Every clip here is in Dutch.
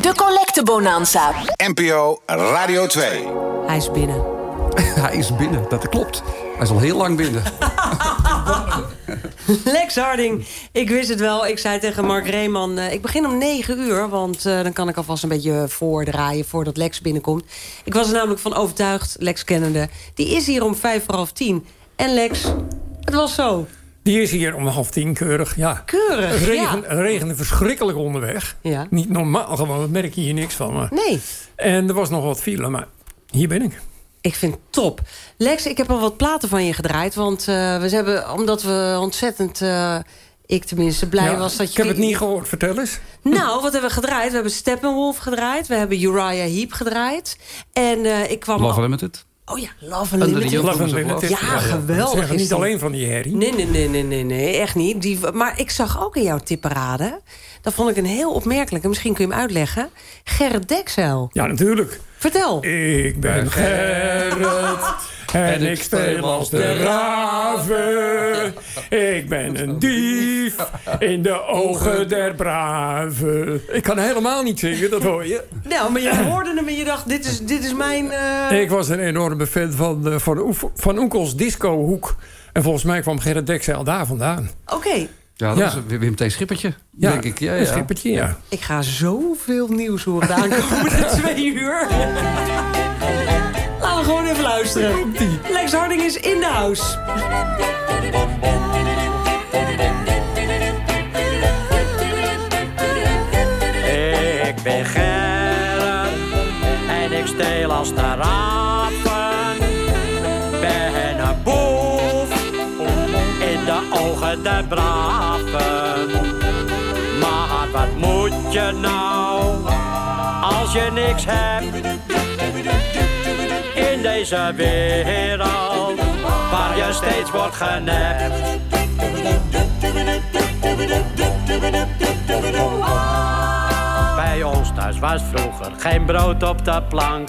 De Collecte Bonanza. NPO Radio 2. Hij is binnen. Hij is binnen, dat klopt. Hij is al heel lang binnen. Lex Harding, ik wist het wel. Ik zei tegen Mark Reeman, uh, ik begin om 9 uur... want uh, dan kan ik alvast een beetje voordraaien voordat Lex binnenkomt. Ik was er namelijk van overtuigd, Lex kennende... die is hier om vijf voor half tien. En Lex, het was zo. Die is hier om half tien keurig, ja. Keurig, Het regen, ja. het regende verschrikkelijk onderweg. Ja. Niet normaal, gewoon, daar merk je hier niks van. Maar. Nee. En er was nog wat file, maar hier ben ik. Ik vind het top. Lex, ik heb al wat platen van je gedraaid. Want uh, we hebben, omdat we ontzettend... Uh, ik tenminste blij Ja, was dat je... Ik heb het niet gehoord, vertel eens. Nou, wat hebben we gedraaid? We hebben Steppenwolf gedraaid. We hebben Uriah Heep gedraaid. En uh, ik kwam... Love Limited. Oh ja, Love Unlimited. Ja, ja, geweldig. Zeg, niet alleen van die herrie. Nee, nee, nee, nee, nee, nee echt niet. Die, maar ik zag ook in jouw tipparade... dat vond ik een heel opmerkelijke, misschien kun je hem uitleggen... Gerrit Dekzeil. Ja, natuurlijk. Vertel. Ik ben Gerrit en ik speel als de raven. Ik ben een dief in de ogen der braven. Ik kan helemaal niet zingen, dat hoor je. Nou, maar je hoorde hem en je dacht, dit is, dit is mijn... Uh... Ik was een enorme fan van, uh, van, van Oekels discohoek. En volgens mij kwam Gerrit Dekzeil daar vandaan. Oké. Okay. Ja, dat ja. was Wim T. Schippertje, ja, denk ik. Ja, ja. Schippertje, ja. Ik ga zoveel nieuws horen de aankomende twee uur. Laten we gewoon even luisteren. Lex Harding is in de house. Ik ben Gerrit en ik steel als de raven. Ben een boef in de ogen der braven. Nou als je niks hebt? In deze wereld waar je steeds wordt genept. Bij ons thuis was vroeger geen brood op de plank.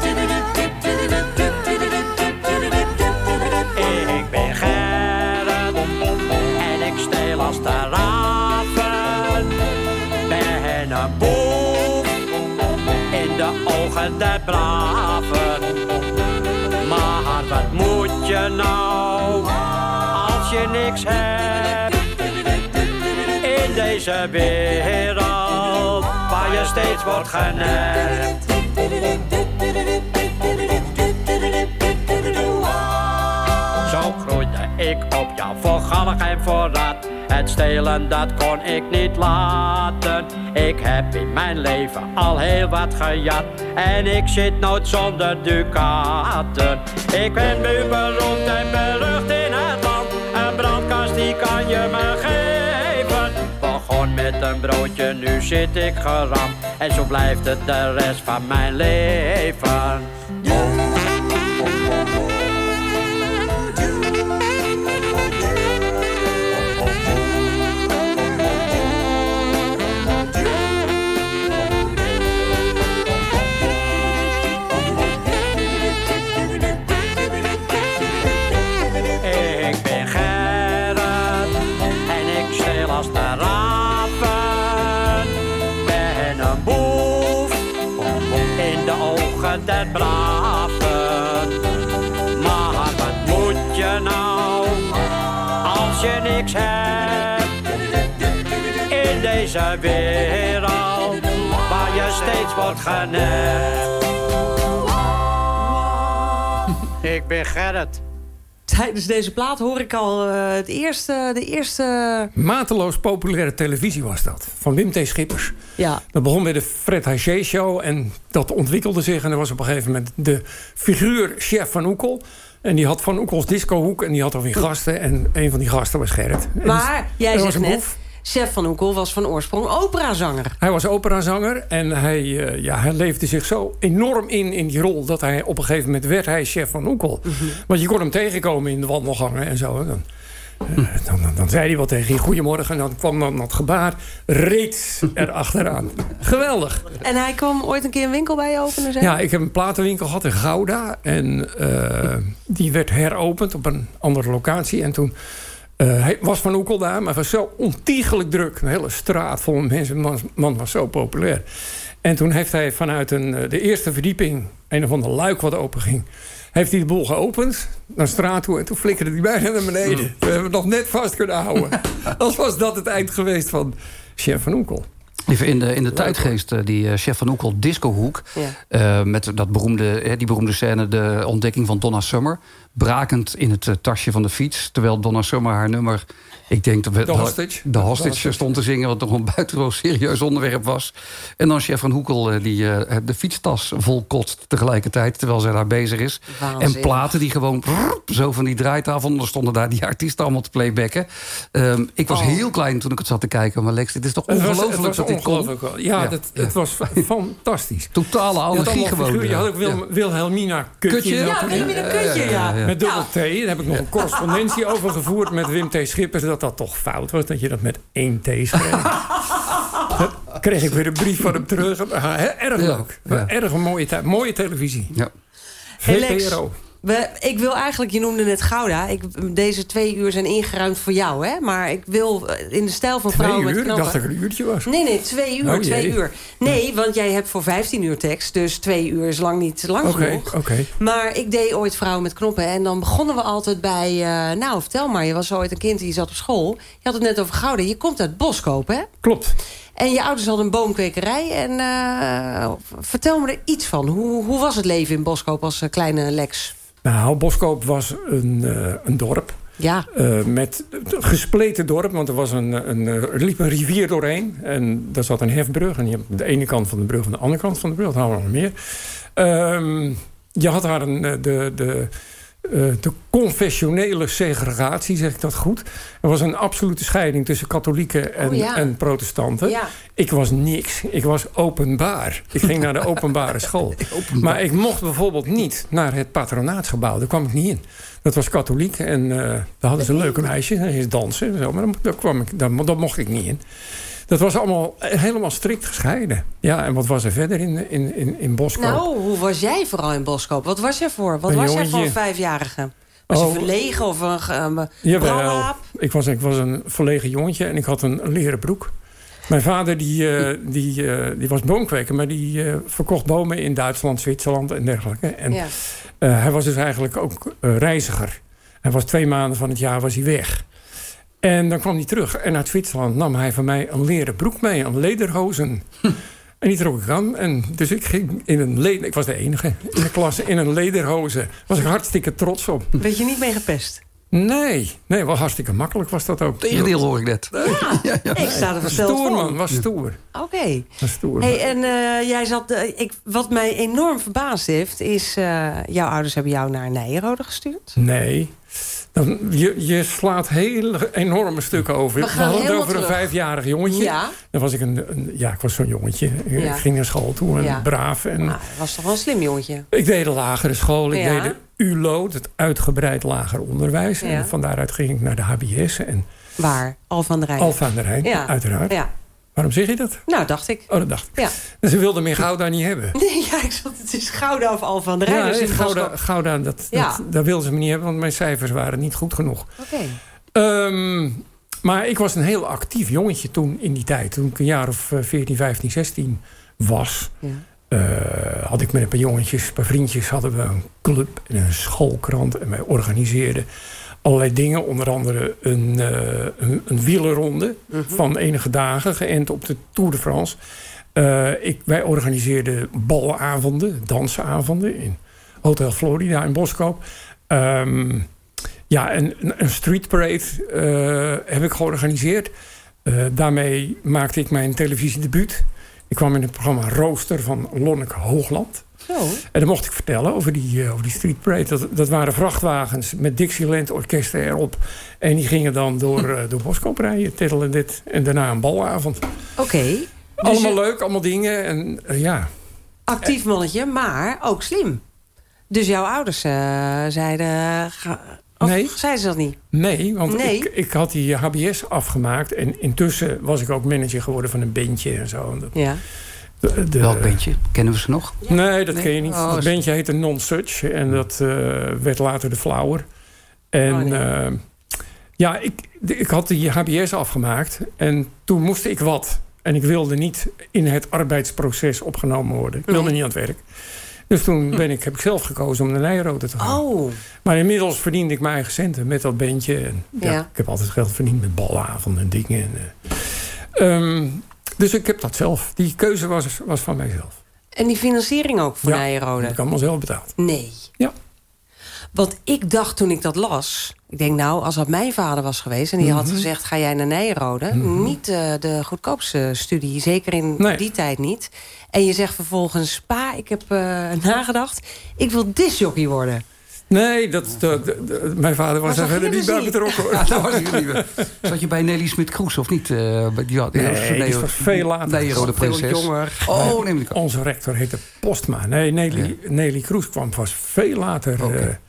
De ogen der braven. Maar wat moet je nou als je niks hebt? In deze wereld waar je steeds wordt genept. Ik op, ja, voor gallig en voor. Het stelen, dat kon ik niet laten. Ik heb in mijn leven al heel wat gejat. En ik zit nooit zonder ducaten. Ik ben nu beroemd en berucht in het land. Een brandkast, die kan je me geven. Begon met een broodje, nu zit ik geramd. En zo blijft het de rest van mijn leven. Niks? In deze wereld waar je steeds wordt genept. Ik ben Gerrit. Tijdens deze plaat hoor ik al uh, het eerste, de eerste... Mateloos populaire televisie was dat. Van Wim T. Schippers. Ja. Dat begon bij de Fred Haché Show. En dat ontwikkelde zich. En er was op een gegeven moment de figuur Chef van Oekel. En die had Van Oekels discohoek. En die had alweer gasten. En een van die gasten was Gerrit. En Maar jij zegt net... boef. Chef van Oekel was van oorsprong operazanger. Hij was operazanger en hij, uh, ja, hij leefde zich zo enorm in in die rol... dat hij op een gegeven moment werd hij chef van Oekel. Mm -hmm. Want je kon hem tegenkomen in de wandelgangen en zo. Dan, uh, dan, dan, dan, zei hij wat tegen je goedemorgen... en dan kwam dan dat gebaar reeds erachteraan. Geweldig. En hij kwam ooit een keer een winkel bij je openen? Zeg? Ja, ik heb een platenwinkel gehad in Gouda. En uh, die werd heropend op een andere locatie. En toen... Uh, hij was van Oekel daar, maar het was zo ontiegelijk druk. Een hele straat vol mensen. De man, man, was zo populair. En toen heeft hij vanuit een, de eerste verdieping... een of ander luik wat open ging... heeft hij de boel geopend naar straat toe... en toen flikkerde hij bijna naar beneden. We hebben het nog net vast kunnen houden. Als was dat het eind geweest van chef van Oekel. Even in de, in de tijdgeest, die uh, chef van Oekel, Discohoek. Ja. Uh, met dat beroemde, die beroemde scène, de ontdekking van Donna Summer. Brakend in het uh, tasje van de fiets. Terwijl Donna Summer haar nummer... Ik denk dat we de hostage. De hostage stond te zingen, wat toch een buitengewoon serieus onderwerp was. En dan chef van Hoekel die de fietstas volkotst tegelijkertijd... terwijl zij daar bezig is. En platen die gewoon zo van die draaitafel... er stonden daar die artiesten allemaal te playbacken. Um, ik was oh. heel klein toen ik het zat te kijken. Maar Lex, dit is toch ongelooflijk dat dit kon? Ja, ja. Dat, het was fantastisch. Totale allergie gewoon. Je had ook Wil, Wilhelmina Kutje. Kutje? Ja, Wilhelmina Kutje, ja. Met dubbel T. Daar heb ik nog een correspondentie over gevoerd met Wim T. Schippers... dat dat toch fout was, dat je dat met één T schreef. kreeg ik weer een brief van hem terug. Erg leuk. Erg een mooie, mooie televisie. Ja. VPRO. We, ik wil eigenlijk, je noemde net Gouda. Ik, deze twee uur zijn ingeruimd voor jou, hè? Maar ik wil in de stijl van vrouwen uur? met knoppen... Ik dacht dat het een uurtje was. Nee, nee, twee uur. Oh, twee jee. uur. Nee, want jij hebt voor 15 uur tekst. Dus twee uur is lang niet lang Oké, genoeg. oké. Maar ik deed ooit vrouwen met knoppen. En dan begonnen we altijd bij... eh, nou, vertel maar. Je was ooit een kind die zat op school. Je had het net over Gouda. Je komt uit Boskoop, hè? Klopt. En je ouders hadden een boomkwekerij. En uh, vertel me er iets van. Hoe, hoe was het leven in Boskoop als kleine Lex? Nou, Boskoop was een, uh, een dorp. Ja. Uh, met gespleten dorp, want er, was een, een, er liep een rivier doorheen. En daar zat een hefbrug. En je hebt de ene kant van de brug en de andere kant van de brug. Dat hadden we nog meer. Um, je had daar een, de, de, uh, de confessionele segregatie, zeg ik dat goed. Er was een absolute scheiding tussen katholieken en, oh, ja. en protestanten. Ja. Ik was niks. Ik was openbaar. Ik ging naar de openbare school. Openbaar. Maar ik mocht bijvoorbeeld niet naar het patronaatsgebouw. Daar kwam ik niet in. Dat was katholiek. En uh, daar hadden ze leuke meisjes. En eens dansen. En zo, maar daar, kwam ik, daar, daar mocht ik niet in. Dat was allemaal helemaal strikt gescheiden. Ja, en wat was er verder in, in, in, in Boskoop? Nou, hoe was jij vooral in Boskoop? Wat was jij voor? Wat een was jongetje. jij voor een vijfjarige? Was je oh, verlegen of een Jawel, ik was, ik was een verlegen jongetje en ik had een, een leren broek. Mijn vader die, uh, die, uh, die was boomkweker, maar die uh, verkocht bomen in Duitsland, Zwitserland en dergelijke. En ja. hij was dus eigenlijk ook reiziger. Hij was twee maanden van het jaar was hij weg. En dan kwam hij terug. En uit Zwitserland nam hij van mij een leren broek mee. Een lederhozen. Hm. En die trok ik aan. En dus ik ging in een leder... Ik was de enige in de klas in een lederhozen. was ik hartstikke trots op. Werd je niet mee gepest? Nee, nee, wel hartstikke makkelijk was dat ook. Tegendeel hoor ik net. Ja, ja, ja. ik sta er versteld Stoer man, was stoer. Oké. Okay. Was stoer. Hey, en uh, jij zat, uh, ik, wat mij enorm verbaasd heeft... is, uh, jouw ouders hebben jou naar Nijenrode gestuurd? Nee. Dan, je, je slaat hele enorme stukken over. We, We hadden het over terug. een vijfjarig jongetje. Ja. Dan was ik een, een ja, ik was zo'n jongetje. Ja. Ik ging naar school toe en ja. braaf. En was toch wel een slim jongetje? Ik deed de lagere school. Ik deed de ULO, het uitgebreid lager onderwijs. En van daaruit ging ik naar de HBS. En Waar? Al van de Rijn. Alfa aan de Rijn, uiteraard. Ja. Waarom zeg je dat? Nou, dacht ik. Oh, dat dacht ik. Ja. Ze wilden meer Gouda niet hebben. Nee, ja, ik zat, het is Gouda of Al van de Rijn. Ja, nee, Gouda, Gouda dat, Ja. dat, dat wilden ze me niet hebben, want mijn cijfers waren niet goed genoeg. Oké. Ehm, maar ik was een heel actief jongetje toen in die tijd. Toen ik een jaar of eh, 14, 15, 16 was, Ja. eh, had ik met een paar jongetjes, een paar vriendjes, hadden we een club en een schoolkrant. En wij organiseerden allerlei dingen. Onder andere een, eh, een, een wielerronde van enige dagen, geënt op de Tour de France. Eh, ik, wij organiseerden balavonden, dansavonden in Hotel Florida in Boskoop. Ehm, ja, en een, street parade eh, heb ik georganiseerd. Daarmee maakte ik mijn televisiedebuut. Ik kwam in het programma Rooster van Lonneke Hoogland. Zo. En dan mocht ik vertellen over die, uh, over die street parade. Dat, dat waren vrachtwagens met Dixieland orkesten erop. En die gingen dan door, uh, door Boskoop rijden, en dit. En daarna een balavond. Oké. Dus allemaal leuk, allemaal dingen. En uh, ja. Actief mannetje, maar ook slim. Dus jouw ouders zeiden... Of nee. zeiden ze dat niet? Nee, want Nee? Ik, ik had die HBS afgemaakt. En intussen was ik ook manager geworden van een bandje en zo. En dat- Ja. De- de- Welk bandje? Kennen we ze nog? Nee, dat Nee? ken je niet. Oh, het is- bandje heette Non-Such. En dat eh, werd later de Flower. En Oh, nee. eh, ja, ik, ik had die HBS afgemaakt. En toen moest ik wat. En ik wilde niet in het arbeidsproces opgenomen worden. Ik wilde Nee. niet aan het werk. Dus toen ben ik, heb ik zelf gekozen om naar Nijrode te gaan. Oh, Maar inmiddels verdiende ik mijn eigen centen met dat bandje. En, ja, Ja. Ik heb altijd geld verdiend met balavonden en dingen. En, eh, ehm, dus ik heb dat zelf. Die keuze was, was van mijzelf. en die financiering ook voor Ja. Nijenrode? Ik heb allemaal zelf betaald. Nee. Ja. Want ik dacht toen ik dat las... Ik denk nou, als dat mijn vader was geweest... en die Mhm. had gezegd, ga jij naar Nijenrode... niet eh, de goedkoopste studie, zeker in Nee. die tijd niet. En je zegt vervolgens... pa, ik heb eh, nagedacht... ik wil disjockey worden. Nee, dat, dat- dat- mijn vader was daar zo verder niet bij betrokken. Ja, dat was ik niet. Zat je bij Nelly Smit-Kroes of niet? eh, ja, die was- Nee, die was veel later. Nee, Rode Prinses. jonger. Oh, neem ik. Onze rector heette Postma. Nee, Nelly, Nelly Kroes kwam pas veel later. Oké.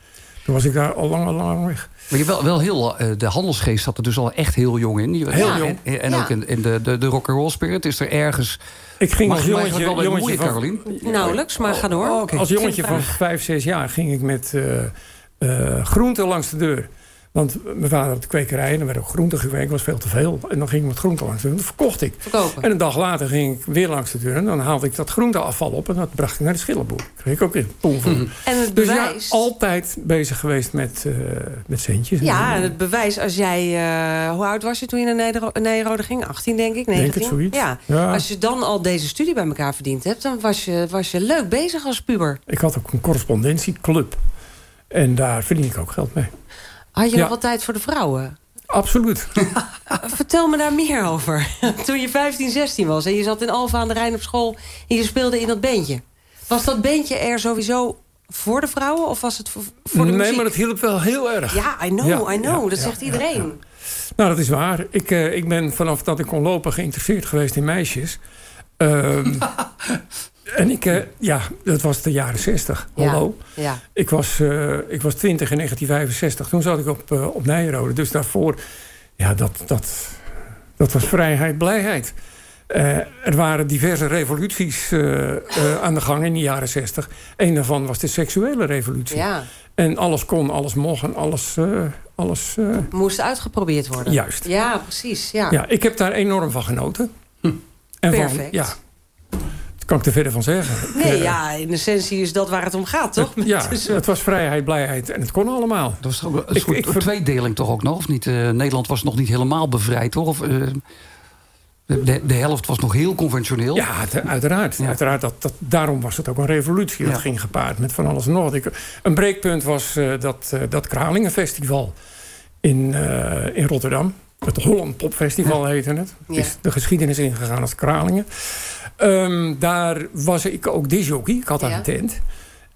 Toen was ik daar al lang, al lang weg. Maar je wel, wel heel, eh, de handelsgeest zat er dus al echt heel jong in. Die- Heel ja, jong. En, en Ja. ook in, in de, de, de rock'n'roll spirit is er ergens... Ik ging als jongetje, wel jongetje bemoeien, van, Carolien? Nauwelijks, maar ga door. Oh. Als jongetje van vijf, zes jaar ging ik met eh eh, groenten langs de deur. Want mijn vader had de kwekerij en er werd ook groenten gekweekt. was veel te veel. En dan ging ik met groenten langs de deur. Dat verkocht ik. Verkopen. En een dag later ging ik weer langs de deur. En dan haalde ik dat groenteafval op. En dat bracht ik naar de schillenboer. Kreeg ik ook weer een poen van. En het Dus ja, bewijs... altijd bezig geweest met, eh, met centjes. Ja, en het bewijs als jij... eh, hoe oud was je toen je naar Nijrode ging? 18 denk ik, 19? het, zoiets. Ja. Ja. Als je dan al deze studie bij elkaar verdiend hebt... dan was je, was je leuk bezig als puber. Ik had ook een correspondentieclub. En daar verdien ik ook geld mee. Had je Ja. nog wat tijd voor de vrouwen? Absoluut. Vertel me daar meer over. Toen je 15, 16 was en je zat in Alfa aan de Rijn op school... en je speelde in dat bandje. Was dat bandje er sowieso voor de vrouwen of was het voor, voor de nee, muziek? maar dat hielp wel heel erg. Ja, I know, Ja, I know. ja, dat zegt iedereen. Nou, dat is waar. Ik, eh, ik ben vanaf dat ik kon lopen geïnteresseerd geweest in meisjes. Ehm, en ik, eh, ja, dat was de jaren 60. Ja. Hallo. Ja. Ik was, eh, ik was 20 in 1965. Toen zat ik op, eh op Nijrode. Dus daarvoor, ja, dat, dat, dat was vrijheid, blijheid. Er waren diverse revoluties aan de gang in de jaren 60. Een daarvan was de seksuele revolutie. ja, En alles kon, alles mocht en alles... alles moest uitgeprobeerd worden. Juist. Ja, precies. Ja. ja, ik heb daar enorm van genoten. En Van, Perfect. ja, daar kan ik er verder van zeggen. Nee, eh, ja, in essentie is dat waar het om gaat, toch? Ja, Dus, het was vrijheid, blijheid en het kon allemaal. Dat was toch ook een Ik- soort ik tweedeling toch ook nog? Of niet? Eh, Nederland was nog niet helemaal bevrijd, toch? Of, eh, de, de helft was nog heel conventioneel. Ja, het- uiteraard. Ja. uiteraard dat, dat, daarom was het ook een revolutie. Dat Ja. ging gepaard met van alles en nog wat. Ik, een breekpunt was eh, dat, dat Kralingenfestival in, eh, in Rotterdam. Het Holland Popfestival heette het. Het Ja. is de geschiedenis ingegaan als Kralingen. Ehm, daar was ik ook disjockey. Ik had daar Ja. een tent.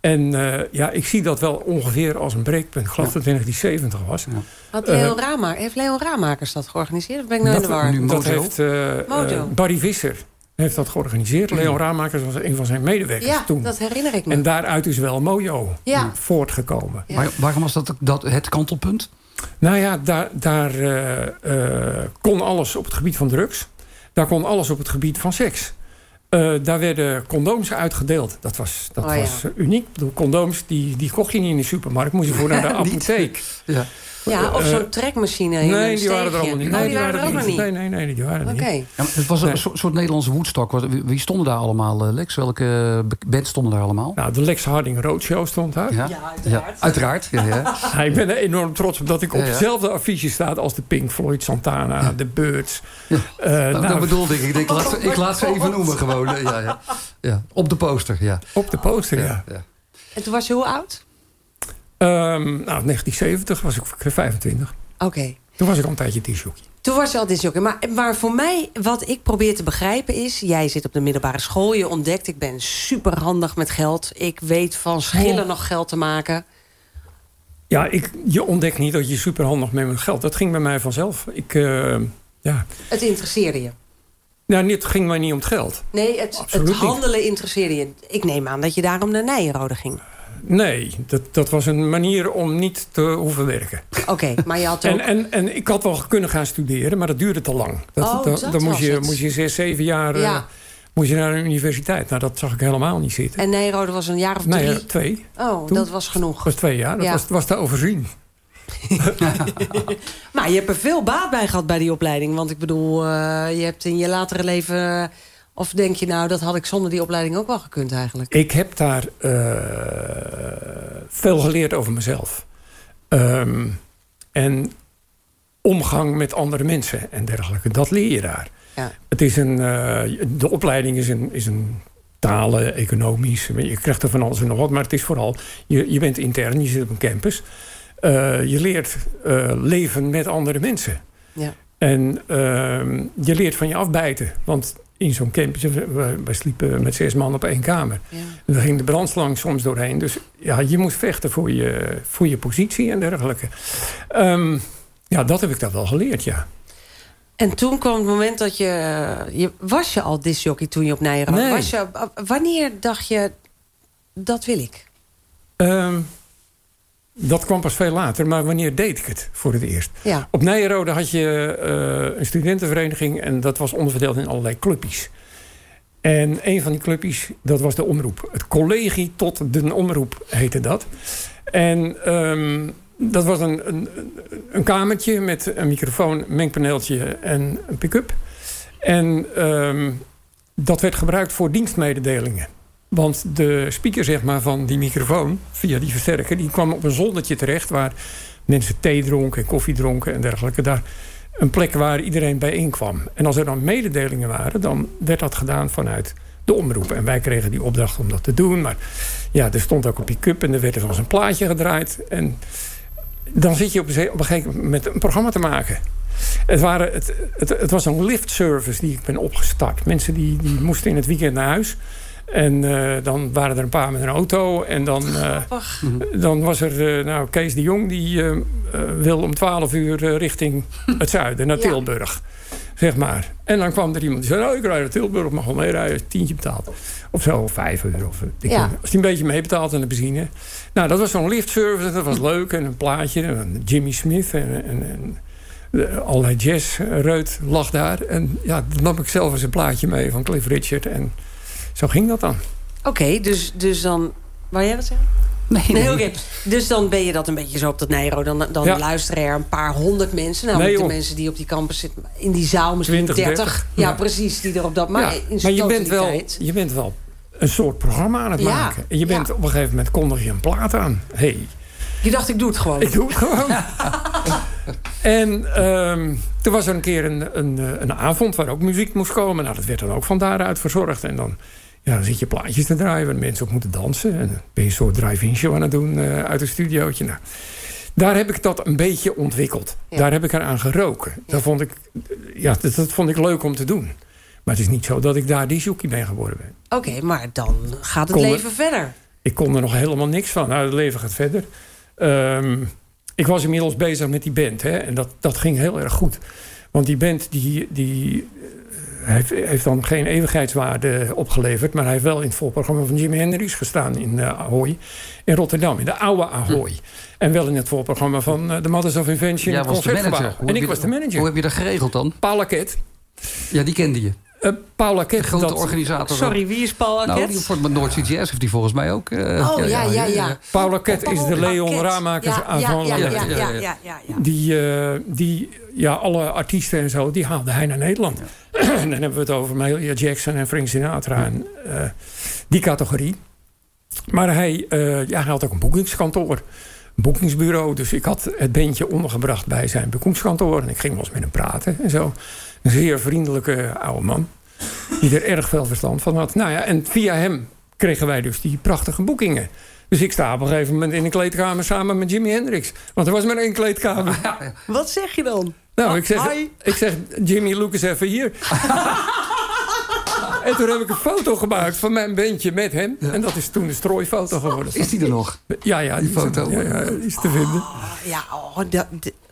En eh, ja, ik zie dat wel ongeveer als een breekpunt. Ik geloof dat het in 1970 was. Had Eh, Leo Rama, heeft Leo Ramakers dat georganiseerd? Of ben ik nou in de Dat- war? nu- Dat Mojo? heeft eh, Mojo. Barry Visser heeft dat georganiseerd. Leon Raamakers was een van zijn medewerkers Ja, toen. dat herinner ik me. En daaruit is wel Mojo Ja. voortgekomen. Ja. Maar waarom was dat, dat het kantelpunt? Nou ja, daar, daar kon alles op het gebied van drugs. Daar kon alles op het gebied van seks. Eh, daar werden condooms uitgedeeld. Dat was, dat Oh was eh, uniek. Ik bedoel, condooms die, die kocht je niet in de supermarkt. Moest je voor naar de apotheek. Ja. Ja, of zo'n Eh, trekmachine in nee, een die waren er steegje. allemaal niet. Oh, Nee, die waren er ook nog niet. Nee, nee, nee, die waren er Oké. niet. Ja, maar het was een Nee. soort, soort Nederlandse woedstok. Wie, stonden daar allemaal, eh, Lex? Welke eh, bands stonden daar allemaal? Nou, de Lex Harding Roadshow stond daar. Ja, uiteraard. uiteraard. Ja, ja. Ja, ik ben er enorm trots op dat ik op hetzelfde affiche sta als de Pink Floyd, Santana, de Birds. Ja. Eh, Nou, nou, dat bedoelde ik. Ik, denk, laat, ze- ik laat ze even noemen gewoon. Ja, ja. Ja. Op de poster, ja. op de poster, ja. ja, ja. En toen was je hoe oud? Ehm, nou, 1970 was ik 25. Oké. Toen was ik al een tijdje disjockey. Toen was je al disjockey. Maar, maar voor mij, wat ik probeer te begrijpen is... jij zit op de middelbare school, je ontdekt... ik ben superhandig met geld. Ik weet van schillen Oh. nog geld te maken. Ja, ik, je ontdekt niet dat je superhandig bent met geld. Dat ging bij mij vanzelf. Ik, eh, ja. Het interesseerde je. Nou, het ging mij niet om het geld. Nee, het, het handelen interesseerde je. Ik neem aan dat je daarom naar Nijenrode ging. Nee, dat, dat was een manier om niet te hoeven werken. Oké, maar je had ook... En, en, en ik had wel kunnen gaan studeren, maar dat duurde te lang. Dat, Oh, dat- dat dan moest je, moest je zes, zeven jaar eh, moest je naar de universiteit. Nou, dat zag ik helemaal niet zitten. En Nijenrode was een jaar of drie. nee, twee. oh, toen- dat was genoeg. Dat was twee jaar. Dat Ja. was, was te overzien. Maar je hebt er veel baat bij gehad bij die opleiding. Want ik bedoel, eh, je hebt in je latere leven... Of denk je nou, dat had ik zonder die opleiding ook wel gekund eigenlijk? Ik heb daar eh, veel geleerd over mezelf. Ehm, en omgang met andere mensen en dergelijke. Dat leer je daar. Ja. Het is een, eh, de opleiding is een, is een talen, economisch. Je krijgt er van alles en nog wat. Maar het is vooral, je, je bent intern, je zit op een campus. Eh, je leert leven met andere mensen. Ja. En ehm, je leert van je afbijten. Want in zo'n campus, wij, sliepen met zes man op één kamer. Ja. En daar ging de brandslang soms doorheen. Dus ja, je moest vechten voor je, voor je positie en dergelijke. Ehm, ja, dat heb ik dat wel geleerd, ja. En toen kwam het moment dat je... je was je al disjockey toen je op Nijenrode Nee. was? Je, wanneer dacht je, dat wil ik? Ehm, dat kwam pas veel later, maar wanneer deed ik het voor het eerst? Ja. Op Nijenrode had je eh, een studentenvereniging... en dat was onderverdeeld in allerlei clubjes. En een van die clubjes, dat was de omroep. Het collegie tot de omroep heette dat. En ehm, dat was een, een, een kamertje met een microfoon, mengpaneeltje en een pick-up. En ehm, dat werd gebruikt voor dienstmededelingen. Want de speaker zeg maar, van die microfoon, via die versterker... die kwam op een zoldertje terecht... waar mensen thee dronken en koffie dronken en dergelijke. Daar een plek waar iedereen bijeen kwam. En als er dan mededelingen waren... dan werd dat gedaan vanuit de omroep. En wij kregen die opdracht om dat te doen. Maar ja, er stond ook een pick-up en er werd er van zijn plaatje gedraaid. En dan zit je op een, gegeven moment een programma te maken. Het, waren, het, het, het was een liftservice die ik ben opgestart. Mensen die, die moesten in het weekend naar huis. En eh, dan waren er een paar met een auto. En dan, eh, dan was er eh, nou, Kees de Jong... die wil om 12 uur eh, richting het zuiden, naar Ja. Tilburg. Zeg maar. En dan kwam er iemand die zei... Oh, ik rijd naar Tilburg, mag wel meerijden. Tientje betaald. Of zo, vijf euro. Of, ik Ja. weet- Als hij een beetje meebetaalt aan de benzine. Nou, dat was zo'n liftservice. Dat was leuk. En een plaatje. En Jimmy Smith. En, en, en allerlei jazz. eh, Reut lag daar. En ja, dan nam ik zelf eens een plaatje mee van Cliff Richard. En zo ging dat dan. Oké, dus, dus dan... Wou jij wat zeggen? Nee, Nee, oké. Dus dan ben je dat een beetje zo op dat Nijro. Dan, dan Ja. luisteren er een paar honderd mensen. Nou, Nee, de mensen die op die campus zitten. In die zaal misschien 20, 30. 30. Ja, Ja. precies. Die er op dat... Maar, Ja, in maar je bent, wel, je bent wel een soort programma aan het Ja, maken. En je bent ja. op een gegeven moment kondig je een plaat aan. hey, Je dacht, ik doe het gewoon. ik doe het gewoon. en ehm, toen was er een keer een, een, eh, een avond waar ook muziek moest komen. Nou, dat werd dan ook van daaruit verzorgd. En dan, ja, dan zit je plaatjes te draaien waar mensen op moeten dansen. En dan ben je een soort drive-in show aan het doen eh, uit een studiootje. Nou, daar heb ik dat een beetje ontwikkeld. Ja. Daar heb ik eraan geroken. Dat, vond ik, ja, dat, dat vond ik leuk om te doen. Maar het is niet zo dat ik daar die jockey ben geworden ben. Oké, maar dan gaat het Kon- leven verder. Ik kon er nog helemaal niks van. Nou, het leven gaat verder. Ehm, ik was inmiddels bezig met die band. Hè, en dat, dat ging heel erg goed. Want die band die, die heeft, heeft dan geen eeuwigheidswaarde opgeleverd. Maar hij heeft wel in het voorprogramma van Jimi Hendrix gestaan in eh, Ahoy. In Rotterdam, in de oude Ahoy. En wel in het voorprogramma van eh, The Mothers of Invention. Het was de manager. Hoe En ik je was de manager. Hoe heb je dat geregeld dan? Paul Laket. Ja, die kende je. Eh, Paul Laket, De grote dat- organisator. Sorry, wie is Paul Nou, Arquette? die wordt met Noordse Jazz heeft die volgens mij ook. eh, oh, ja, ja, ja. Paul Laket is de Leon. Raamakers ja, aan ja, van ja, ja, ja, Ja, ja, ja, ja, ja, ja. Die, eh, die ja, alle artiesten en zo, die haalde hij naar Nederland. en dan hebben we het over Mahalia Jackson en Frank Sinatra en eh, die categorie. Maar hij, eh, ja, hij had ook een boekingskantoor. Een boekingsbureau. Dus ik had het bandje ondergebracht bij zijn boekingskantoor. En ik ging wel eens met hem praten en zo. Een zeer vriendelijke oude man. Die er erg veel verstand van had. Nou ja, en via hem kregen wij dus die prachtige boekingen. Dus ik sta op een gegeven moment in een kleedkamer samen met Jimi Hendrix. Want er was maar één kleedkamer. Wat zeg je dan? Nou, ik zeg, Hi. ik zeg Jimmy, eens even hier. en toen heb ik een foto gemaakt van mijn bandje met hem. En dat is toen de strooifoto geworden. Is die er nog? Ja, ja, die, foto? Is, ja, ja, die is te vinden. Ja, oh, dat-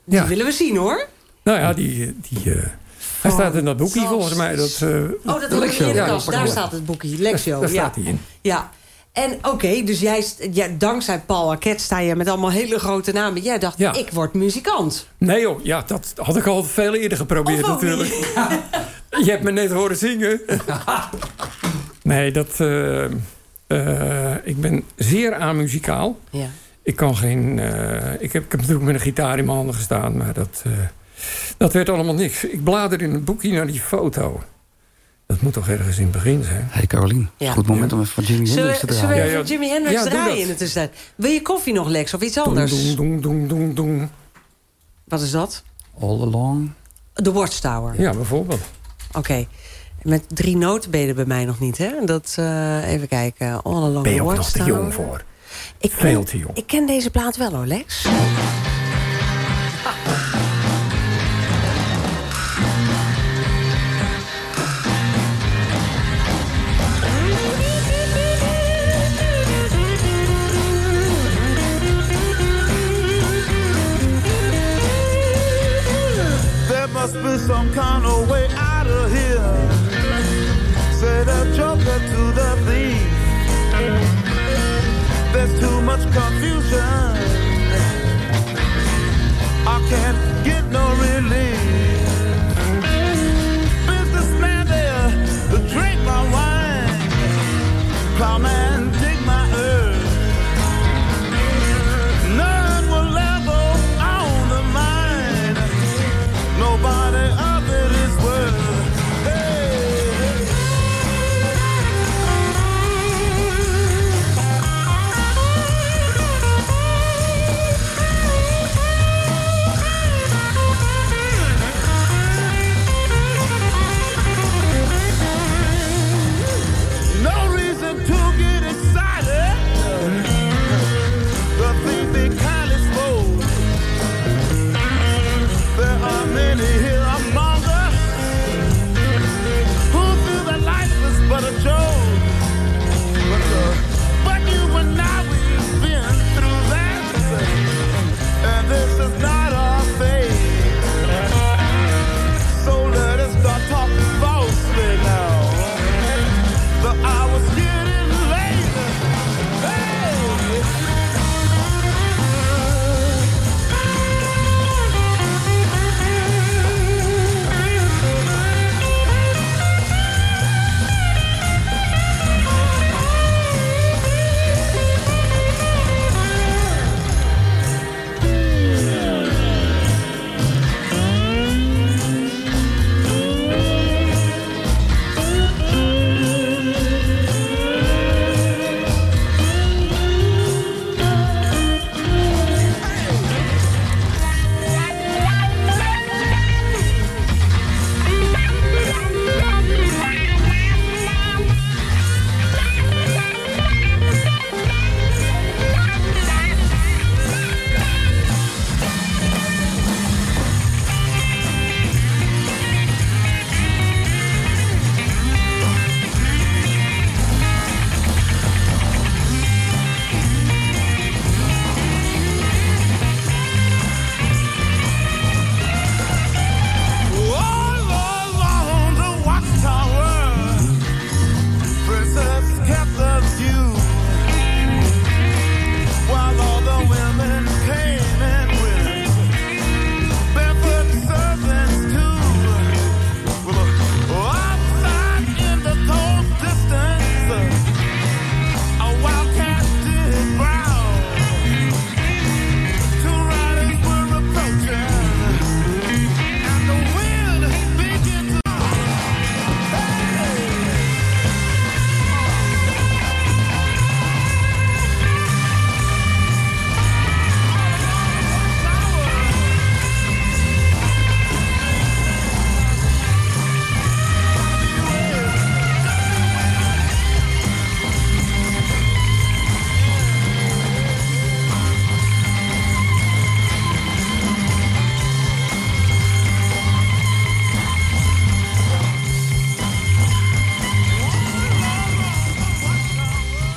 die willen we zien hoor. Nou ja, die... die eh, hij staat in dat boekje volgens mij. Dat, eh, Oh, dat heb ik Lexio. in de kast. Daar staat het boekje. Lexio. daar ja. staat hij in. Ja. En oké, dus jij, ja, dankzij Paul Arquette sta je met allemaal hele grote namen. Jij dacht, Ja. ik word muzikant. Nee joh, ja, dat had ik al veel eerder geprobeerd natuurlijk. Je hebt me net horen zingen. nee, dat... eh, eh, ik ben zeer amuzikaal. Ja. Ik kan geen... eh, ik, heb, ik heb natuurlijk met een gitaar in mijn handen gestaan, maar dat, eh, dat werd allemaal niks. Ik blader in het boekje naar die foto. Dat moet toch ergens in het begin zijn? Hey Carolien, Ja. goed moment om even van Jimi Zullen Hendrix te we, zullen we draaien. Ja, even. Jimi Hendrix Ja, doe draaien dat. in de tussentijd? Wil je koffie nog, Lex, of iets anders? doeng, doeng, doeng, doeng, doeng. Wat is dat? All Along. De Watchtower. Ja, bijvoorbeeld. Oké. Met drie noten ben je er bij mij nog niet, hè? Dat, eh, even kijken. All Along Ben je the ook nog te jong voor? Ik Veel ken, te jong. Ik ken deze plaat wel, hoor, Lex. be some kind of way out of here. Said a joker to the thief. There's too much confusion. I can't get no relief.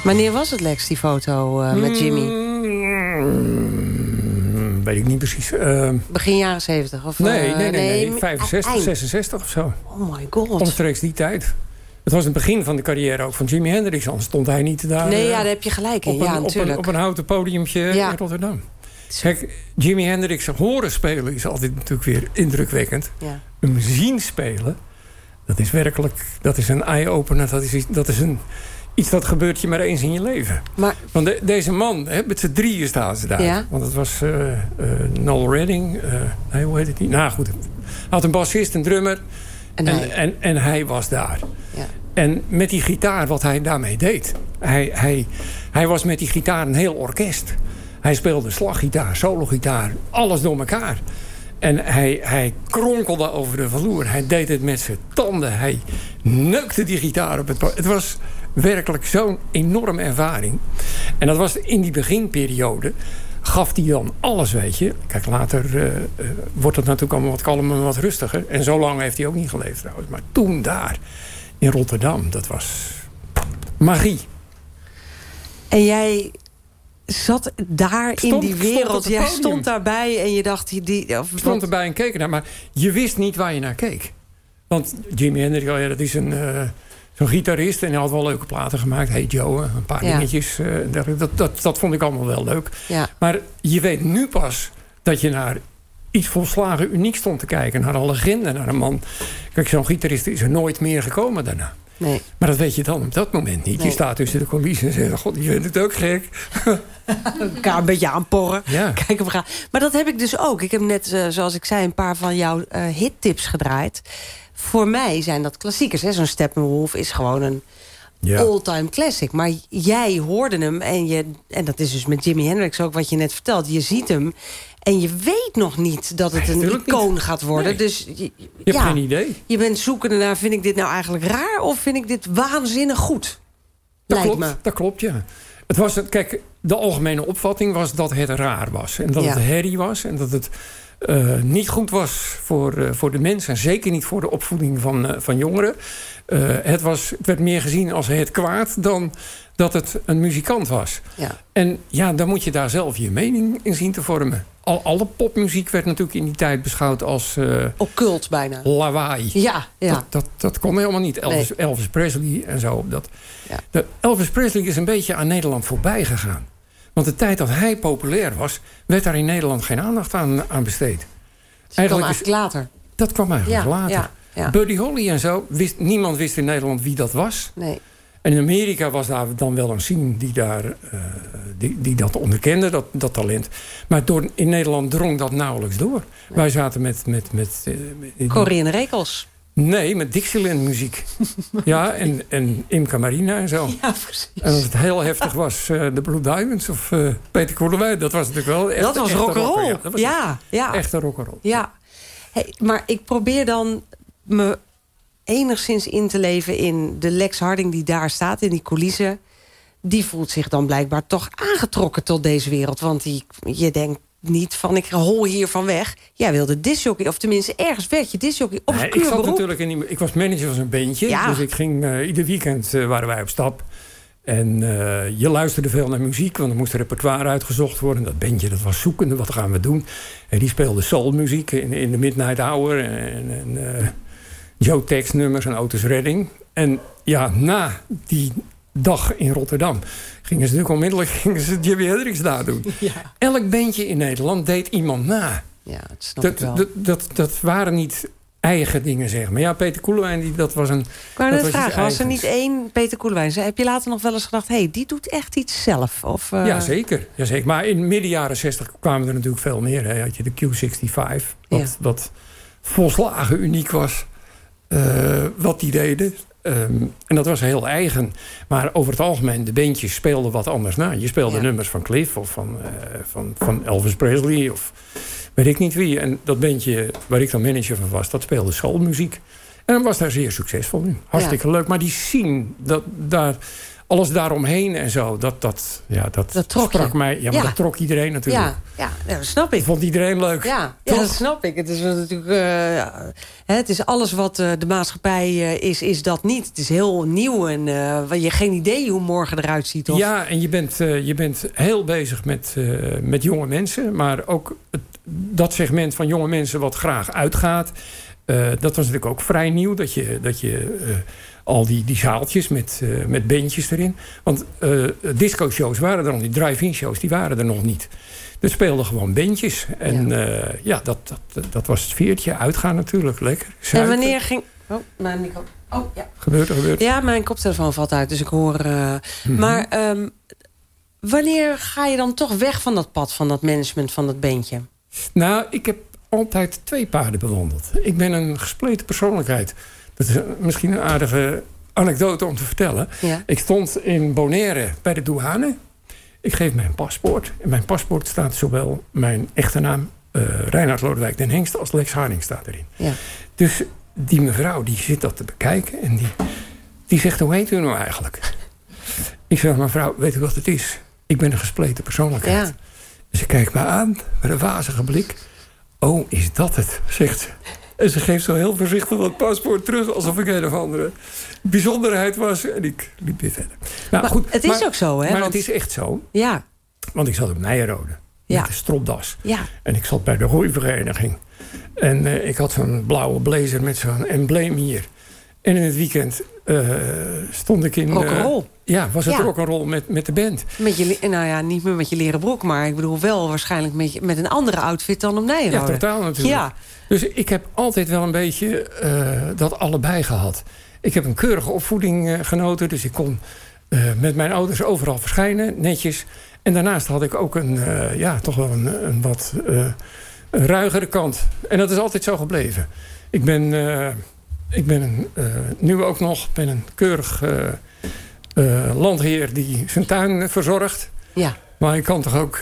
Wanneer was het, Lex, die foto uh, met Jimmy? Mm, weet ik niet precies. Uh, Begin jaren 70? Of, nee, nee, nee, nee, nee 65, eind. 66 of zo. Oh my god. Omstreeks die tijd. Het was het begin van de carrière ook van Jimi Hendrix. Anders stond hij niet daar. Nee, ja, daar heb je gelijk in. Op een, ja, op een, op een houten podiumpje ja. in Rotterdam. Kijk, Jimi Hendrix horen spelen is altijd natuurlijk weer indrukwekkend. Ja. Hem zien spelen, dat is werkelijk... dat is een eye-opener, dat is, dat is een, iets dat gebeurt je maar eens in je leven. Maar, Want de, deze man, hè, met z'n drieën staan ze daar. Ja. Want het was uh, uh, Noel Redding. Uh, nee, hoe heet het niet? Nou goed, hij had een bassist, een drummer. En, en, hij. en, en hij was daar. Ja. En met die gitaar, wat hij daarmee deed. Hij, hij, hij was met die gitaar een heel orkest. Hij speelde slaggitaar, sologitaar, alles door elkaar. En hij, hij kronkelde over de vloer. Hij deed het met zijn tanden. Hij neukte die gitaar op het... Het was werkelijk zo'n enorme ervaring. En dat was in die beginperiode gaf hij dan alles, weet je. Kijk, later uh, uh, wordt het natuurlijk allemaal wat kalmer en wat rustiger. En zo lang heeft hij ook niet geleefd trouwens. Maar toen daar, in Rotterdam, dat was magie. En jij zat daar Stond- in die wereld. Jij podium. stond daarbij en je dacht... Die, die, of, stond erbij en keek ernaar. Maar je wist niet waar je naar keek. Want Jimi Hendrix, oh ja, dat is een, uh, zo'n gitarist. En hij had wel leuke platen gemaakt. Hey Joe, een paar Ja. dingetjes. uh, dat, dat, dat, dat vond ik allemaal wel leuk. Ja. Maar je weet nu pas dat je naar iets volslagen uniek stond te kijken. Naar een legende, naar een man. Kijk, zo'n gitarist is er nooit meer gekomen daarna. Nee. Maar dat weet je dan op dat moment niet. Nee. Je staat tussen de coulissen en zegt... God, je vindt het ook gek. elkaar een beetje aanporren. Ja. Kijken we gaan. Maar dat heb ik dus ook. Ik heb net, eh, zoals ik zei, een paar van jouw eh, hittips gedraaid. Voor mij zijn dat klassiekers. hè. Zo'n Steppenwolf is gewoon een Ja. all-time classic. Maar jij hoorde hem en, je, en dat is dus met Jimi Hendrix ook wat je net vertelt. Je ziet hem en je weet nog niet dat het Nee, een icoon niet. gaat worden. Nee. Dus je, Je hebt ja, geen idee. je bent zoekende naar, vind ik dit nou eigenlijk raar... of vind ik dit waanzinnig goed? Dat Lijkt klopt, me. dat klopt, ja. Het was, het- kijk, de algemene opvatting was dat het raar was. En dat Ja. het herrie was. En dat het eh, niet goed was voor, eh, voor de mensen. En zeker niet voor de opvoeding van, eh, van jongeren. Het, was, het werd meer gezien als het kwaad dan dat het een muzikant was. Ja. En ja, dan moet je daar zelf je mening in zien te vormen. Al, alle popmuziek werd natuurlijk in die tijd beschouwd als Occult bijna. lawaai. Ja, ja. Dat, dat, dat kon helemaal niet. Elvis, Nee. Elvis Presley en zo. Dat, Ja. de, Elvis Presley is een beetje aan Nederland voorbij gegaan. Want de tijd dat hij populair was... werd daar in Nederland geen aandacht aan, aan besteed. Dat kwam Eigenlijk later. dat kwam eigenlijk Ja, later. ja, ja. Buddy Holly en zo, wist, niemand wist in Nederland wie dat was. Nee. En in Amerika was daar dan wel een scene die, daar, eh, die, die dat onderkende, dat, dat talent. Maar door, in Nederland drong dat nauwelijks door. Wij zaten met... met, met, eh, met- Corrie en Rekels. Nee, met Dixieland muziek. ja, en, en Imca Marina en zo. Ja, precies. En als het heel heftig was, eh, de Blue Diamonds of eh, Peter Koelewijn. Dat was natuurlijk wel echt dat was echte rock'n'roll. Ja, dat ja. ja. Echt een rock'n'roll. Hey, maar ik probeer dan me enigszins in te leven in de Lex Harding die daar staat, in die coulissen. Die voelt zich dan blijkbaar toch aangetrokken tot deze wereld. Want die, je denkt niet van ik hol hier van weg. Jij wilde disjockey, of tenminste ergens werd je disjockey op Nee, een ik, zat natuurlijk in die, ik was manager van zo'n bandje. Ja. Dus ik ging, eh, ieder weekend eh, waren wij op stap. En eh, je luisterde veel naar muziek, want er moest een repertoire uitgezocht worden. Dat bandje dat was zoekende, wat gaan we doen? En die speelde soulmuziek in, in de Midnight Hour. En, en Joe Tex nummers en Otis Redding. En ja, na die dag in Rotterdam gingen ze natuurlijk onmiddellijk gingen ze Jimi Hendrix nadoen. Ja, Elk bandje in Nederland deed iemand na. ja dat snap ik Dat, wel. dat, dat, dat waren niet eigen dingen, zeg maar. Ja, Peter Koelewijn, die, dat was een... ik wou dat net vragen, was er niet één Peter Koelewijn? Heb je later nog wel eens gedacht, hé, hey, die doet echt iets zelf? Of, eh, Ja, zeker. ja, zeker. Maar in midden jaren 60 kwamen er natuurlijk veel meer. Hè. Had je de Q65, wat, Ja. wat volslagen uniek was. eh, wat die deden. Ehm, en dat was heel eigen. Maar over het algemeen, de bandjes speelden wat anders na. Je speelde Ja. nummers van Cliff of van, eh, van, van Elvis Presley of weet ik niet wie. En dat bandje waar ik dan manager van was, dat speelde soulmuziek. En dat was daar zeer succesvol in. Hartstikke leuk. Maar die scene, dat, daar, alles daaromheen en zo, dat, dat, ja, dat, Dat trok sprak je. mij. Ja, maar Ja. dat trok iedereen natuurlijk. Ja, ja, ja, dat snap ik. Vond iedereen leuk. Ja, ja, dat snap ik. Het is natuurlijk. eh, het is alles wat eh, de maatschappij eh, is, is dat niet. Het is heel nieuw en waar je geen idee hoe morgen eruit ziet. Of... Ja, en je bent, je bent heel bezig met, met jonge mensen. Maar ook het, dat segment van jonge mensen wat graag uitgaat. dat was natuurlijk ook vrij nieuw. Dat je, dat je al die, die zaaltjes met, eh, met bandjes erin. Want eh disco-shows waren er nog niet. Drive-in shows, die waren er nog niet. Er speelden gewoon bandjes. En ja, ja dat, dat, dat was het veertje. Uitgaan natuurlijk. Lekker. en wanneer ging. Oh, mijn micro. Oh, ja. Gebeurt er, gebeurt ja, mijn koptelefoon valt uit, dus ik hoor. eh, Mhm. Maar ehm, wanneer ga je dan toch weg van dat pad, van dat management van dat beentje? Nou, ik heb altijd twee paarden bewandeld. Ik ben een gespleten persoonlijkheid. Dat is misschien een aardige anekdote om te vertellen. Ja. Ik stond in Bonaire bij de douane. Ik geef mijn paspoort. In mijn paspoort staat zowel mijn echte naam... eh Reinhard Lodewijk den Hengst als Lex Harding staat erin. Ja. Dus die mevrouw die zit dat te bekijken. En die, die zegt, hoe heet u nou eigenlijk? Ik zeg, mevrouw, weet u wat het is? Ik ben een gespleten persoonlijkheid. Ja. Ze kijkt me aan met een wazige blik. Oh, is dat het? zegt ze. En ze geeft zo heel voorzichtig dat paspoort terug... alsof ik een of andere bijzonderheid was. En ik liep weer verder. Nou, Maar het is ook zo, hè, Maar want- het is echt zo. Ja, Want ik zat op Nijenrode. Ja. Met de stropdas. ja. En ik zat bij de hooivereniging. En eh, ik had zo'n blauwe blazer met zo'n embleem hier. En in het weekend eh, stond ik in... eh, Rock'n'roll. ja, was het Ja. rock'n'roll met, met de band. Met je, nou ja, niet meer met je leren broek, maar ik bedoel wel waarschijnlijk met, met een andere outfit dan op Nijrode. Ja, totaal natuurlijk. Ja, Dus ik heb altijd wel een beetje eh, dat allebei gehad. Ik heb een keurige opvoeding eh, genoten. Dus ik kon eh, met mijn ouders overal verschijnen, netjes. En daarnaast had ik ook een, ja, toch wel een, een wat een ruigere kant. En dat is altijd zo gebleven. Ik ben, ik ben een, nu ook nog ben een keurig landheer die zijn tuin verzorgt. ja. Maar ik kan toch ook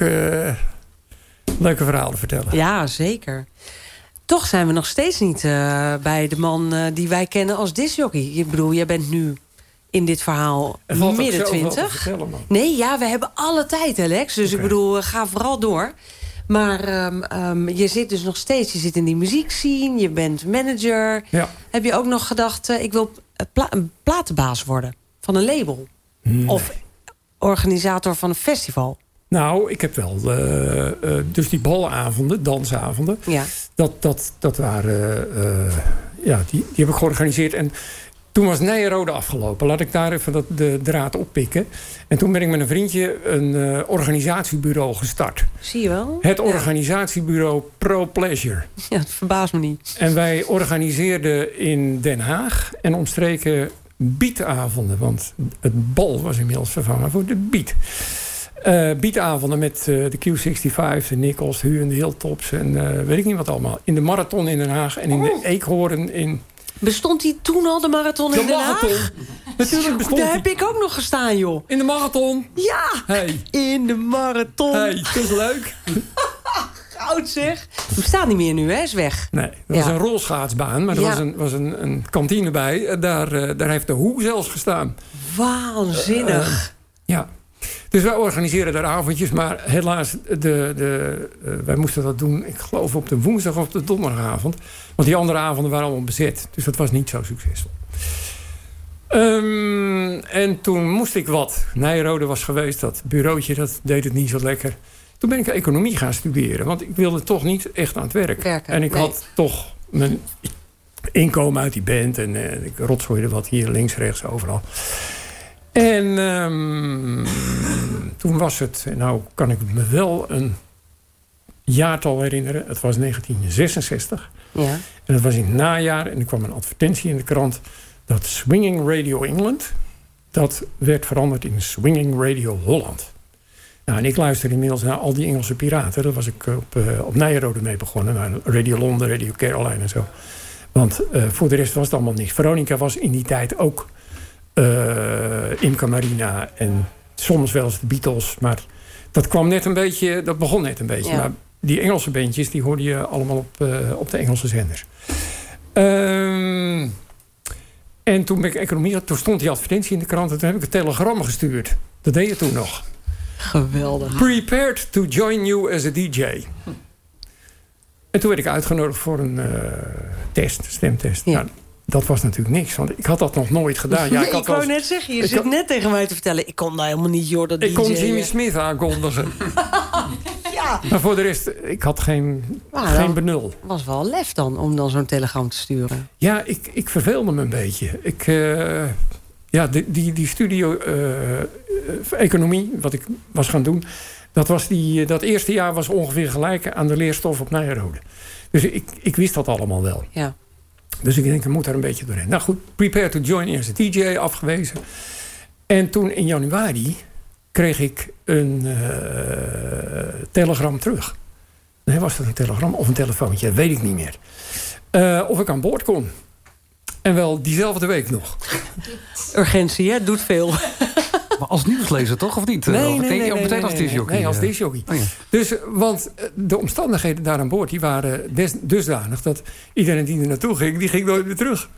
leuke verhalen vertellen. ja, zeker. Toch zijn we nog steeds niet eh, bij de man eh, die wij kennen als disjockey. Ik bedoel, jij bent nu in dit verhaal Er midden twintig. Nee, ja, we hebben alle tijd, Alex. Dus ik bedoel, eh, ga vooral door. Maar ehm, ehm, je zit dus nog steeds, je zit in die muziekscene, je bent manager. Ja. Heb je ook nog gedacht, ik wil pla- een platenbaas worden van een label? Of organisator van een festival? Nou, ik heb wel. eh, eh, dus die balavonden, dansavonden. Ja. Dat, dat, dat waren. eh, ja, die, die heb ik georganiseerd. En toen was Nijenrode afgelopen. Laat ik daar even dat, de draad oppikken. En toen ben ik met een vriendje een organisatiebureau gestart. Zie je wel? Het organisatiebureau Pro Pleasure. Ja, het verbaast me niet. En wij organiseerden in Den Haag en omstreken beatavonden. Want het bal was inmiddels vervangen voor de beat. Eh beatavonden met eh, de Q65, de Hu en de Hilltops en eh, weet ik niet wat allemaal. In de Marathon in Den Haag en in de Eekhoorn in... Bestond die toen al, de marathon in De Den Haag? Marathon! Natuurlijk bestond Daar die. heb ik ook nog gestaan, joh. In de Marathon! Ja, Hey, in de marathon. hey, dat is leuk. Oud zeg. Die bestaat niet meer nu, hè? Is weg. Nee, dat was een rolschaatsbaan, maar er Ja. was, een, was een, een kantine bij. Daar, daar heeft de Hoe zelfs gestaan. Waanzinnig. Ja. Dus wij organiseren daar avondjes, maar helaas, de, de, eh, wij moesten dat doen, ik geloof op de woensdag of op de donderdagavond. Want die andere avonden waren allemaal bezet. Dus dat was niet zo succesvol. Ehm, en toen moest ik wat. Nijrode was geweest, dat bureautje dat deed het niet zo lekker. Toen ben ik economie gaan studeren, want ik wilde toch niet echt aan het werk. Werken, en ik nee. had toch mijn inkomen uit die band en eh, ik rotzooide wat hier links, rechts, overal. En ehm, toen was het, nou kan ik me wel een jaartal herinneren. Het was 1966. Ja. En dat was in het najaar. En er kwam een advertentie in de krant. Dat Swinging Radio England. Dat werd veranderd in Swinging Radio Holland. Nou, en ik luister inmiddels naar al die Engelse piraten. Daar was ik op, uh, op Nijrode mee begonnen. Naar Radio Londen, Radio Caroline en zo. Want uh, voor de rest was het allemaal niks. Veronica was in die tijd ook Imca Marina. En soms wel eens de Beatles. Maar dat kwam net een beetje... Dat begon net een beetje. Ja. Maar die Engelse bandjes, die hoorde je allemaal op, uh, op de Engelse zenders. Um, En toen ben ik economie, toen stond die advertentie in de krant en toen heb ik een telegram gestuurd. Dat deed je toen nog. Geweldig. Prepared to join you as a DJ. En toen werd ik uitgenodigd voor een uh, test, stemtest. Ja. Nou, dat was natuurlijk niks, want ik had dat nog nooit gedaan. Ja, ik, ik wou net zeggen, je ik zit had- net tegen mij te vertellen... ik kon nou helemaal niet Jordan ik kon Jimmy. Smith aankondigen. Ja, maar voor de rest, ik had geen, geen benul. was wel lef dan, om dan zo'n telegram te sturen. Ja, ik, ik verveelde me een beetje. Ik, eh, ja, die, die, die studio eh, eh, economie, wat ik was gaan doen... Dat, was die, dat eerste jaar was ongeveer gelijk aan de leerstof op Nijrode. Dus ik, ik wist dat allemaal wel. Ja. Dus ik denk, ik moet daar een beetje doorheen. Nou goed, prepare to join eerst de DJ afgewezen. En toen in januari kreeg ik een eh, telegram terug. Nee, was dat een telegram of een telefoontje? Dat weet ik niet meer. Eh, of ik aan boord kon. En wel diezelfde week nog. Urgentie, hè? Doet veel. Maar als nieuwslezer toch, of niet? Nee, Of nee, nee, ook nee, meteen nee, als nee, disjockey? Nee, als eh? disjockey. Oh ja. Dus, want eh, de omstandigheden daar aan boord... die waren des, dusdanig dat iedereen die er naartoe ging... die ging nooit meer terug.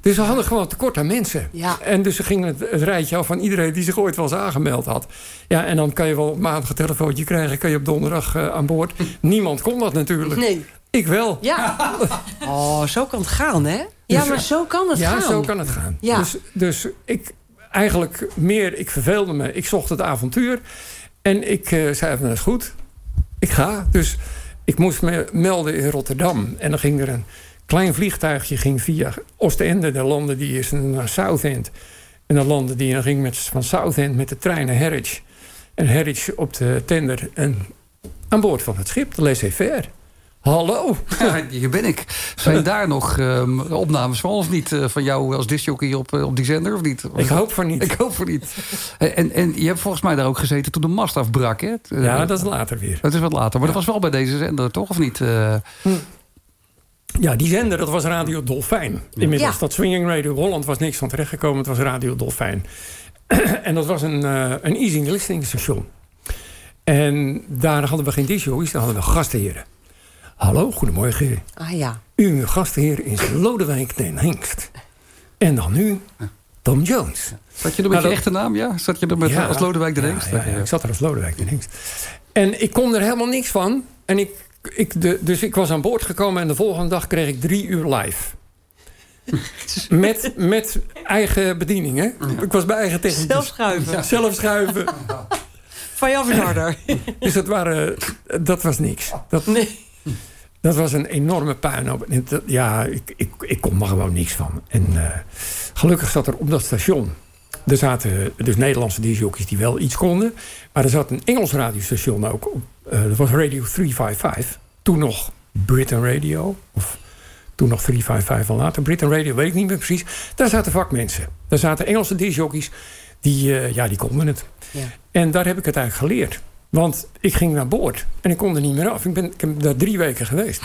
Dus we hadden gewoon tekort aan mensen. Ja. En dus ze gingen het, het rijtje af van iedereen... die zich ooit wel eens aangemeld had. Ja, en dan kan je wel op maandag een telefoontje krijgen... kan je op donderdag eh, aan boord. Niemand kon dat natuurlijk. Nee. Ik wel. Ja. Oh, zo kan het gaan, hè? Ja, Dus, maar zo kan het ja, gaan. zo kan het gaan. Ja. Dus, dus ik eigenlijk meer, ik verveelde me. Ik zocht het avontuur. En ik eh, zei van, dat is goed. Ik ga. Dus ik moest me melden in Rotterdam. En dan ging er een klein vliegtuigje ging via Oostende. Dan landde die is naar Southend. En dan landde die en dan ging met, van Southend met de trein naar Harwich. En Harwich op de tender. En aan boord van het schip, de laissez-faire. Hallo. Ja, hier ben ik. Zijn daar nog ehm, opnames van of niet? eh, van jou als discjockey op, eh, op die zender of niet? Of Ik hoop van niet. Ik hoop voor niet. Eh, En, en je hebt volgens mij daar ook gezeten toen de mast afbrak, hè? Eh, Ja, dat is later weer. Dat is wat later. Maar dat was wel bij deze zender, toch? Of niet? Eh, Ja, die zender, dat was Radio Dolfijn. Inmiddels, Ja. dat Swinging Radio Holland was niks van terechtgekomen. Het was Radio Dolfijn. en dat was een, eh een easy listening station. En daar hadden we geen disjo's, daar hadden we gastheren. Hallo, goedemorgen. Ah ja. Uw gastheer is Lodewijk den Hengst. En dan nu Tom Jones. zat je er met Nou, je echte naam, ja? Zat je er met, Ja. als Lodewijk de Ja, Hengst? Ja, ja, ik zat er als Lodewijk den Hengst. En ik kon er helemaal niks van. En ik, ik de, dus ik was aan boord gekomen en de volgende dag kreeg ik drie uur live. met, met eigen bedieningen. Ik was bij eigen techniek. Zelf schuiven. Zelf schuiven. Van jou is harder. Dus dat, waren, dat was niks. Dat, Nee. Dat was een enorme puinhoop. Ja, ik, ik, ik kon er gewoon niks van. En eh, gelukkig zat er op dat station... Er zaten dus Nederlandse disjockeys die wel iets konden. Maar er zat een Engels radiostation ook op. eh, dat was Radio 355. Toen nog Britain Radio. Of toen nog 355 al later. Britain Radio, weet ik niet meer precies. Daar zaten vakmensen. Daar zaten Engelse disjockeys. Die, eh, ja, die konden het. Ja. En daar heb ik het eigenlijk geleerd. Want ik ging naar boord en ik kon er niet meer af. Ik ben, daar drie weken geweest.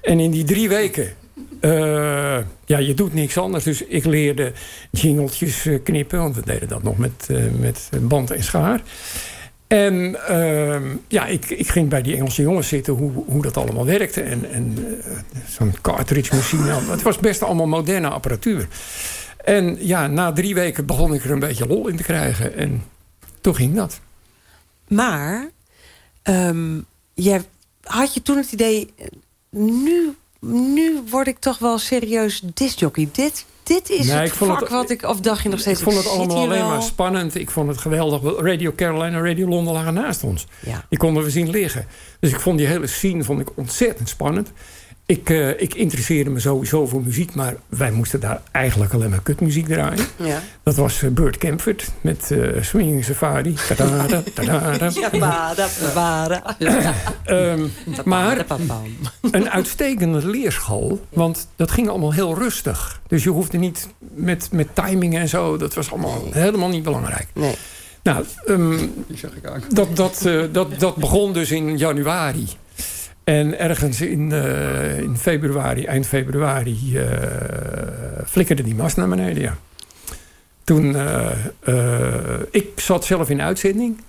En in die drie weken, eh, ja, je doet niks anders. Dus ik leerde jingeltjes eh, knippen, want we deden dat nog met, eh, met band en schaar. En ehm, ja, ik, ik ging bij die Engelse jongens zitten hoe, hoe dat allemaal werkte. En, en zo'n cartridge machine. Het was best allemaal moderne apparatuur. En ja, na drie weken begon ik er een beetje lol in te krijgen. En toen ging dat. Maar, ehm, jij, had je toen het idee... Nu, nu word ik toch wel serieus disjockey. Dit, dit is Nee, het ik vond vak het- wat ik... Of dacht je nog steeds... Ik vond het allemaal alleen wel? maar spannend. Ik vond het geweldig. Radio Carolina en Radio Londen lagen naast ons. Ja. Die konden we zien liggen. Dus ik vond die hele scene vond ik ontzettend spannend. Ik, eh, ik interesseerde me sowieso voor muziek, maar wij moesten daar eigenlijk alleen maar kutmuziek draaien. Ja. Dat was eh, Burt Camford met eh, Swinging Safari. Tadada, tadada. Ja, bada. Ehm, maar een uitstekende leerschool. Want dat ging allemaal heel rustig. Dus je hoefde niet met, met timing en zo. Dat was allemaal helemaal niet belangrijk. Nee. Nou, ehm, dat, dat, eh, dat, dat begon dus in januari. En ergens in, eh, in februari, eind februari, eh, flikkerde die mast naar beneden. Ja. Toen, eh, ik zat zelf in uitzending.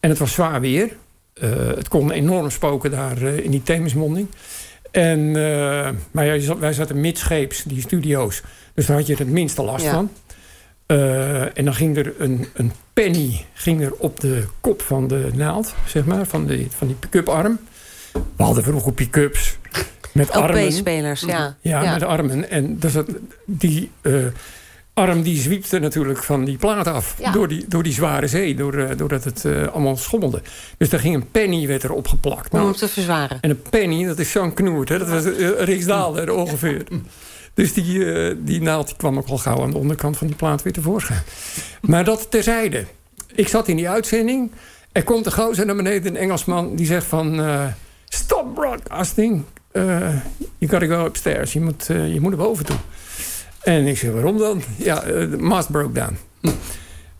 En het was zwaar weer. Het kon enorm spoken daar in die Themismonding. En, uh, maar ja, wij zaten midscheeps, die studio's. Dus daar had je het minste last van. Uh, en dan ging er een, een penny ging er op de kop van de naald, zeg maar, van, de, van die pick-up arm. We hadden vroeger pick-ups met armen. spelers ja. ja. met armen. En dat, die uh, arm die zwiepte natuurlijk van die plaat af. Door, die, door die zware zee, door, uh, doordat het uh, allemaal schommelde. Dus daar ging een penny werd erop geplakt. Om nou, te verzwaren. En een penny, dat is zo'n knoert. Hè? Dat was uh, Riksdaalder ongeveer. Dus die, die naald die kwam ook al gauw aan de onderkant van die plaat weer tevoorschijn. Maar dat terzijde. Ik zat in die uitzending. Er komt een gozer naar beneden, een Engelsman. Die zegt van... Stop broadcasting. you gotta go upstairs. Je moet, je moet naar boven toe. En ik zeg, waarom dan? Ja, de uh, mast broke down.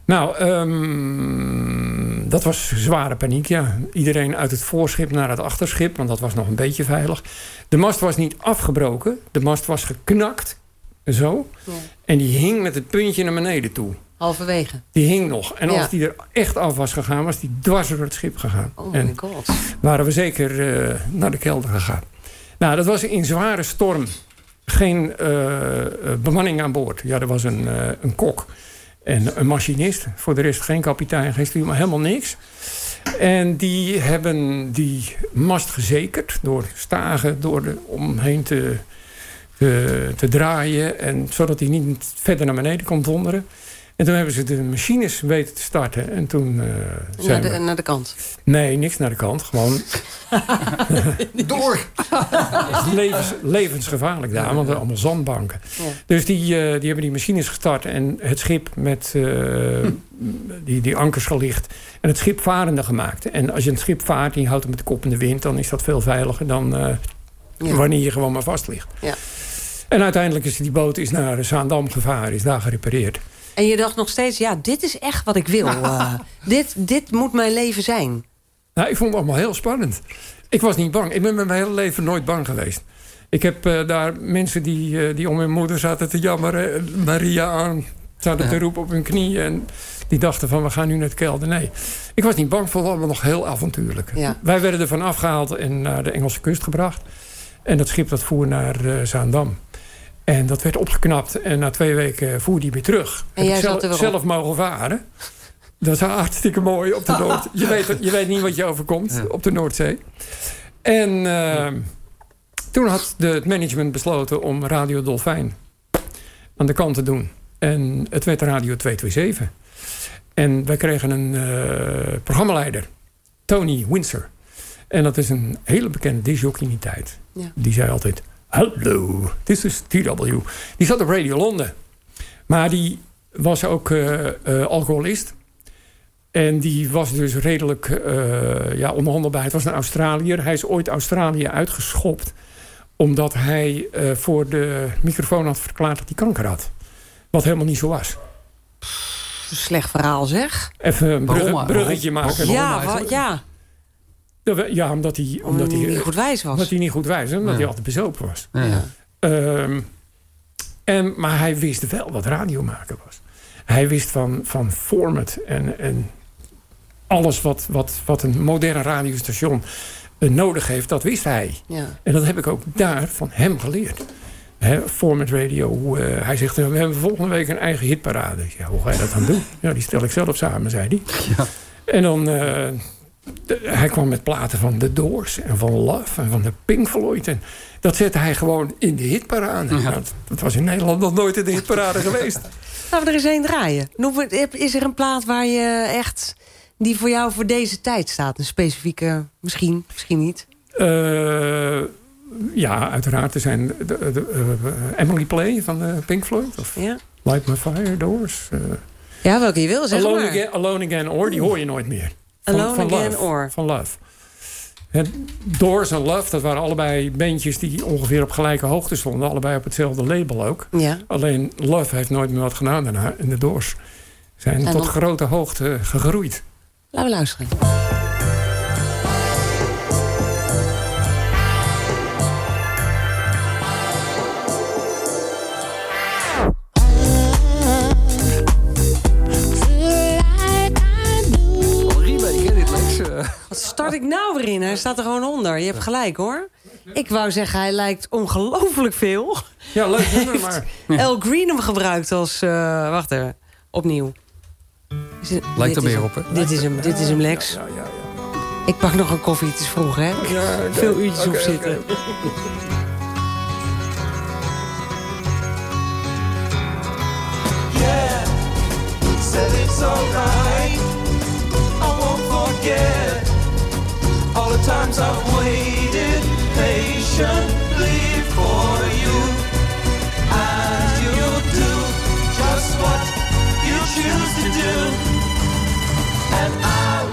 Nou, um, dat was zware paniek, ja. Iedereen uit het voorschip naar het achterschip, want dat was nog een beetje veilig. De mast was niet afgebroken, de mast was geknakt, zo. Ja. En die hing met het puntje naar beneden toe. Halverwege? Die hing nog. En als die er echt af was gegaan, was die dwars door het schip gegaan. Oh my en god. waren we zeker uh, naar de kelder gegaan. Nou, dat was in zware storm geen uh, bemanning aan boord. Ja, er was een, uh, een kok en een machinist. Voor de rest geen kapitein, geen stuur, maar helemaal niks. En die hebben die mast gezekerd door stagen door er omheen te, te, te, draaien. En, zodat hij niet verder naar beneden kon donderen. En toen hebben ze de machines weten te starten. En toen uh, naar, de, naar de kant? Nee, niks naar de kant. Gewoon... Door! Levens, levensgevaarlijk daar, want er zijn allemaal zandbanken. Ja. Dus die, uh, die hebben die machines gestart. En het schip met uh, die, die ankers gelicht. En het schip varende gemaakt. En als je een schip vaart en je houdt hem met de kop in de wind... dan is dat veel veiliger dan ja. wanneer je gewoon maar vast ligt. Ja. En uiteindelijk is die boot is naar Zaandam gevaren. Is daar gerepareerd. En je dacht nog steeds, ja, dit is echt wat ik wil. Uh, dit, dit moet mijn leven zijn. Nou, ik vond het allemaal heel spannend. Ik was niet bang. Ik ben mijn hele leven nooit bang geweest. Ik heb uh, daar mensen die, uh, die om mijn moeder zaten te jammeren... Maria aan zaten ja. te roepen op hun knieën... en die dachten van, we gaan nu naar het kelder. Nee, ik was niet bang. voor allemaal nog heel avontuurlijk. Ja. Wij werden ervan afgehaald en naar de Engelse kust gebracht. En dat schip dat voer naar Zaandam. En dat werd opgeknapt. En na twee weken voer die weer terug. En jij zelf, zat zelf mogen varen. Dat is hartstikke mooi op de Noord. Je weet, je weet niet wat je overkomt op de Noordzee. En uh, toen had de, het management besloten om Radio Dolfijn aan de kant te doen. En het werd Radio 227. En wij kregen een uh, programmaleider, Tony Windsor. En dat is een hele bekende disjockey in die tijd. Ja. Die zei altijd... Hallo, this is TW. Die zat op Radio Londen. Maar die was ook uh, uh, alcoholist. En die was dus redelijk uh, ja, onderhandelbaar. Het was een Australiër. Hij is ooit Australië uitgeschopt. Omdat hij voor de microfoon had verklaard dat hij kanker had. Wat helemaal niet zo was. Slecht verhaal zeg. Even een brug, bruggetje maken. Ja, ja. Ja, omdat hij, omdat, hij niet goed wijs was. Omdat hij niet goed wijs was, omdat ja. hij altijd bezopen was. Ja. Um, en, maar hij wist wel wat radiomaken was. Hij wist van, van format en, en alles wat, wat, wat een modern radiostation nodig heeft, dat wist hij. Ja. En dat heb ik ook daar van hem geleerd. He, format radio. Uh, hij zegt, we hebben volgende week een eigen hitparade. Ja, hoe ga je dat dan doen? Ja, die stel ik zelf samen, zei hij. Ja. En dan... Uh, de, hij kwam met platen van The Doors en van Love en van de Pink Floyd. En dat zette hij gewoon in de hitparade. Ja. Dat, dat, was in Nederland nog nooit in de hitparade geweest. Laten we er eens een draaien. Is er een plaat waar je echt... die voor jou voor deze tijd staat? Een specifieke, misschien, misschien niet? Uh, ja, uiteraard. Er zijn de, de, de uh, Emily Play van de Pink Floyd. Of ja. Light My Fire, Doors. Uh, ja, welke je wil, zeg Alone maar. Again, Alone Again Or, die hoor je nooit meer. Van, Alone van Again love, Or. Van Love. Doors en Love, dat waren allebei bandjes die ongeveer op gelijke hoogte stonden. Allebei op hetzelfde label ook. Ja. Alleen Love heeft nooit meer wat gedaan daarna. En de Doors zijn En tot dan- grote hoogte gegroeid. Laten we luisteren. Wat start ik nou weer in? Hij staat er gewoon onder. Je hebt gelijk hoor. Ik wou zeggen, hij lijkt ongelooflijk veel. Ja, leuk nummer, maar... El Green hem gebruikt als... Uh, wacht even, opnieuw. Het, lijkt er meer op, hè? Dit is hem, dit is hem, Lex. Ja, ja, ja, Ik pak nog een koffie, het is vroeg, hè? Ja, Veel uurtjes op zitten. Yeah, said it's alright. I won't forget all the times I've waited patiently for you. And you'll do just what you choose to do. somebody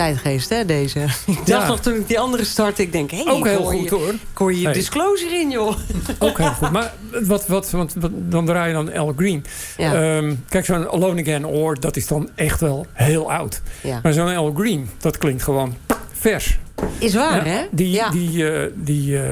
tijdgeest, hè, deze. Ik dacht nog toen ik die andere startte, ik denk... Hey, Ook heel goed, je, hoor. Hoor je disclosure in, joh. Ook heel goed. Maar wat, wat, want, dan draai je dan Al Green. Ehm, kijk, zo'n Alone Again Or, dat is dan echt wel heel oud. Maar zo'n Al Green, dat klinkt gewoon vers. Is waar, hè? Die, ja. die, uh, die uh,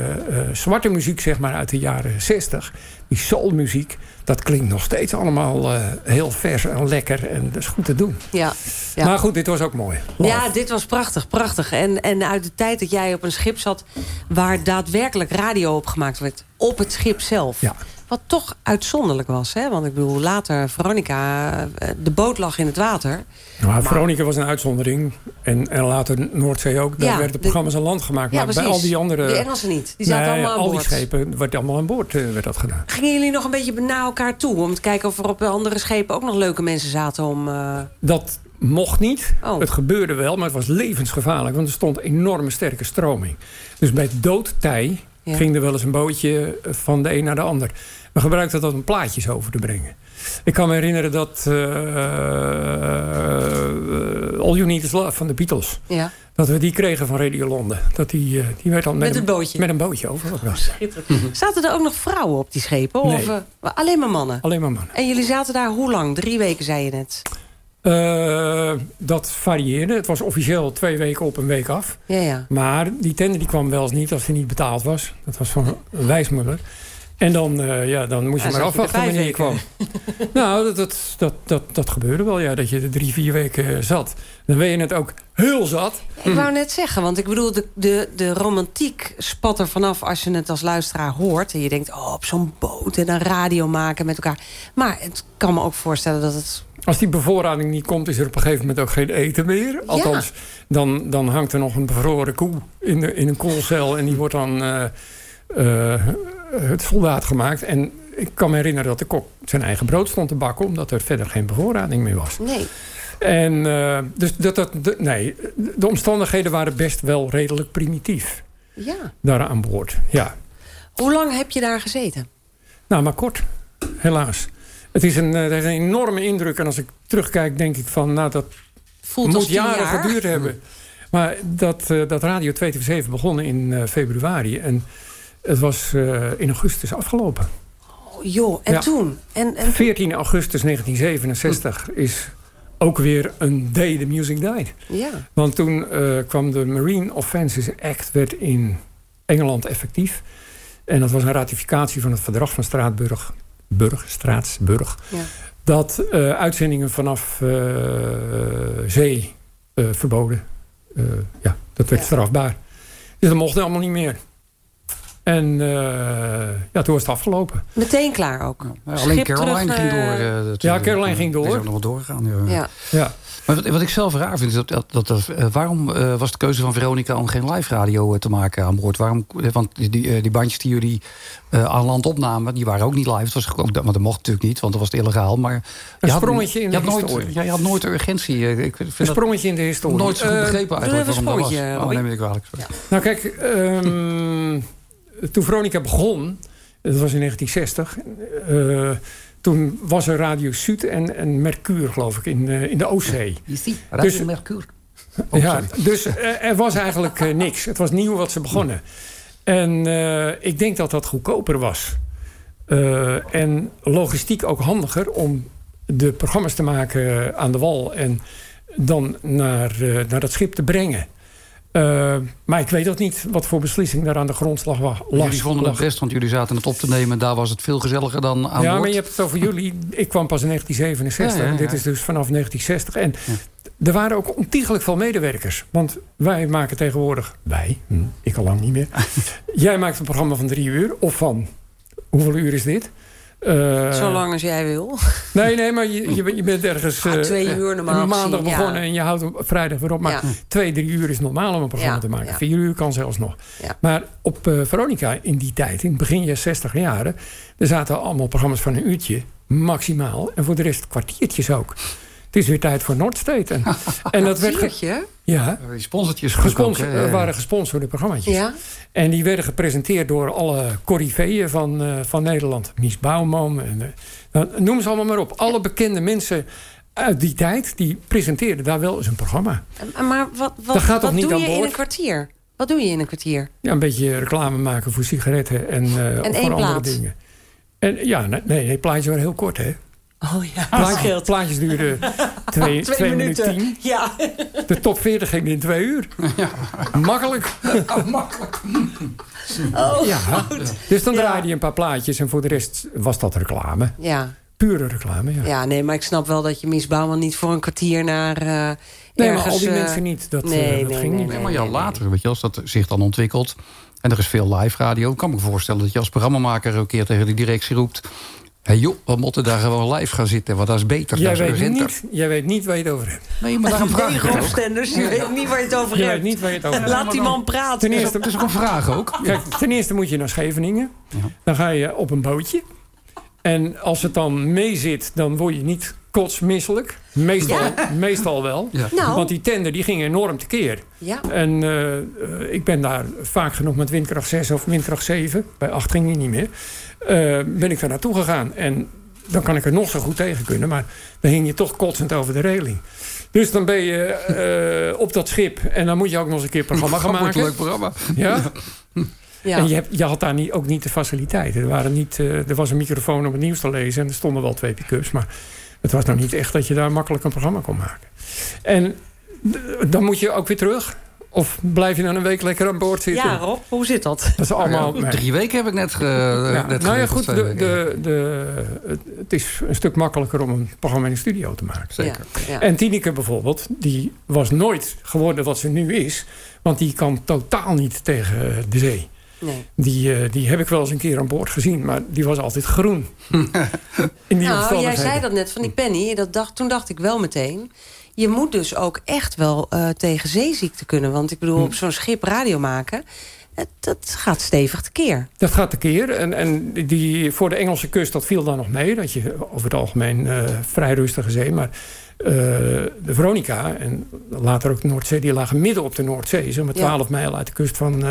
zwarte muziek, zeg maar, uit de jaren 60. Die soulmuziek dat klinkt nog steeds allemaal heel vers en lekker. En dat is goed te doen. Ja, ja. Maar goed, dit was ook mooi. Ja, dit was prachtig, prachtig. En, en uit de tijd dat jij op een schip zat... waar daadwerkelijk radio op gemaakt werd. Op het schip zelf. Ja. Wat toch uitzonderlijk was. Hè? Want ik bedoel, later, Veronica, eh, de boot lag in het water. Nou, maar, Veronica was een uitzondering. En, en later Noordzee ook. Daar werden de programma's aan land gemaakt. Ja, maar bij al die andere... De Engelsen niet. Die zaten allemaal aan boord. al die schepen werd allemaal aan boord uh, werd dat gedaan. Gingen jullie nog een beetje naar elkaar toe? Om te kijken of er op andere schepen ook nog leuke mensen zaten om... Uh... Dat mocht niet. Oh. Het gebeurde wel, maar het was levensgevaarlijk. Want er stond enorme sterke stroming. Dus bij doodtij ging er wel eens een bootje van de een naar de ander. We gebruikten dat om plaatjes over te brengen. Ik kan me herinneren dat uh, All You Need Is Love van de Beatles... Ja. dat we die kregen van Radio Londen. Dat die, die werd dan met, met een, bootje? Met een bootje over. Oh, zaten er ook nog vrouwen op die schepen? Of, alleen maar mannen? Alleen maar mannen. En jullie zaten daar hoe lang? Drie weken, zei je net. Uh, dat varieerde. Het was officieel twee weken op, een week af. Ja, ja. Maar die tender die kwam wel eens niet als die niet betaald was. Dat was van Wijsmuller. En dan, uh, ja, dan moest je maar afwachten wanneer je kwam. nou, dat, dat, dat, dat, gebeurde wel, ja. Dat je er drie, vier weken zat. Dan ben je het ook heel zat. Ik wou net zeggen, want ik bedoel... de, de, de romantiek spat er vanaf als je het als luisteraar hoort. En je denkt, oh, op zo'n boot en een radio maken met elkaar. Maar het kan me ook voorstellen dat het als die bevoorrading niet komt, is er op een gegeven moment ook geen eten meer. Althans, dan, dan hangt er nog een bevroren koe in, de, in een koolcel en die wordt dan uh, het soldaat gemaakt. En ik kan me herinneren dat de kok zijn eigen brood stond te bakken, omdat er verder geen bevoorrading meer was. Nee. En uh, dus dat, dat, de, nee, de omstandigheden waren best wel redelijk primitief. Ja. Daar aan boord, ja. Hoe lang heb je daar gezeten? Nou, maar kort, helaas. Het is een, het is een enorme indruk. En als ik terugkijk, denk ik van, nou, dat Voelt moet jaren jaar. geduurd hebben. Maar dat, uh, dat Radio 227 begonnen in uh, februari. En het was in augustus afgelopen. Oh, joh, en ja. toen? En, en 14 augustus 1967 hm. is ook weer een day the music died. Ja. Want toen kwam de Marine Offenses Act werd in Engeland effectief. En dat was een ratificatie van het verdrag van Straatsburg. Burg, Straatsburg. Ja. Dat uh, uitzendingen vanaf uh, zee uh, verboden. ja, dat werd ja. strafbaar. Dus dat mocht allemaal niet meer. En ja, toen was het afgelopen. Meteen klaar ook. Ja, alleen Caroline ging door. Ja, Caroline ging door. Die is ook nog wel doorgegaan. Ja. ja. Maar wat, wat, ik zelf raar vind, is dat, dat, dat uh, waarom uh, was de keuze van Veronica om geen live radio uh, te maken aan boord? Waarom, want die, die bandjes die jullie aan land opnamen, die waren ook niet live. Het was ook, want dat mocht natuurlijk niet, want dat was illegaal. Maar een sprongetje in de je had historie. Nooit, ja, je had nooit de urgentie. Ik vind een sprongetje in de historie. Nooit zo goed begrepen eigenlijk waarom dat was. Oh, neem ik kwalijk. Ja. Nou kijk, um, toen Veronica begon, dat was in 1960 toen was er Radio Zuid en, en Mercure, geloof ik, in, uh, in de Oostzee. Radio dus, Mercure. Oh, ja, dus uh, er was eigenlijk uh, niks. Het was nieuw wat ze begonnen. En ik denk dat dat goedkoper was. en logistiek ook handiger om de programma's te maken aan de wal... en dan naar, naar dat schip te brengen. Uh, maar ik weet ook niet wat voor beslissing daar aan de grondslag lag. Jullie vonden het best, want jullie zaten het op te nemen. Daar was het veel gezelliger dan aan Ja, boord. maar je hebt het over jullie. Ik kwam pas in 1967. Ja, ja, ja. Dit is dus vanaf 1960. En er waren ook ontiegelijk veel medewerkers. Want wij maken tegenwoordig... Wij, hm, ik al lang niet meer. Jij maakt een programma van drie uur. Of van... Hoeveel uur is dit? Uh, Zolang als jij wil. Nee, nee, maar je, je, je bent ergens ah, twee uur normaal maandag gezien, begonnen ja. en je houdt op vrijdag weer op. Maar Ja. twee, drie uur is normaal om een programma Ja, te maken. Vier uur kan zelfs nog. Maar op eh, Veronica in die tijd, in het begin jaren 60 jaren, er zaten allemaal programma's van een uurtje maximaal. En voor de rest kwartiertjes ook. Het is weer tijd voor Noordstate. En, en dat werd. ge-? Ja, Die sponsortjes waren gesponsorde programmaatjes. Ja. En die werden gepresenteerd door alle corifeeën van, eh, van Nederland. Mies Bouwman. En, eh, nou, noem ze allemaal maar op. Alle bekende mensen uit die tijd... die presenteerden daar wel eens een programma. En- Maar wat, wat, wat doe je in een kwartier? Wat doe je in een kwartier? Ja, een beetje reclame maken voor sigaretten en, eh, één voor andere plaat? dingen. En ja, nee, nee, nee, plaatjes waren heel kort, hè? Oh ja, Plaatjes, plaatjes duurden twee, Twee, twee minuten tien. Ja. De top 40 ging in twee uur. Makkelijk. Oh, Ja. Dus dan Ja. draaide je een paar plaatjes en voor de rest was dat reclame. ja. Pure reclame, ja. Ja, nee, maar ik snap wel dat je Mies Bouwman niet voor een kwartier naar eh Nee, maar ergens, al die eh, mensen niet. Dat, eh, nee, dat nee, ging nee, niet. nee. Ja, maar ja, later, weet je, als dat zich dan ontwikkelt... en er is veel live radio... kan ik me voorstellen dat je als programmamaker... een keer tegen de directie roept... Hé hey joh, we moeten daar gewoon live gaan zitten... want dat is beter, Jij dat weet, urgenter. niet, jij weet niet waar je het over hebt. Nee, maar daarom vraag ik je weet niet waar je het over Je hebt. weet niet waar je het over hebt. Laat die man praten. Ten eerste, Het is ook een vraag ook. Kijk, ten eerste moet je naar Scheveningen. Dan ga je op een bootje. En als het dan mee zit, dan word je niet kotsmisselijk. Meestal, meestal wel. Ja. Nou. Want die tender die ging enorm tekeer. Ja. En eh, eh, ik ben daar vaak genoeg met windkracht 6 of windkracht 7. Bij 8 ging die niet meer. eh, ben ik daar naartoe gegaan. En dan kan ik er nog zo goed tegen kunnen. Maar dan hing je toch kotsend over de reling. Dus dan ben je eh, op dat schip. En dan moet je ook nog eens een keer een programma gaan wordt een maken. leuk programma. Ja? Ja. En je, hebt, je had daar niet, ook niet de faciliteiten. Er, waren niet, er was een microfoon om het nieuws te lezen. En er stonden wel twee pick-ups. Maar het was nou niet echt dat je daar makkelijk een programma kon maken. En dan moet je ook weer terug. Of blijf je dan een week lekker aan boord zitten? ja, Rob, hoe zit dat? Dat is allemaal... Ja. Drie weken heb ik net, ge, Ja, net nou ja, goed. De, de, de, het, het is een stuk makkelijker om een programma in de studio te maken. Zeker. Ja, ja. En Tineke bijvoorbeeld, die was nooit geworden wat ze nu is. Want die kan totaal niet tegen de zee. Nee. Die, die heb ik wel eens een keer aan boord gezien, maar die was altijd groen. In die nou, jij zei dat net van die penny. Dat dacht, toen dacht ik wel meteen je moet dus ook echt wel uh, tegen zeeziekte kunnen. Want ik bedoel, hm. op zo'n schip radio maken... dat gaat stevig tekeer. Dat gaat tekeer. En, en die, voor de Engelse kust, dat viel dan nog mee. Dat je over het algemeen uh, vrij rustige zee... maar uh, de Veronica en later ook de Noordzee... die lagen midden op de Noordzee. Zo'n 12 mijl uit de kust van,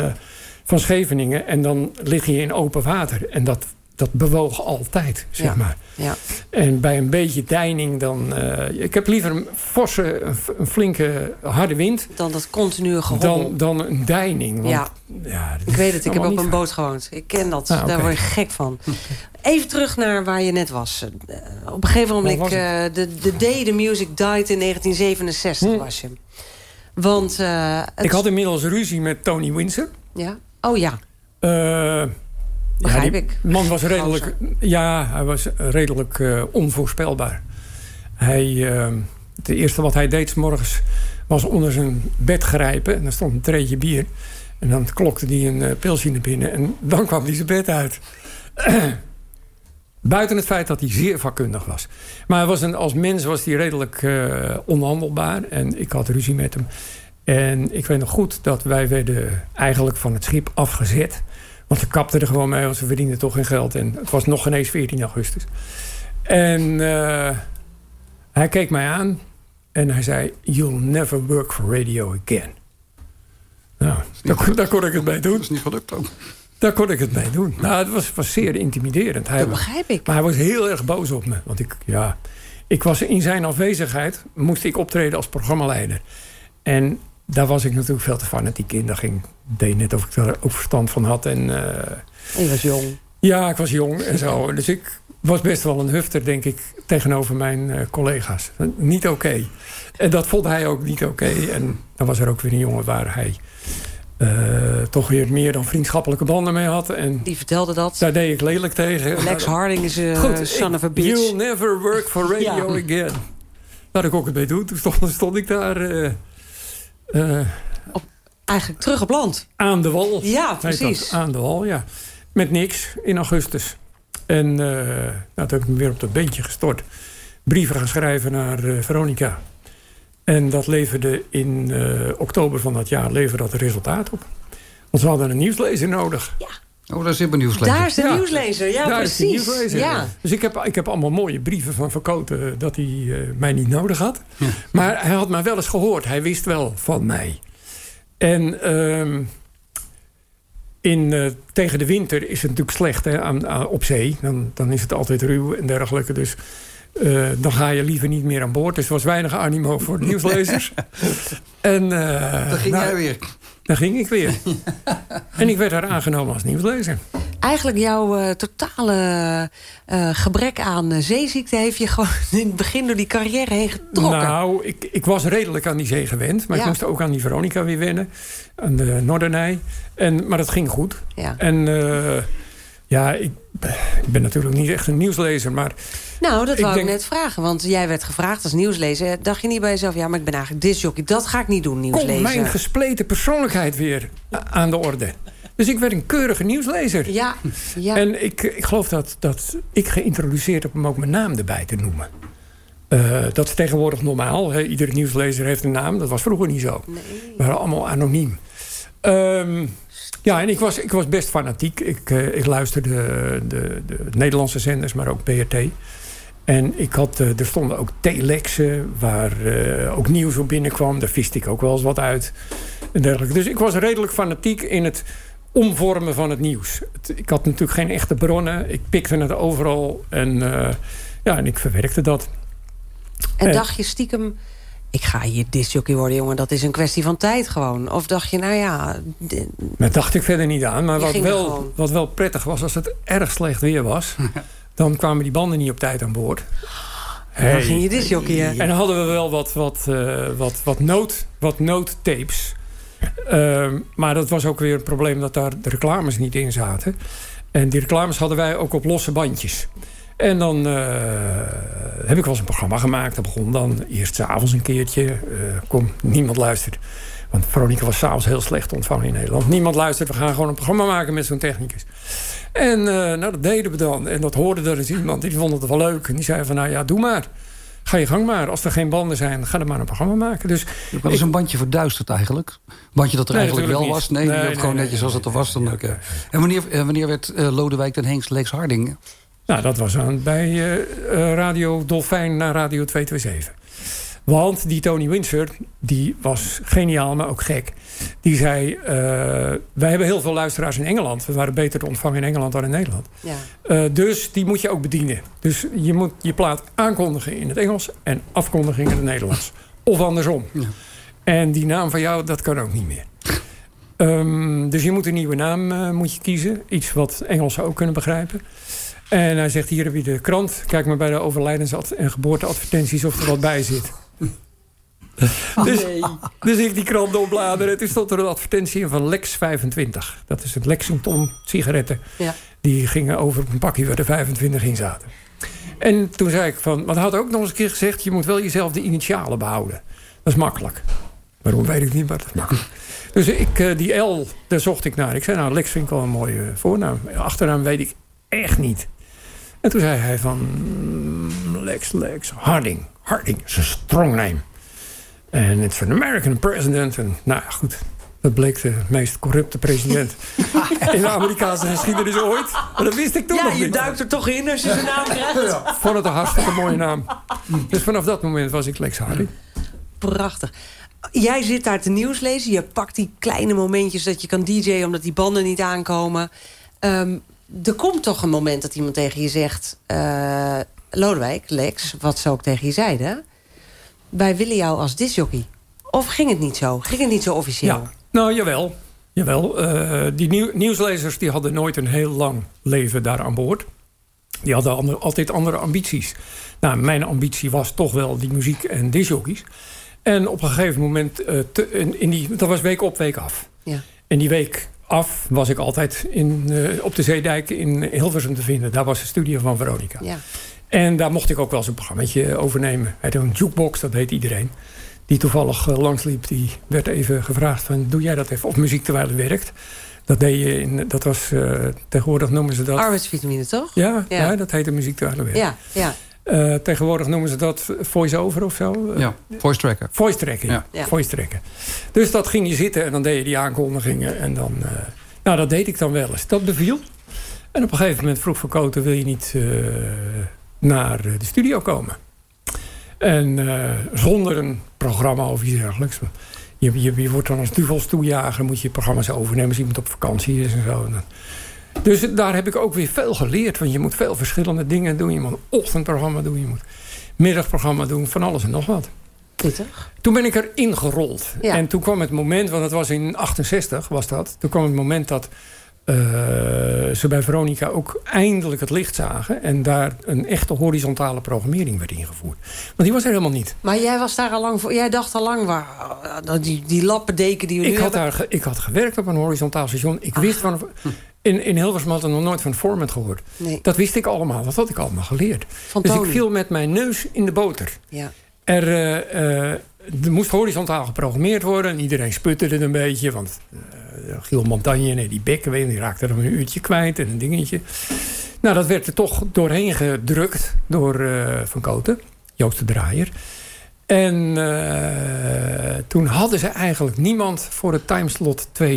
van Scheveningen. En dan lig je in open water. En dat dat bewoog altijd, zeg maar. Ja. En bij een beetje deining dan... Uh, ik heb liever een forse, een flinke harde wind... Dan dat continue gehobbel. Dan, dan een deining. Want, ja. ja ik weet het, ik heb op een boot gewoond. Ik ken dat, ah, daar word je gek van. Even terug naar waar je net was. Uh, op een gegeven moment, uh, de, de day the music died in 1967 hm. was je. Want... Ik had inmiddels ruzie met Tony Windsor. Ja? Oh ja. Begrijp ja, ik. man was redelijk, ja, hij was redelijk uh, onvoorspelbaar. Hij, uh, het eerste wat hij deed s morgens was onder zijn bed grijpen. En dan stond een treetje bier. En dan klokte hij een uh, pilsje naar binnen. En dan kwam hij zijn bed uit. Buiten het feit dat hij zeer vakkundig was. Maar hij was een, als mens was hij redelijk uh, onhandelbaar. En ik had ruzie met hem. En ik weet nog goed dat wij werden eigenlijk van het schip afgezet. Want ze kapten er gewoon mee, want ze verdienden toch geen geld. En het was nog ineens 14 augustus. En uh, hij keek mij aan en hij zei... You'll never work for radio again. Nou, daar, daar, kon ik het mee doen. Dat is niet gelukt ook. Daar kon ik het mee doen. Nou, het was, was zeer intimiderend. Hij, dat begrijp ik. Maar hij was heel erg boos op me. Want ik, ja, ik was in zijn afwezigheid... moest ik optreden als programmaleider. En daar was ik natuurlijk veel te fanatiek in. Daar ging, deed net of ik daar ook verstand van had. En, uh, je was jong. Ja, ik was jong en zo. Dus ik was best wel een hufter, denk ik, tegenover mijn uh, collega's. Niet oké. En dat vond hij ook niet oké. En dan was er ook weer een jongen waar hij uh, toch weer meer dan vriendschappelijke banden mee had. En Die vertelde dat. Daar deed ik lelijk tegen. Lex Harding is een Goed, son of a bitch. You'll never work for radio ja. again. Laat ik ook het mee doen. Toen stond, stond ik daar... Op, eigenlijk terug op land. Aan de wal. Ja, precies. aan de wal, ja. Met niks in augustus. En uh, nou, toen heb ik me weer op dat beentje gestort. Brieven gaan schrijven naar uh, Veronica. En dat leverde in oktober van dat jaar leverde dat resultaat op. Want we hadden een nieuwslezer nodig. Ja. Oh, daar zit een nieuwslezer. Daar is de nieuwslezer, ja, daar precies. Is de nieuwslezer. Ja. Dus ik heb, ik heb allemaal mooie brieven van Verkoten dat hij uh, mij niet nodig had. Ja. Maar hij had mij wel eens gehoord. Hij wist wel van mij. En uh, in, uh, tegen de winter is het natuurlijk slecht hè, aan, op zee. Dan, dan is het altijd ruw en dergelijke. Dus uh, dan ga je liever niet meer aan boord. Dus er was weinig animo voor de nieuwslezers. en, dan ging nou, jij weer. Daar ging ik weer. en ik werd daar aangenomen als nieuwslezer. Eigenlijk jouw uh, totale uh, gebrek aan uh, zeeziekte... heeft je gewoon in het begin door die carrière heen getrokken. Nou, ik, ik was redelijk aan die zee gewend. Maar ja. ik moest ook aan die Veronica weer wennen. Aan de Noordernij. En, maar dat ging goed. Ja. En ja, ik, ik ben natuurlijk niet echt een nieuwslezer, maar... Nou, dat wou ik net vragen. Want jij werd gevraagd als nieuwslezer. Dacht je niet bij jezelf, ja, maar ik ben eigenlijk disjockey. Dat ga ik niet doen, nieuwslezer. Kom mijn gespleten persoonlijkheid weer aan de orde. Dus ik werd een keurige nieuwslezer. Ja, ja. En ik, ik geloof dat, dat ik geïntroduceerd heb om ook mijn naam erbij te noemen. Uh, dat is tegenwoordig normaal. Hè? Iedere nieuwslezer heeft een naam. Dat was vroeger niet zo. Nee. We waren allemaal anoniem. Um, ja, en ik was, ik was best fanatiek. Ik, uh, ik luisterde de, de, de, Nederlandse zenders, maar ook BRT. En ik had, uh, er stonden ook telexen waar uh, ook nieuws op binnenkwam. Daar viste ik ook wel eens wat uit. En dergelijke. Dus ik was redelijk fanatiek in het omvormen van het nieuws. Het, ik had natuurlijk geen echte bronnen. Ik pikte het overal. En, ja, en ik verwerkte dat. En dacht je stiekem ik ga hier disjockey worden, jongen. Dat is een kwestie van tijd gewoon. Of dacht je, nou ja... Dat dacht ik verder niet aan. Maar wat wel, wat wel prettig was, als het erg slecht weer was... dan kwamen die banden niet op tijd aan boord. Hey. Dan ging je disjockeyen. En dan hadden we wel wat, wat, uh, wat, wat, nood, wat noodtapes. Uh, maar dat was ook weer een probleem dat daar de reclames niet in zaten. En die reclames hadden wij ook op losse bandjes. En dan uh, heb ik wel eens een programma gemaakt. Dat begon dan eerst s'avonds een keertje. Uh, kom, niemand luistert. Want Veronica was s'avonds heel slecht ontvangen in Nederland. Niemand luistert, we gaan gewoon een programma maken met zo'n technicus. En uh, nou, dat deden we dan. En dat hoorde er eens iemand, die vond het wel leuk. En die zei van, nou ja, doe maar. Ga je gang maar. Als er geen banden zijn, ga er maar een programma maken. Dus Wat is een bandje verduisterd eigenlijk? Bandje dat er eigenlijk wel was? Nee, nee, gewoon netjes zoals het er was. Dan. En wanneer, wanneer werd Lodewijk den Hengst Lex Harding? Nou, dat was aan, bij uh, Radio Dolfijn naar Radio 227. Want die Tony Windsor, die was geniaal, maar ook gek. Die zei, uh, wij hebben heel veel luisteraars in Engeland. We waren beter te ontvangen in Engeland dan in Nederland. Ja. Uh, dus die moet je ook bedienen. Dus je moet je plaat aankondigen in het Engels... en afkondigen in het Nederlands. Of andersom. Ja. En die naam van jou, dat kan ook niet meer. Um, dus je moet een nieuwe naam uh, moet je kiezen. Iets wat Engelsen ook kunnen begrijpen. En hij zegt, hier heb je de krant. Kijk maar bij de overlijdens- en geboorteadvertenties of er wat bij zit. Oh, dus, nee. dus ik die krant doorbladeren. Toen stond er een advertentie in van Lex 25. Dat is het Lexington sigaretten. Ja. Die gingen over een pakje waar er 25 in zaten. En toen zei ik van... Want hij had ook nog eens een keer gezegd... je moet wel jezelf de initialen behouden. Dat is makkelijk. Waarom weet ik niet, maar dat is makkelijk. Dus ik, uh, die L, daar zocht ik naar. Ik zei, nou, Lex vind ik wel een mooie voornaam. Achternaam weet ik echt niet. En toen zei hij van... Lex, Lex, Harding. Harding is een strong name. En het is een American president. En nou goed, dat bleek de meest corrupte president in de Amerikaanse geschiedenis ooit. Maar dat wist ik toen ja, nog niet. Ja, je duikt er toch in als je zijn naam krijgt. Ja. Vond het een hartstikke mooie naam. Dus vanaf dat moment was ik Lex Harding. Prachtig. Jij zit daar te nieuws lezen. Je pakt die kleine momentjes dat je kan DJ'en... omdat die banden niet aankomen. Um, er komt toch een moment dat iemand tegen je zegt... Uh, Lodewijk, Lex, wat ze ook tegen je zeiden... wij willen jou als disjockey. Of ging het niet zo? Ging het niet zo officieel? Ja, nou, jawel. jawel. Uh, die nieuw, nieuwslezers die hadden nooit een heel lang leven daar aan boord. Die hadden altijd andere ambities. Nou, mijn ambitie was toch wel die muziek en disjockeys. En op een gegeven moment, uh, te, in, in, die, dat was week op, week af. Ja. En die week af was ik altijd in, uh, op de Zeedijk in Hilversum te vinden. Daar was de studio van Veronica. Ja. En daar mocht ik ook wel eens een programmaatje overnemen. Hij had een jukebox, dat weet iedereen. Die toevallig uh, langsliep, die werd even gevraagd van... doe jij dat even, of muziek terwijl het werkt. Dat deed je in, dat was, uh, tegenwoordig noemen ze dat... Arbeidsvitamine, toch? Ja, ja. ja dat heette muziek terwijl het werkt. Ja, ja. Uh, tegenwoordig noemen ze dat voice-over of zo. Ja, voice tracker. Voice tracker, ja. ja. Voice tracker. Dus dat ging je zitten en dan deed je die aankondigingen. En dan, uh, nou, dat deed ik dan wel eens. Dat beviel. En op een gegeven moment vroeg Van Koten... wil je niet uh, naar de studio komen? En zonder een programma of iets dergelijks. Je, je, je wordt dan als duvels toejager... moet je programma's overnemen als iemand op vakantie is en zo. En dan, dus daar heb ik ook weer veel geleerd. Want je moet veel verschillende dingen doen. Je moet een ochtendprogramma doen. Je moet middagprogramma doen. Van alles en nog wat. Pittig. Toen ben ik erin gerold. Ja. En toen kwam het moment, want het was in 68 was dat. Toen kwam het moment dat uh, ze bij Veronica ook eindelijk het licht zagen. En daar een echte horizontale programmering werd ingevoerd. Want die was er helemaal niet. Maar jij was daar al lang voor. Jij dacht al lang waar. Die, die lappendeken die we ik nu had hebben. Daar, ik had gewerkt op een horizontaal station. Ik wist van. In, in Hilversum had ik nog nooit van format gehoord. Nee. Dat wist ik allemaal. Dat had ik allemaal geleerd. Dus ik viel met mijn neus in de boter. Ja. Er, uh, uh, er moest horizontaal geprogrammeerd worden. En iedereen sputterde een beetje. Want uh, Giel Montagne en die Bekken, die raakte er een uurtje kwijt en een dingetje. Nou, dat werd er toch doorheen gedrukt door Van Koten. Joost de Draaier. En toen hadden ze eigenlijk niemand voor het timeslot 2-4.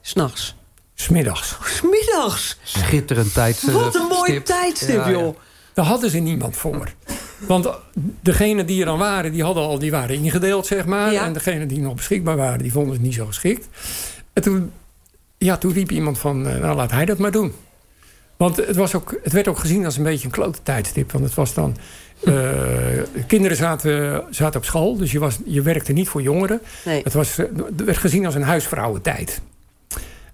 S'nachts. Smiddags. Smiddags? Schitterend tijd. Wat een mooi tijdstip, ja, joh. Daar hadden ze niemand voor. Want degenen die er dan waren, die, hadden al, die waren ingedeeld, zeg maar. Ja. En degenen die nog beschikbaar waren, die vonden het niet zo geschikt. En toen, ja, toen riep iemand van, nou laat hij dat maar doen. Want het, was ook, het werd ook gezien als een beetje een klote tijdstip. Want het was dan... Uh, kinderen zaten, zaten op school, dus je, was, je werkte niet voor jongeren. Nee. Het, was, het werd gezien als een huisvrouwentijd.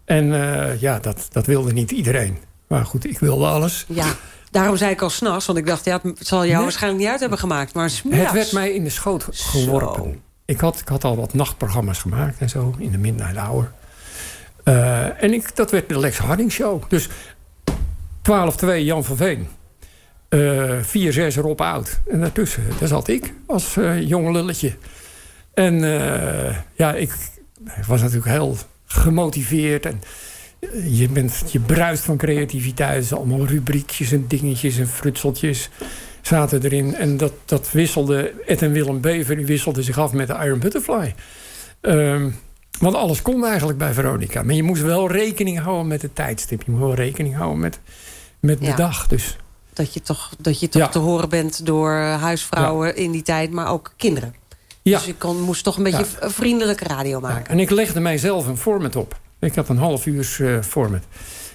En uh, ja, dat, dat wilde niet iedereen. Maar goed, ik wilde alles. Ja, daarom zei ik al s'nachts. Want ik dacht, ja, het zal jou nee. waarschijnlijk niet uit hebben gemaakt. Maar. Het werd mij in de schoot geworpen. Ik had, ik had al wat nachtprogramma's gemaakt en zo. In de Midnight Hour. Uh, en ik, dat werd de Lex Harding Show. Dus 12-2 Jan van Veen. Uh, 4-6 Rob Oud. En daartussen, daar zat ik als uh, jong lulletje. En ja, ik, was natuurlijk heel gemotiveerd. En je, bent, je bruist van creativiteit. Allemaal rubriekjes en dingetjes en frutseltjes zaten erin. En dat, dat wisselde, Ed en Willem Bever die wisselden zich af met de Iron Butterfly. Um, want alles kon eigenlijk bij Veronica. Maar je moest wel rekening houden met het tijdstip. Je moest wel rekening houden met, met de dag. Dus. Dat je toch, dat je toch te horen bent door huisvrouwen in die tijd, maar ook kinderen. Ja. Dus kon, moest toch een beetje vriendelijke radio maken. en ik legde mijzelf een format op. Ik had een half uurs uh, format.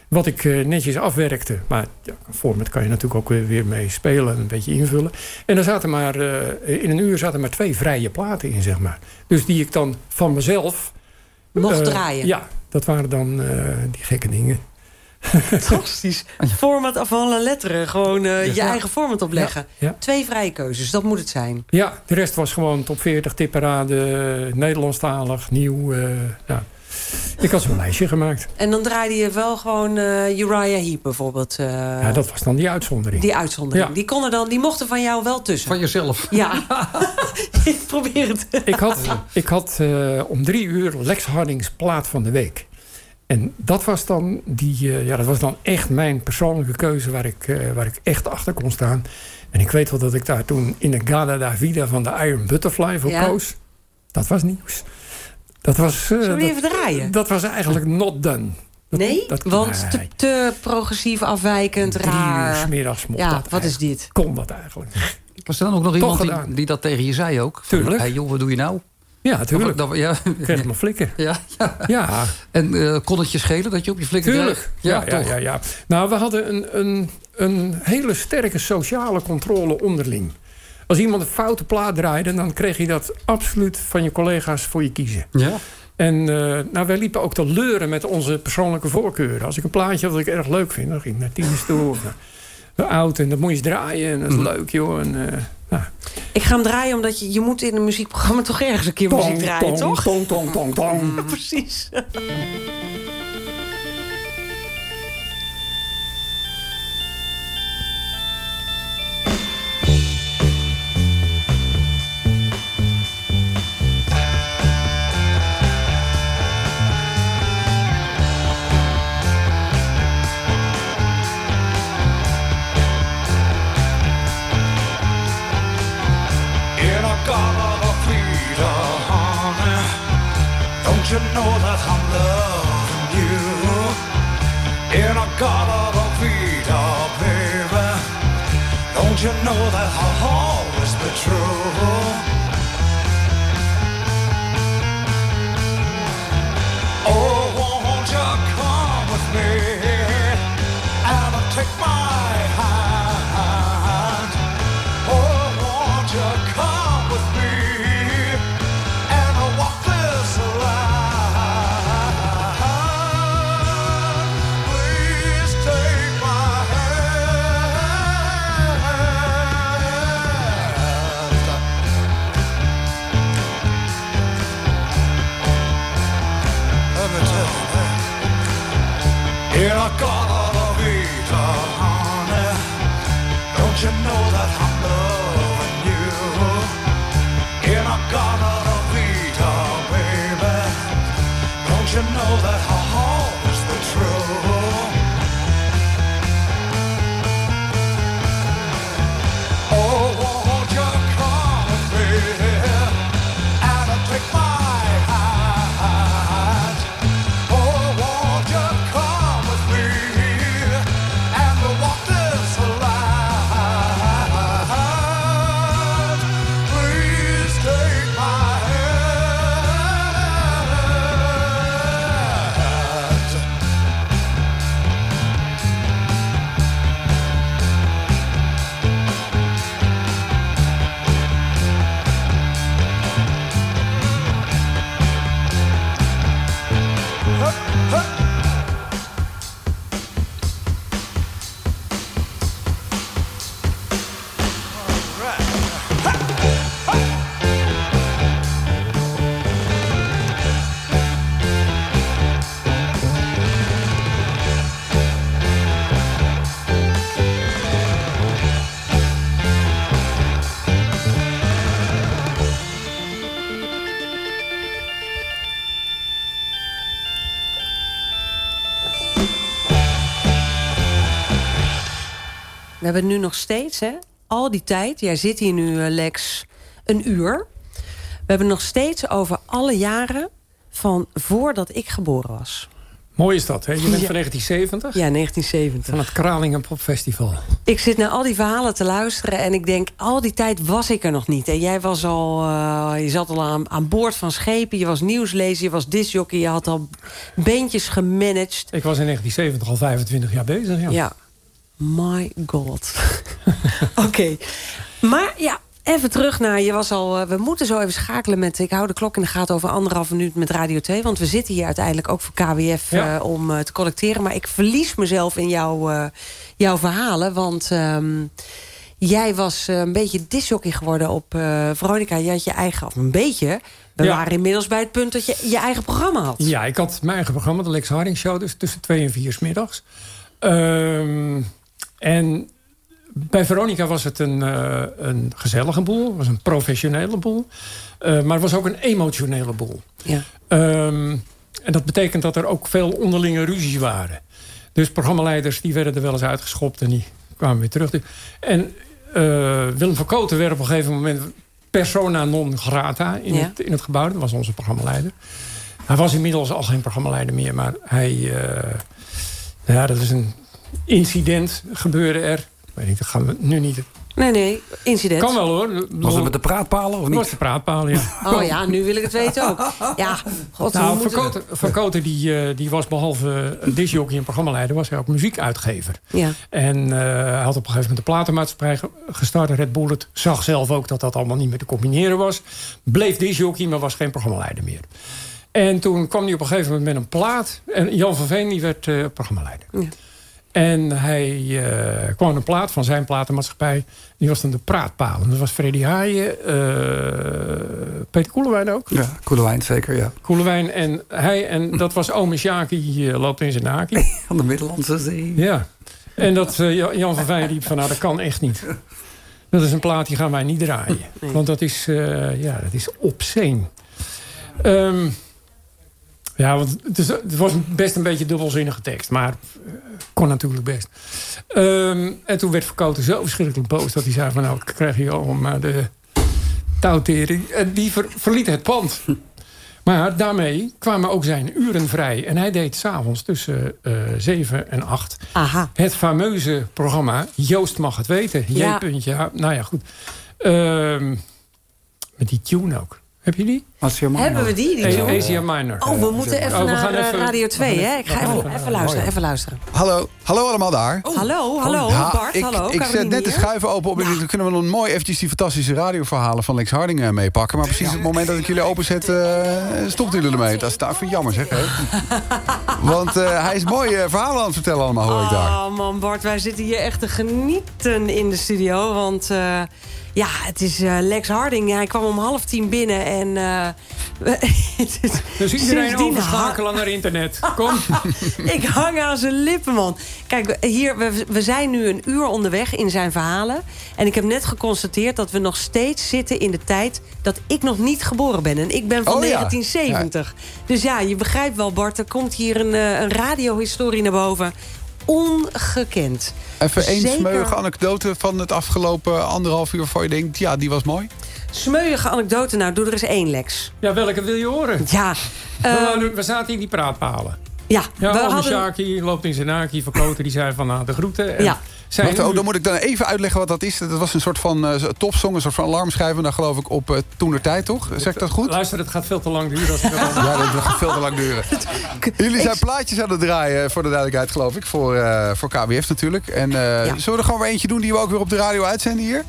Wat ik uh, netjes afwerkte. Maar ja, een format kan je natuurlijk ook weer mee spelen en een beetje invullen. En er zaten maar, uh, in een uur zaten maar twee vrije platen in, zeg maar. Dus die ik dan van mezelf... Mocht draaien? Ja, dat waren dan die gekke dingen. Fantastisch. Format af alle letteren. Gewoon uh, je eigen format opleggen. Twee vrije keuzes, dat moet het zijn. Ja, de rest was gewoon top 40, tipperade, Nederlandstalig, nieuw. Uh, ja. Ik had zo'n lijstje gemaakt. En dan draaide je wel gewoon uh, Uriah Heep bijvoorbeeld. Uh, ja, dat was dan die uitzondering. Die uitzondering. Die, konden dan, die mochten van jou wel tussen. Van jezelf. Ja. ik probeer het. Ik had, ik had uh, om drie uur Lex Hardings plaat van de week. En dat was dan, die, ja, dat was dan echt mijn persoonlijke keuze waar ik, waar ik echt achter kon staan. En ik weet wel dat ik daar toen in de Gala da Vida van de Iron Butterfly voor ja. koos. Dat was nieuws. Dat was, uh, Zullen we even draaien? Dat was eigenlijk not done. nee, want te, te, progressief, afwijkend, raar. Drie middags mocht ja, wat is dit? Kon dat eigenlijk. Was er dan ook nog iemand die, die, dat tegen je zei ook? Tuurlijk. Hey joh, wat doe je nou? Ja, tuurlijk. Dat, ja. Kreeg mijn flikker. Ja, ja. ja. En uh, kon het je schelen dat je op je flikker Tuurlijk. Ja, ja, ja, ja, Nou, we hadden een, een, een hele sterke sociale controle onderling. Als iemand een foute plaat draaide, dan kreeg je dat absoluut van je collega's voor je kiezen. Ja. En uh, nou, wij liepen ook te leuren met onze persoonlijke voorkeuren. Als ik een plaatje had dat ik erg leuk vind, dan ging ik naar Tienes toe of naar oud en dat moet je eens draaien en dat is mhm. leuk joh. En, uh, Ik ga hem draaien omdat je, je moet in een muziekprogramma toch ergens een keer tong, muziek draaien, tong, toch? Tong, tong, tong, tong. Precies. You know that I'll always be true? Here I go. Hebben nu nog steeds, hè, al die tijd. Jij zit hier nu, Lex, een uur. We hebben nog steeds over alle jaren van voordat ik geboren was. Mooi is dat, hè? Je bent van 1970? Ja, 1970. Van het Kralingen Popfestival. Ik zit naar al die verhalen te luisteren en ik denk... al die tijd was ik er nog niet. En jij was al... Uh, je zat al aan, aan boord van schepen. Je was nieuwslezer, je was disjockey. Je had al bandjes gemanaged. Ik was in 1970 al 25 jaar bezig, ja. Ja. My god. Oké. Maar ja, Even terug naar, je was al, eh, we moeten zo even schakelen met... ik hou de klok in de gaten over anderhalf minuut met Radio 2... want we zitten hier uiteindelijk ook voor KWF eh, om uh, te collecteren. Maar ik verlies mezelf in jouw, jouw verhalen, want... Um, jij was een beetje disjockey geworden op Veronica. Je had je eigen, of een beetje... We waren inmiddels bij het punt dat je je eigen programma had. Ja, ik had mijn eigen programma, de Lex Harding Show... dus tussen twee en vier middags. Um, en bij Veronica was het een, uh, een gezellige boel. Het was een professionele boel. Uh, maar het was ook een emotionele boel. Ja. Um, en dat betekent dat er ook veel onderlinge ruzies waren. Dus programmaleiders die werden er wel eens uitgeschopt en die kwamen weer terug. En uh, Willem van Koten werd op een gegeven moment persona non grata in, ja. het, in het gebouw. Dat was onze programmaleider. Hij was inmiddels al geen programmaleider meer, maar hij... ja, dat is een incident gebeurde er weet niet, dat gaan we nu niet... Nee, nee, incident. Kan wel hoor. Was het met de praatpalen of niet? Was de praatpalen, ja. Oh ja, nu wil ik het weten ook. Ja, god, nou, Van Koten, die, die was behalve disjockey en programmaleider... was hij ook muziekuitgever. Ja. En uh, hij had op een gegeven moment de platenmaatschappij gestart. Red Bullet zag zelf ook dat dat allemaal niet meer te combineren was. Bleef disjockey, maar was geen programmaleider meer. En toen kwam hij op een gegeven moment met een plaat. En Jan van Veen die werd uh, programmaleider. Ja. En hij uh, kwam een plaat van zijn platenmaatschappij. Die was dan de Praatpalen. Dat was Freddy Haaien, uh, Peter Koelewijn ook. Ja, Koelewijn zeker, ja. Koelewijn en hij. En dat was ome Sjaki, uh, loopt in zijn naki. Van de Middellandse Zee. Ja. En dat Jan van Vijn riep van, nou dat kan echt niet. Dat is een plaat die gaan wij niet draaien. Want dat is, ja, dat is obscene. Um, ja, want het, is, het, was best een beetje dubbelzinnige tekst. Maar uh, kon natuurlijk best. Um, en toen werd Verkoten zo verschrikkelijk boos... dat hij zei van nou, ik krijg hier al maar de touwtering. En die ver, verliet het pand. Maar daarmee kwamen ook zijn uren vrij. En hij deed s'avonds tussen uh, 7 en 8... Aha. het fameuze programma Joost mag het weten. Ja. J. Nou ja, goed. Um, met die tune ook. Heb je die? Hebben we die? die Asia Minor. Oh, we moeten even oh, we naar even, Radio 2, hè? Ik ga even, even, luisteren, even luisteren. Hallo, hallo allemaal daar. Oh. Hallo, hallo, ja, Bart, ik, hallo. Ik zet net de schuiven open op. Ja. Dan kunnen we nog mooi eventjes die fantastische radioverhalen van Lex Harding uh, meepakken. Maar precies op het moment dat ik jullie openzet, uh, stopt jullie ermee. Dat is daarvoor jammer, zeg. Hè? Want uh, hij is mooie verhalen aan het vertellen allemaal, hoor ik daar. Oh man, Bart, wij zitten hier echt te genieten in de studio. Want... Ja, het is uh, Lex Harding. Hij kwam om half tien binnen en... Uh, dus iedereen overschakelen naar internet. Kom. ik hang aan zijn lippen, man. Kijk, hier, we, we zijn nu een uur onderweg in zijn verhalen. En ik heb net geconstateerd dat we nog steeds zitten in de tijd... dat ik nog niet geboren ben. En ik ben van 1970. Dus ja, je begrijpt wel, Bart. Er komt hier een, uh, een radiohistorie naar boven ongekend. Even één smeuïge anekdote van het afgelopen anderhalf uur... waarvan je denkt, ja, die was mooi. Smeuïge anekdote, nou, doe er eens één, Lex. Ja, welke wil je horen? Ja. Uh, we zaten in die praatpalen. Ja, ja we hadden... Shaki loopt in zijn naki, verkoten, die zei van nou, de groeten. En ja. Wacht, oh, dan moet ik dan even uitleggen wat dat is. Dat was een soort van uh, topsong, een soort van alarmschijven. Daar geloof ik op uh, toen tijd, toch? Zeg ik dat goed? Luister, het gaat veel te lang duren. Als ik ja, dat gaat veel te lang duren. Jullie zijn plaatjes aan het draaien, voor de duidelijkheid, geloof ik. Voor, uh, voor KWF natuurlijk. En ja. zullen we er gewoon weer eentje doen die we ook weer op de radio uitzenden hier?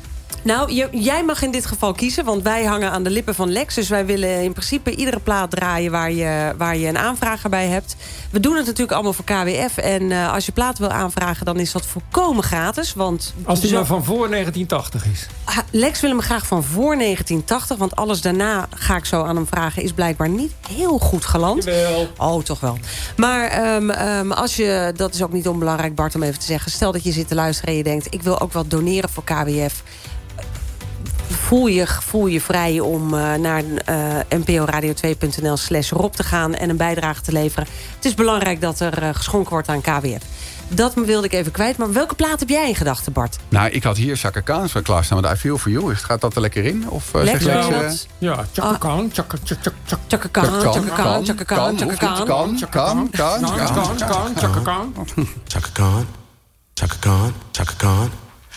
Nou, je, jij mag in dit geval kiezen, want wij hangen aan de lippen van Lex. Dus wij willen in principe iedere plaat draaien waar je, waar je een aanvrager bij hebt. We doen het natuurlijk allemaal voor KWF. En uh, als je plaat wil aanvragen, dan is dat volkomen gratis. Want als die maar van voor 1980 is. Lex wil hem graag van voor 1980. Want alles daarna, ga ik zo aan hem vragen, is blijkbaar niet heel goed geland. Jawel. Oh, toch wel. Maar um, um, als je, dat is ook niet onbelangrijk Bart om even te zeggen. Stel dat je zit te luisteren en je denkt, ik wil ook wat doneren voor KWF voel je, voel je vrij om uh, naar uh, nporadio2.nl slash Rob te gaan... en een bijdrage te leveren. Het is belangrijk dat er uh, geschonken wordt aan KWF. Dat wilde ik even kwijt. Maar welke plaat heb jij in gedachten, Bart? Nou, ik had hier Chaka Khan zo klaarstaan met I Feel For You. Gaat dat er lekker in? Of uh, Lekker, Lex, ja. eh, Ja, Chaka Khan, Chaka Chaka Chaka Chaka Khan, kan, Chaka Khan, Chaka Khan, kan, Chaka Khan. Khan, kan. Khan, Chaka Khan. Chaka Khan, Chaka Khan, Chaka Khan.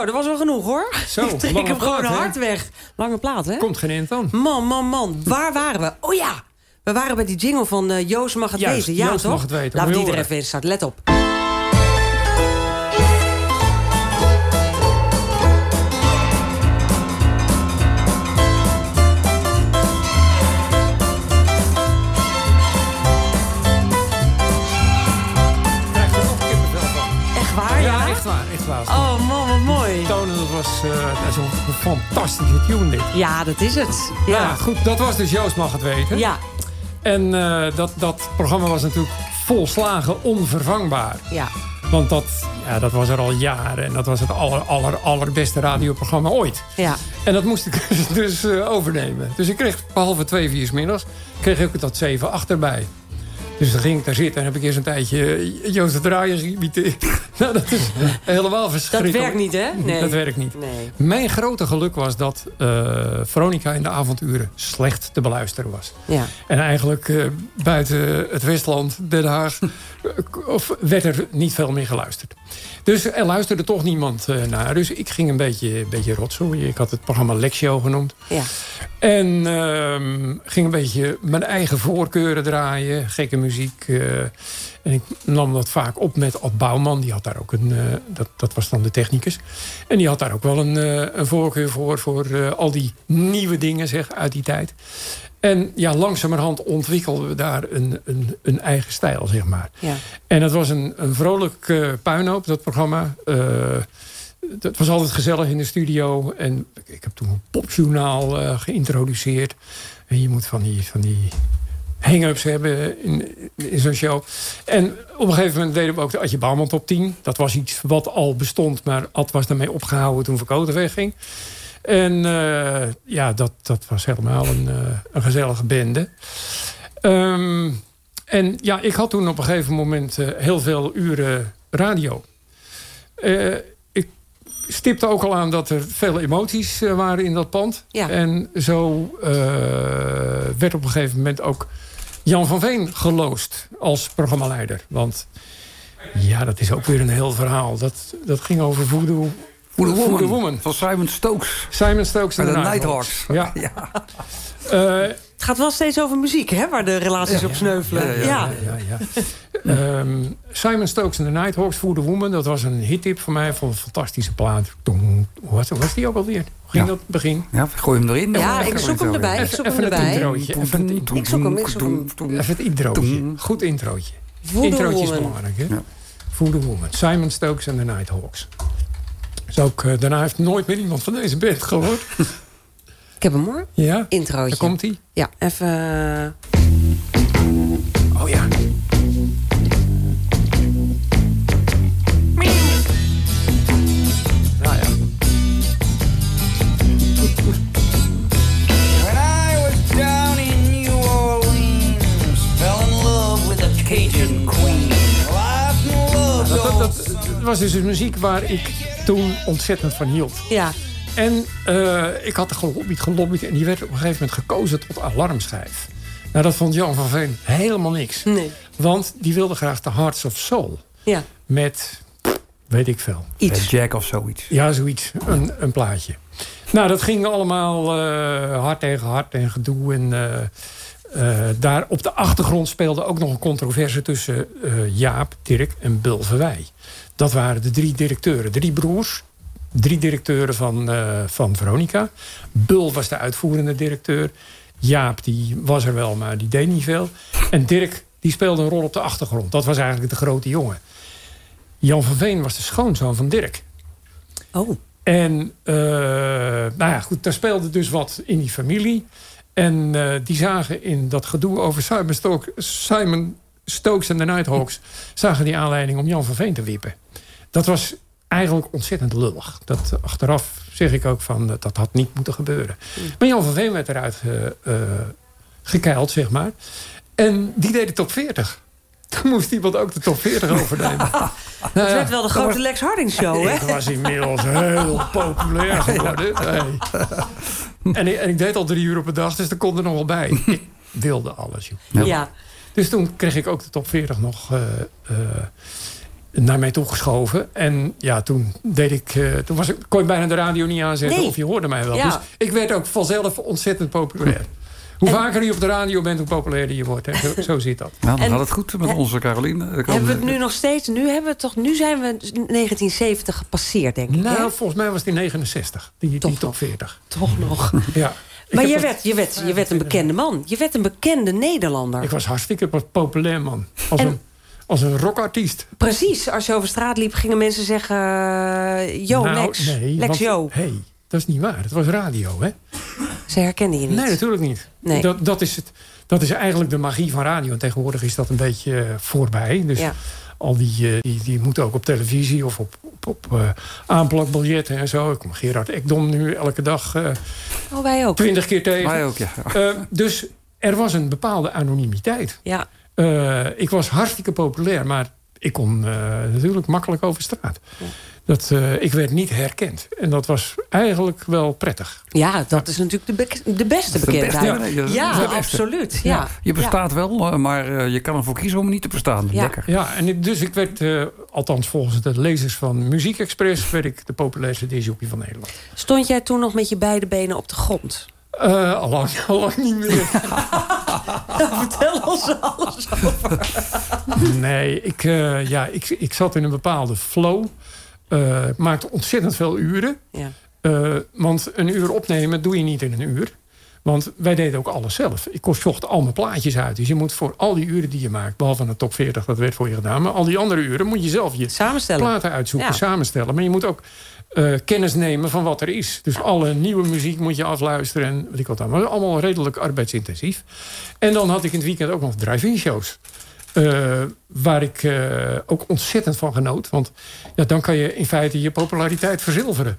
Zo, dat was wel genoeg hoor. Zo, ik trek hem gewoon plaat, hard weg. Lange plaat, hè? Komt geen eind aan. Man, man, man. Waar waren we? Oh ja, we waren bij die jingle van eh, Joost mag het Juist, weten. Ja, Joost toch? mag het weten. Moet die er even in starten. Let op. een fantastische tune dit. Ja, dat is het. Ja. Goed, dat was dus Joost mag het weten. Ja, En eh, dat, dat programma was natuurlijk volslagen onvervangbaar. Ja. Want dat, ja, dat was er al jaren. En dat was het aller, aller, allerbeste radioprogramma ooit. Ja. En dat moest ik dus eh, overnemen. Dus ik kreeg behalve twee, vier middags... kreeg ik dat zeven achterbij. Dus dan ging ik daar zitten en heb ik eerst een tijdje eh, Joost de Draaier geïmiteerd. nou, dat is helemaal Dat verschrikkelijk. werkt niet, hè? Nee. Dat werkt niet. Nee. Mijn grote geluk was dat eh, Veronica in de avonduren slecht te beluisteren was. Ja. En eigenlijk eh, buiten het Westland, Den Haag, of werd er niet veel meer geluisterd. Dus er luisterde toch niemand naar. Dus ik ging een beetje, een beetje rotzooien. Ik had het programma Lexio genoemd. Ja. En ehm, ging een beetje mijn eigen voorkeuren draaien. Gekke muziek. Eh, en ik nam dat vaak op met Ad Bouwman. Die had daar ook een... eh, dat, dat was dan de technicus. En die had daar ook wel een, eh, een voorkeur voor. Voor al die nieuwe dingen zeg, uit die tijd. En ja, langzamerhand ontwikkelden we daar een, een, een eigen stijl, zeg maar. Ja. En het was een, een vrolijk puinhoop, dat programma. Eh, het was altijd gezellig in de studio. En ik heb toen een popjournaal geïntroduceerd. En je moet van die, van die hang-ups hebben in, in zo'n show. En op een gegeven moment deden we ook de Adje Bouwman top 10. Dat was iets wat al bestond, maar Ad was daarmee opgehouden toen Verkoten wegging. En eh, ja, dat, dat was helemaal een, eh, een gezellige bende. Ehm, en ja, ik had toen op een gegeven moment eh, heel veel uren radio. Ik stipte ook al aan dat er veel emoties waren in dat pand. Ja. En zo werd op een gegeven moment ook Jan van Veen geloost als programmaleider. Want ja, dat is ook weer een heel verhaal. Dat, dat ging over voodoo. Voor Woman. the Woman. Van Simon Stokes. Simon Stokes en de de Nighthawks. Nighthawks. Ja. Eh, Het gaat wel steeds over muziek, hè? Waar de relaties op sneuvelen. Ja, Ja, ja, ja, ja. Ehm, Simon Stokes en de Nighthawks voor the Woman. Dat was een hittip voor mij van een fantastische plaat. Toen, hoe was, die ook alweer? Hoe ging Ja. dat begin? Ja, gooi hem erin. Ja, ik zoek hem erbij. Ik zoek hem Even het erbij. introotje. Even het, Ik zoek hem, ik zoek hem. even het introotje. Goed introotje. Introotje is belangrijk, hè? For the Woman. Simon Stokes en de Nighthawks. Dus ook, eh, daarna heeft nooit meer iemand van deze band gehoord. Ik heb hem hoor. ja, Introotje. daar komt hij. Ja, even... eh, Oh ja. Nou ja. When I was down in New Orleans, fell in love with a Cajun queen. Life and love Dat, dat, don't dat, dat was dus een muziek waar ik toen ontzettend van hield. Ja, En eh, ik had er gelobbyd, gelobbyd. En die werd op een gegeven moment gekozen tot alarmschijf. Nou, dat vond Jan van Veen helemaal niks. nee. Want die wilde graag de Hearts of Soul. Ja, Met, weet ik veel. iets. Jack of zoiets. Ja, zoiets. Een, een plaatje. Nou, dat ging allemaal eh, hard tegen hard en gedoe. En eh, eh, daar op de achtergrond speelde ook nog een controverse tussen eh, Jaap, Dirk en Bul Verwij. Dat waren de drie directeuren, drie broers. Drie directeuren van, eh, van Veronica. Bul was de uitvoerende directeur. Jaap die was er wel, maar die deed niet veel. En Dirk die speelde een rol op de achtergrond. Dat was eigenlijk de grote jongen. Jan van Veen was de schoonzoon van Dirk. Oh, En eh, nou ja, goed, daar speelde dus wat in die familie. En eh, die zagen in dat gedoe over Simon, Stoke- Simon Stokes en de Nighthawks... zagen die aanleiding om Jan van Veen te wippen. Dat was eigenlijk ontzettend lullig. Dat, achteraf zeg ik ook van, dat, dat had niet moeten gebeuren. Maar Jan van Veen werd eruit eh, gekeild, zeg maar. En die deed de top 40. Toen moest iemand ook de top 40 overnemen. Nou het ja, werd wel de dat grote was- Lex Harding show, hè? ik was inmiddels heel populair geworden. Hey. En, ik, en ik deed al drie uur op een dag, dus er kon er nog wel bij. Ik wilde alles, joh. Ja. Dus toen kreeg ik ook de top 40 nog eh, naar mij toegeschoven. En ja, toen deed ik. eh, toen was ik, kon ik bijna de radio niet aanzetten Nee. of je hoorde mij wel. Ja. Dus ik werd ook vanzelf ontzettend populair. Hoe vaker je op de radio bent, hoe populairder je wordt. Hè. Zo, zo zit dat. Nou, dan En- gaat het goed met onze Caroline. Hebben we het nu nog steeds? Nu, hebben we toch, nu zijn we 1970 gepasseerd, denk ik. hè? Nou, volgens mij was het in 69, die, die Toch top nog. 40. Toch nog. Ja. Maar je werd, je, werd, je werd een bekende man. Je werd een bekende Nederlander. Ik was hartstikke populair, man. Als, En- een, als een rockartiest. Precies, als je over straat liep, gingen mensen zeggen... eh, Yo, Nou, Lex. nee, Lex, want- yo. hey, dat is niet waar. Het was radio, hè? Ze herkenden je niet. Nee, natuurlijk niet. Nee. Dat, dat is het. dat is eigenlijk de magie van radio. En tegenwoordig is dat een beetje eh, voorbij. Dus Ja. al die, eh, die, die moeten ook op televisie of op, op, op eh, aanplakbiljetten en zo. Ik kom Gerard Ekdom nu elke dag eh Oh, wij ook. twintig keer tegen. Wij ook, ja. Eh, dus er was een bepaalde anonimiteit. Ja. Eh, ik was hartstikke populair, maar ik kon eh, natuurlijk makkelijk over straat. Dat, eh, ik werd niet herkend. En dat was eigenlijk wel prettig. ja, dat is natuurlijk de, de beste de bekendheid. beste, ja, dat is ja, de beste. absoluut. Ja. Je bestaat wel, maar je kan ervoor kiezen om niet te bestaan. Ja. Lekker. Ja, en ik- dus ik werd, eh, althans volgens de lezers van Muziek Express... werd ik de populairste disjockey van Nederland. Stond jij toen nog met je beide benen op de grond? Eh allang, allang niet meer. Vertel ons alles over. Nee, ik, eh, ja, ik, ik zat in een bepaalde flow. Ik maakte ontzettend veel uren. Ja. Want een uur opnemen doe je niet in een uur. Want wij deden ook alles zelf. Ik zocht al mijn plaatjes uit. Dus je moet voor al die uren die je maakt... behalve een top 40, dat werd voor je gedaan... maar al die andere uren moet je zelf je Samenstellen. platen uitzoeken, Ja. samenstellen. Maar je moet ook eh, kennis nemen van wat er is. Dus alle nieuwe muziek moet je afluisteren en weet ik wat dan. Maar allemaal redelijk arbeidsintensief. En dan had ik in het weekend ook nog drive-in shows. Eh, waar ik eh, ook ontzettend van genoot. Want ja, dan kan je in feite je populariteit verzilveren.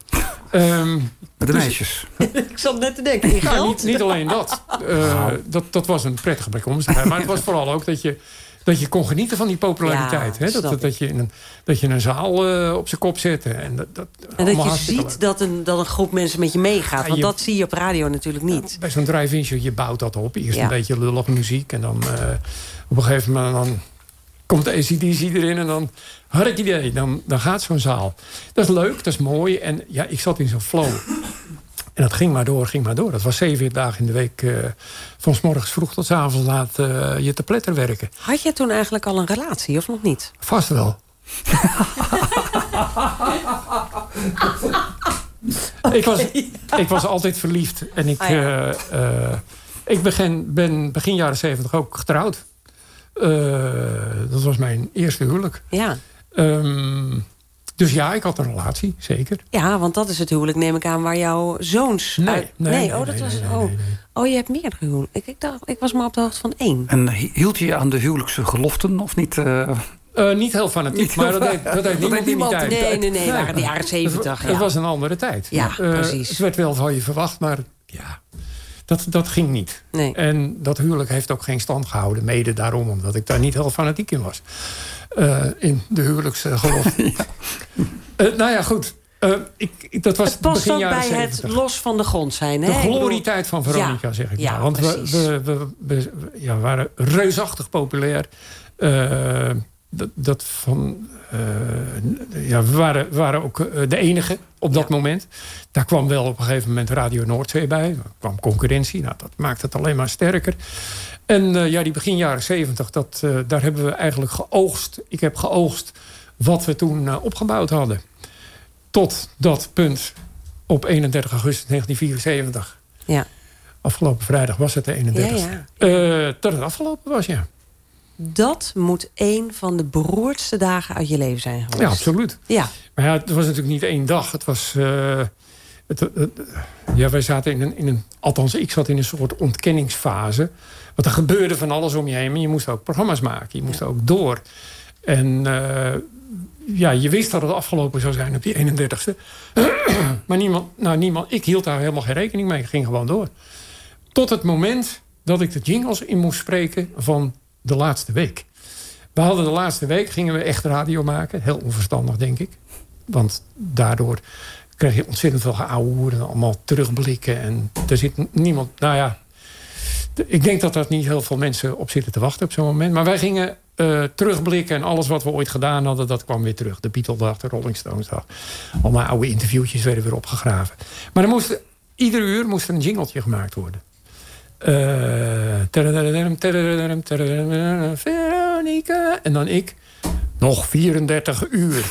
Ehm, Met de Dus- meisjes. Ik zat net te denken, nou, niet, niet alleen dat. Eh, dat. Dat was een prettige bijkomstigheid. Maar het was vooral ook dat je, dat je kon genieten van die populariteit. Ja, hè? Dat, ik. dat, je in een, dat je een zaal eh, op zijn kop zette. En dat, dat, En dat je ziet leuk. dat een, dat een groep mensen met je meegaat. Ja, Want je- dat zie je op radio natuurlijk niet. Bij zo'n drive-in show, je bouwt dat op. Eerst Ja. een beetje lullige muziek. En dan eh, op een gegeven moment dan komt de ACDC erin. En dan had ik idee, dan, dan gaat zo'n zaal. Dat is leuk, dat is mooi. En ja, ik zat in zo'n flow. En dat ging maar door, ging maar door. Dat was zeven dagen in de week. eh, van 's morgens vroeg tot 's avonds laat eh, je te pletter werken. Had jij toen eigenlijk al een relatie of nog niet? Vast wel. ik, was, ik was altijd verliefd. En ik, Ah, eh, ik begin, ben begin jaren zeventig ook getrouwd. Dat was mijn eerste huwelijk. Ja. Ehm, dus ja, ik had een relatie, zeker. ja, want dat is het huwelijk, neem ik aan, waar jouw zoons... Nee, uit- nee, nee, oh, dat nee, was... nee, nee, oh. nee, nee. oh, je hebt meerdere huwelijken. Ik, ik, dacht, ik was maar op de hoogte van één. En hi- hield je je aan de huwelijkse geloften of niet? eh? Eh, niet heel fanatiek, Niet maar heel dat deed, dat deed niemand in die niemand. tijd. Nee, nee, nee, waren de jaren Het, zeventig. het Ja. was een andere tijd. Ja, Eh, precies. Het werd wel van je verwacht, maar ja, dat, dat ging niet. Nee. En dat huwelijk heeft ook geen stand gehouden. Mede daarom, omdat ik daar niet heel fanatiek in was. Eh, in de huwelijksgelofte. Eh, nou ja, goed. Eh, ik, ik- dat was Het past begin ook bij 70. het los van de grond zijn. Hè? De glorietijd van Veronica, Ja, zeg ik ja, maar. Want we, we, we, we- ja, waren reusachtig populair. Eh, dat, dat van, eh, ja, we, waren, we waren ook eh, de enige op dat Ja. moment. Daar kwam wel op een gegeven moment Radio Noordzee bij. Er kwam concurrentie. Nou, dat maakt het alleen maar sterker. En eh, ja, die begin jaren zeventig, dat, eh, daar hebben we eigenlijk geoogst. Ik heb geoogst wat we toen eh, opgebouwd hadden. Tot dat punt op 31 augustus 1974. Ja. Afgelopen vrijdag was het de 31 Ja, Eh, dat het afgelopen was, ja. Dat moet één van de beroerdste dagen uit je leven zijn geweest. Ja, absoluut. Ja, Maar ja, het was natuurlijk niet één dag. Het was... eh, het, het- ja, wij zaten in een, in een... Althans, ik zat in een soort ontkenningsfase. Want er gebeurde van alles om je heen. Maar je moest ook programma's maken. Je moest ook door. En eh, ja, je wist dat het afgelopen zou zijn op die 31ste. maar niemand, nou, niemand... Ik hield daar helemaal geen rekening mee. Ik ging gewoon door. Tot het moment dat ik de jingles in moest spreken van de laatste week. We hadden de laatste week, gingen we echt radio maken. Heel onverstandig, denk ik. Want daardoor kreeg je ontzettend veel geouwe en allemaal terugblikken. En er zit niemand, nou ja... Ik denk dat er niet heel veel mensen op zitten te wachten op zo'n moment. Maar wij gingen eh, terugblikken en alles wat we ooit gedaan hadden, dat kwam weer terug. De Beatles-dag, de Rolling Stones-dag. Allemaal oude interviewtjes werden weer opgegraven. Maar er moest, ieder uur moest er een jingletje gemaakt worden. Veronica. En dan ik. Nog 34 uur.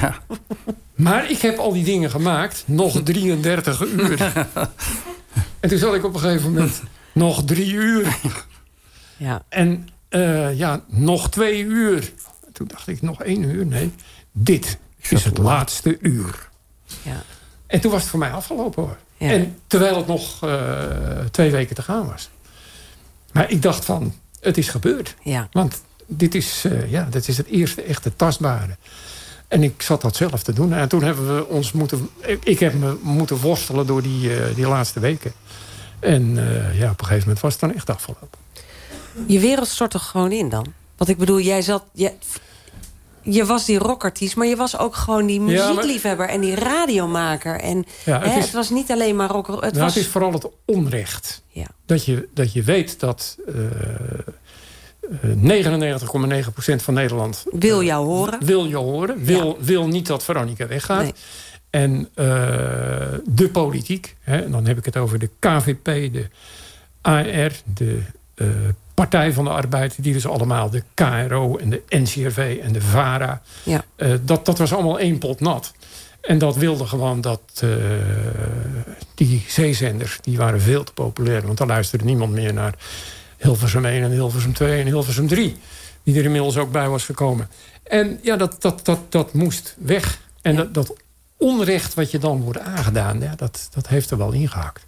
ja. Maar ik heb al die dingen gemaakt. Nog 33 uur. en toen zat ik op een gegeven moment. Nog drie uur. ja. En eh, ja, nog twee uur. Toen dacht ik, nog één uur? Nee, dit is het laatste uur. ja. En toen was het voor mij afgelopen hoor. Ja. En terwijl het nog eh, twee weken te gaan was. Maar ik dacht van, het is gebeurd. Ja. Want dit is, eh, ja, dit is het eerste echte tastbare. En ik zat dat zelf te doen. En toen hebben we ons moeten... ik- heb me moeten worstelen door die, eh, die laatste weken. En ja, op een gegeven moment was het dan echt afgelopen. Je wereld stort er gewoon in dan? Want ik bedoel, jij zat... Je, je was die rockartiest, maar je was ook gewoon die muziekliefhebber... en die radiomaker. En Ja, het hè, is- het was niet alleen maar rock. Het nou, was... Het is vooral het onrecht. Ja. Dat, je, dat je weet dat eh, eh, 99,9% van Nederland... Wil jou horen. Wil je horen. Wil, wil niet dat Veronica weggaat. Nee. En eh, de politiek, hè, en dan heb ik het over de KVP, de AR, de eh, Partij van de Arbeid, die dus allemaal de KRO en de NCRV en de VARA. Ja. eh, dat, dat was allemaal één pot nat. En dat wilde gewoon dat eh, die zeezenders, die waren veel te populair. Want daar luisterde niemand meer naar Hilversum 1 en Hilversum 2 en Hilversum 3. Die er inmiddels ook bij was gekomen. En ja, dat, dat, dat, dat moest weg. En dat, dat onrecht wat je dan wordt aangedaan, ja, dat, dat heeft er wel ingehakt.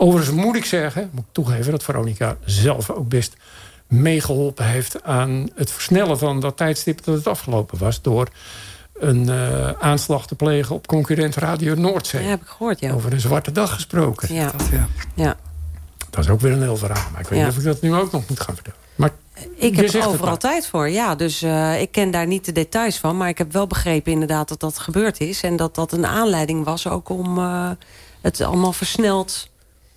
Overigens moet ik zeggen, moet ik toegeven... dat Veronica zelf ook best meegeholpen heeft... aan het versnellen van dat tijdstip dat het afgelopen was... door een eh, aanslag te plegen op concurrent Radio Noordzee. Ja, heb ik gehoord, ja. Over een zwarte dag gesproken. Ja. ja. ja. Dat is ook weer een heel verhaal. Maar ik weet Ja. niet of ik dat nu ook nog moet gaan vertellen. Maar Ik heb het overal tijd voor, ja. Dus eh, ik ken daar niet de details van. Maar ik heb wel begrepen inderdaad dat dat gebeurd is. En dat dat een aanleiding was ook om eh, het allemaal versneld...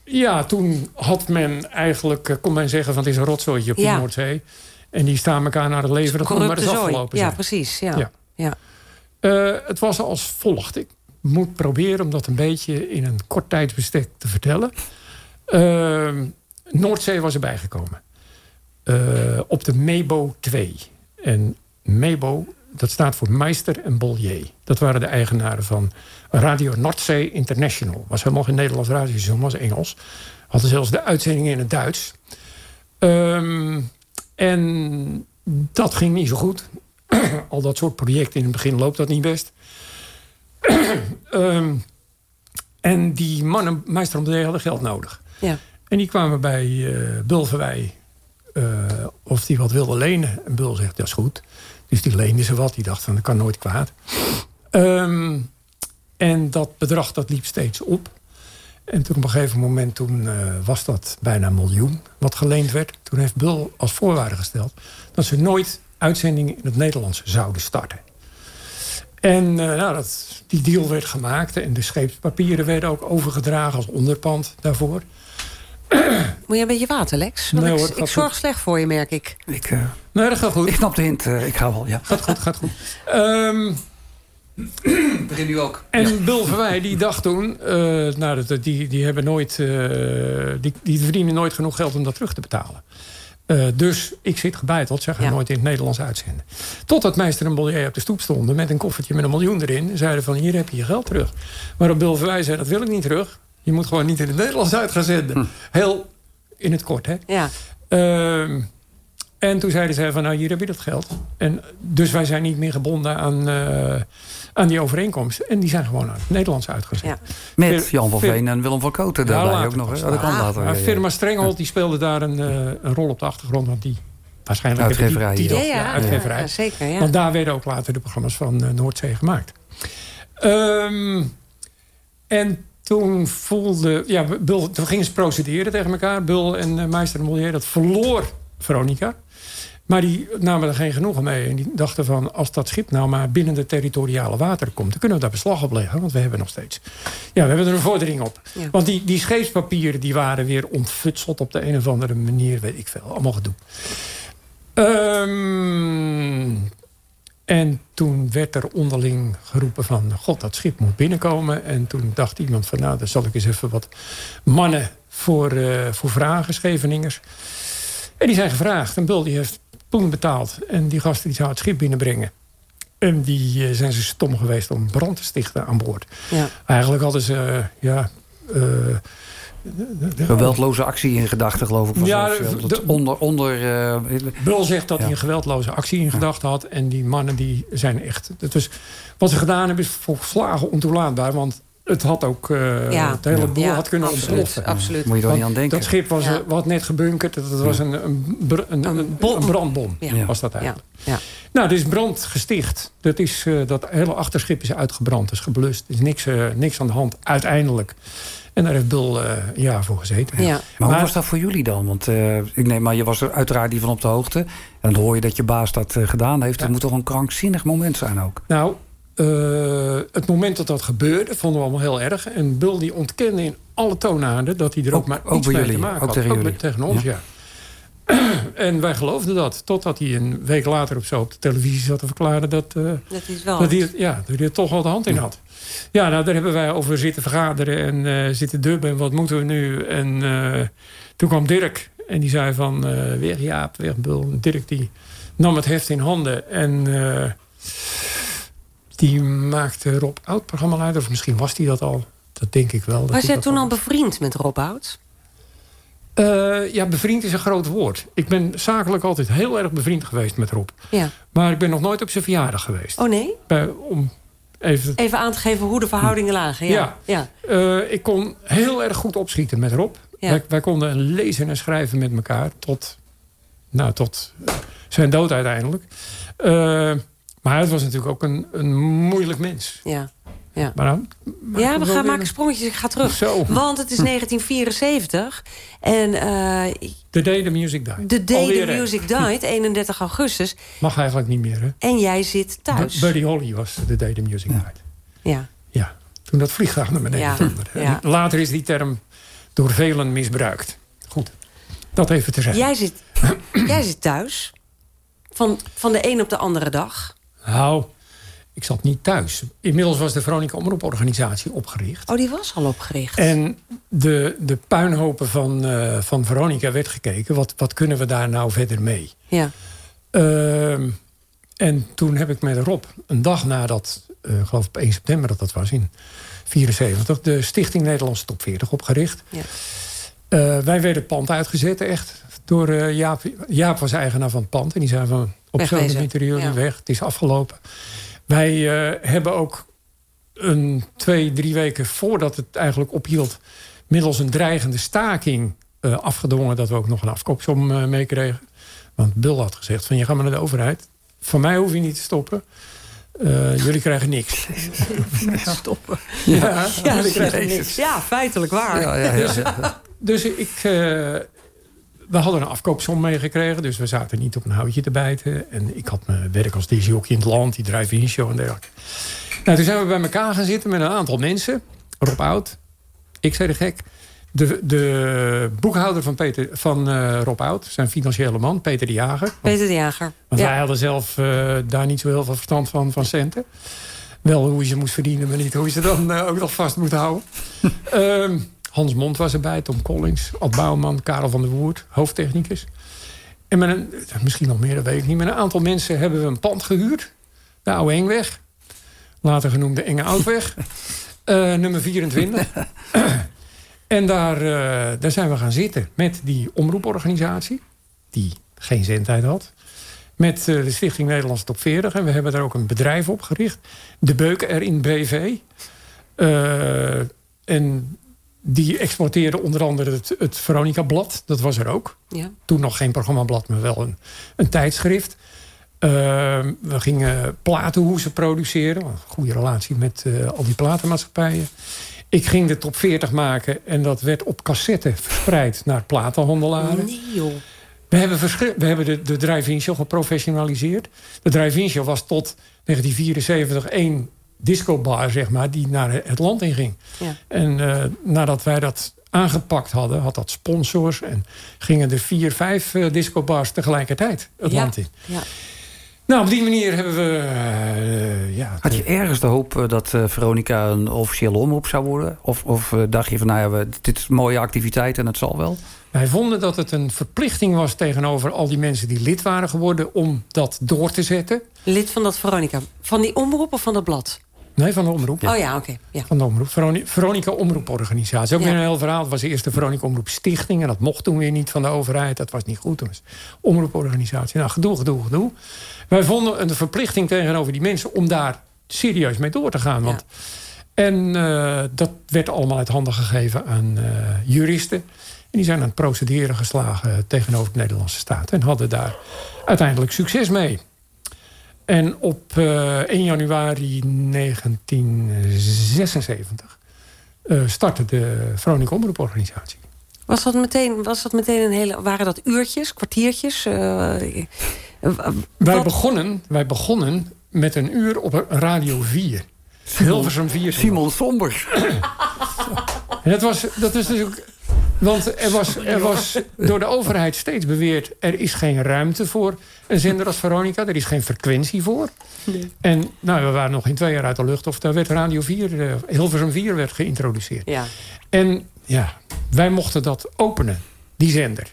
Ja, toen had men eigenlijk, eh, kon men zeggen... van het is een rotzooitje op de. Noordzee. En die staan elkaar naar het leven. Dat moet maar eens afgelopen Ja, zijn. precies. Ja. Ja. Ja. Eh, het was als volgt. Ik moet proberen om dat een beetje in een kort tijdsbestek te vertellen. Ehm, Noordzee was erbij gekomen. Eh, op de Mebo 2. En Mebo, dat staat voor Meister en Bollier. Dat waren de eigenaren van Radio Noordzee International. Was helemaal geen Nederlands radiostation, was Engels. Hadden zelfs de uitzendingen in het Duits. Ehm, en dat ging niet zo goed. Al dat soort projecten in het begin loopt dat niet best. Ehm, en die mannen, Meister en Bollier, hadden geld nodig. Ja. En die kwamen bij eh Bulverwij eh, of die wat wilde lenen. En Bul zegt, dat is goed. Dus die leende ze wat. Die dacht van, dat kan nooit kwaad. Ehm, en dat bedrag dat liep steeds op. En toen op een gegeven moment toen, eh, was dat bijna een miljoen wat geleend werd. Toen heeft Bul als voorwaarde gesteld... dat ze nooit uitzendingen in het Nederlands zouden starten. En eh, nou, dat, die deal werd gemaakt. En de scheepspapieren werden ook overgedragen als onderpand daarvoor. Moet je een beetje water, Lex? Want Nee, ik, hoor, zorg goed. slecht voor je, merk ik. Ik, eh, Nee, dat gaat goed. ik snap de hint. eh, ik ga wel, ja. Gaat goed, gaat goed. Ehm, begin nu ook. en Bul Verwij die dacht toen... eh, nou, dat, die, die, hebben nooit, eh, die, die verdienen nooit genoeg geld om dat terug te betalen. Eh, dus ik zit gebeiteld, ze gaan Ja. nooit in het Nederlands uitzenden. Totdat Meister en Bollier op de stoep stonden... met een koffertje met een miljoen erin. En zeiden van, hier heb je je geld terug. Maar op Bul Verwij zei, dat wil ik niet terug. Je moet gewoon niet in het Nederlands uit gaan zenden. Heel in het kort, hè. Ja. En toen zeiden zij van, nou, hier heb je dat geld. En dus wij zijn niet meer gebonden aan, eh, aan die overeenkomst. En die zijn gewoon uit het Nederlands uitgezet. Ja. Met Jan van Veen en Willem van Koten daarbij later ook nog. dat kan Ah, later. Maar firma Strenghold die speelde daar een, eh, een rol op de achtergrond. Want die waarschijnlijk Uitgeverij, die, die Ja, uitgeverij. ja, zeker. Want daar werden ook later de programma's van eh, Noordzee gemaakt. Ehm, en toen voelde... Ja, Bul, toen gingen ze procederen tegen elkaar. Bul en Meister en Molière. Dat verloor Veronica. Maar die namen er geen genoegen mee. En die dachten van, als dat schip nou maar binnen de territoriale wateren komt... dan kunnen we daar beslag op leggen, want we hebben nog steeds... Ja, we hebben er een vordering op. Ja. Want die, die scheepspapieren die waren weer ontfutseld op de een of andere manier. Weet ik veel, allemaal gedoe. Ehm, en toen werd er onderling geroepen van... God, dat schip moet binnenkomen. En toen dacht iemand van... nou, dan zal ik eens even wat mannen voor, eh, voor vragen, Scheveningers. En die zijn gevraagd. En Bul die heeft toen betaald. En die gasten die zou het schip binnenbrengen. En die eh, zijn ze stom geweest om brand te stichten aan boord. Ja. Eigenlijk hadden ze... eh, ja, eh, Geweldloze actie in gedachten, geloof ik. Was Ja, de- dat onder, onder, eh, Bul zegt dat Ja. hij een geweldloze actie in gedachten had. En die mannen die zijn echt... Dat was, wat ze gedaan hebben is volslagen ontoelaatbaar. Want het had ook... eh, Ja. Het hele boel Ja, had kunnen absoluut, ontploffen. absoluut. Moet je er niet aan denken. Dat schip was, Ja. eh, wat net gebunkerd. Dat, was een, een, een, een, een brandbom. Ja. Was dat Ja, eigenlijk. ja. Nou, er is brand gesticht. Dat, is, eh, dat hele achterschip is uitgebrand, is geblust. Er is niks, niks aan de hand, uiteindelijk. En daar heeft eh ja voor gezeten. Ja. Maar hoe was dat voor jullie dan? Want eh, ik neem maar, je was er uiteraard niet van op de hoogte. En dan hoor je dat je baas dat eh, gedaan heeft. Dat moet toch een krankzinnig moment zijn ook? Nou, eh, het moment dat dat gebeurde, vonden we allemaal heel erg. En Bill die ontkende in alle toonaarden dat hij er ook, Ook- maar ook iets mee jullie, te maken ook had. tegen ook jullie. met- tegen ons, ja. en wij geloofden dat. Totdat hij een week later of zo op de televisie zat te verklaren dat, eh, Dat is wel... dat, hij, het- ja, dat hij er toch wel de hand in had. Ja, nou, daar hebben wij over zitten vergaderen en eh, zitten dubben. En wat moeten we nu? En eh, toen kwam Dirk en die zei van... eh weer Jaap, weer Bul. Dirk die nam het heft in handen en... eh, die maakte Rob Oud programmaleider. Of misschien was hij dat al. Dat denk ik wel. Was jij toen al bevriend met Rob Oud? Eh, ja, bevriend is een groot woord. Ik ben zakelijk altijd heel erg bevriend geweest met Rob. Ja. Maar ik ben nog nooit op zijn verjaardag geweest. Oh nee? Bij- om even Even aan te geven hoe de verhoudingen lagen. Ja. Ja. ja. Eh, ik kon heel erg goed opschieten met Rob. Ja. Wij, wij konden lezen en schrijven met elkaar tot, nou, tot zijn dood uiteindelijk. Eh, maar het was natuurlijk ook een, een moeilijk mens. ja. ja. Maar nou, Ja, we gaan maken sprongetjes. Ik ga terug. Zo. Want het is 1974. En eh The Day the Music Died. the day Alweer, the music died, 31 augustus. Mag eigenlijk niet meer, hè? En jij zit thuis. Buddy Holly was The Day the Music Died. Ja. Ja, toen dat vliegtuig naar beneden Ja, Later is die term door velen misbruikt. Goed, dat even te zeggen. Jij zit, jij zit thuis. Van, van de een op de andere dag. Nou, ik zat niet thuis. Inmiddels was de Veronica Omroeporganisatie opgericht. Oh, die was al opgericht. En de, de puinhopen van, eh, van Veronica werd gekeken. Wat, wat kunnen we daar nou verder mee? Ja. Ehm, en toen heb ik met Rob, een dag nadat, ik geloof op 1 september dat dat was in 74, de Stichting Nederlandse Top 40 opgericht. Ja. Eh, wij werden het pand uitgezet, echt. Door eh, Jaap. Jaap was eigenaar van het pand. En die zei van, op zo'n interieur Ja. weg. Het is afgelopen. Wij eh, hebben ook een twee, drie weken voordat het eigenlijk ophield... middels een dreigende staking eh, afgedwongen... dat we ook nog een afkoopsom eh, meekregen. Want Bill had gezegd van, je gaat maar naar de overheid. Van mij hoef je niet te stoppen. Eh, jullie krijgen niks. Stoppen. Ja, Ja, jullie krijgen niks. ja, feitelijk waar. Ja, ja, ja. Dus ik, eh, we hadden een afkoopsom meegekregen. Dus we zaten niet op een houtje te bijten. En ik had mijn werk als DJ-hockey in het land. Die drive-in show en dergelijke. Nou, toen zijn we bij elkaar gaan zitten met een aantal mensen. Rob Oud. Ik zei de gek. De, de boekhouder van, Peter, van eh, Rob Oud. Zijn financiële man. Peter de Jager. Peter de Jager. Want Ja. wij hadden zelf eh, daar niet zo heel veel verstand van, van centen. Wel hoe je ze moest verdienen, maar niet hoe je ze dan eh, ook nog vast moet houden. Ehm, Hans Mond was erbij, Tom Collins, Ad Bouwman, Karel van der Woerd, hoofdtechnicus. En met een, misschien nog meer, dat weet ik niet. Met een aantal mensen hebben we een pand gehuurd. De Oude Engweg. Later genoemd de Enge Oudweg. Eh, nummer 24. en daar, eh, daar zijn we gaan zitten met die omroeporganisatie. Die geen zendtijd had. Met eh, de Stichting Nederlandse Top 40. En we hebben daar ook een bedrijf opgericht. De Beuken erin BV. Eh, en die exporteerde onder andere het, het Veronica Blad. Dat was er ook. Ja. Toen nog geen programmablad, maar wel een, een tijdschrift. Eh, we gingen platenhoesen produceren. Een goede relatie met eh, al die platenmaatschappijen. Ik ging de top 40 maken en dat werd op cassette verspreid naar platenhandelaren. Nee joh. We hebben, we hebben de, de drive-in show geprofessionaliseerd. De drive-in show was tot 1974 één discobar, zeg maar, die naar het land in ging. Ja. En eh, nadat wij dat aangepakt hadden, had dat sponsors en gingen er vier, vijf eh, discobars tegelijkertijd het Ja. land in. Ja. Nou, op die manier hebben we. eh, ja, Had je ergens de hoop dat eh, Veronica een officiële omroep zou worden? Of, of dacht je van, nou ja, we- dit is een mooie activiteit en het zal wel? Wij vonden dat het een verplichting was tegenover al die mensen die lid waren geworden om dat door te zetten. Lid van dat Veronica. Van die omroep of van dat blad? Nee, van de omroep. Oh ja, oké. Ja. Van de omroep. Veroni- Veronica Omroeporganisatie. Ook Ja. weer een heel verhaal. Het was de eerste Veronica Omroep Stichting. En dat mocht toen weer niet van de overheid. Dat was niet goed. Was omroeporganisatie. Nou, gedoe, gedoe, gedoe. Wij vonden een verplichting tegenover die mensen om daar serieus mee door te gaan. Want, En eh, dat werd allemaal uit handen gegeven aan eh, juristen. En die zijn aan het procederen geslagen tegenover de Nederlandse staat. En hadden daar uiteindelijk succes mee. En op eh, 1 januari 1976 eh, startte de Veronica Omroeporganisatie. Was dat meteen, was dat meteen een hele... Waren dat uurtjes, kwartiertjes? Eh, eh, Wij begonnen, wij begonnen met een uur op Radio 4. Hilversum 4. Simon Somber. En dat was, dat is dus ook. Want er was, er was door de overheid steeds beweerd... er is geen ruimte voor een zender als Veronica. Er is geen frequentie voor. En nou, we waren nog in twee jaar uit de lucht... of daar werd Radio 4, eh, Hilversum 4 werd geïntroduceerd. Ja. En ja, wij mochten dat openen, die zender.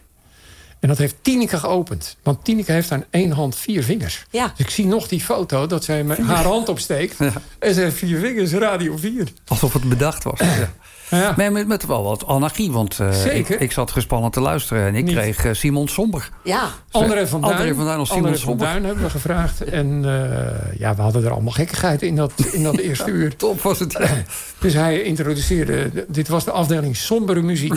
En dat heeft Tineke geopend. Want Tineke heeft aan één hand vier vingers. Ja. Dus ik zie nog die foto dat zij met haar hand opsteekt. En ze heeft vier vingers, Radio 4. Alsof het bedacht was. Ja. Ja. Nee, met, met wel wat anarchie. Want eh, Zeker. Ik, ik zat gespannen te luisteren. En ik Niet. kreeg eh, Simon Somber. ja. André van Duin. André van Duin als Simon André van. Duin hebben we gevraagd. En eh, ja, we hadden er allemaal gekkigheid in dat, in dat eerste uur. Top was het. ja. Dus hij introduceerde... Dit was de afdeling sombere muziek.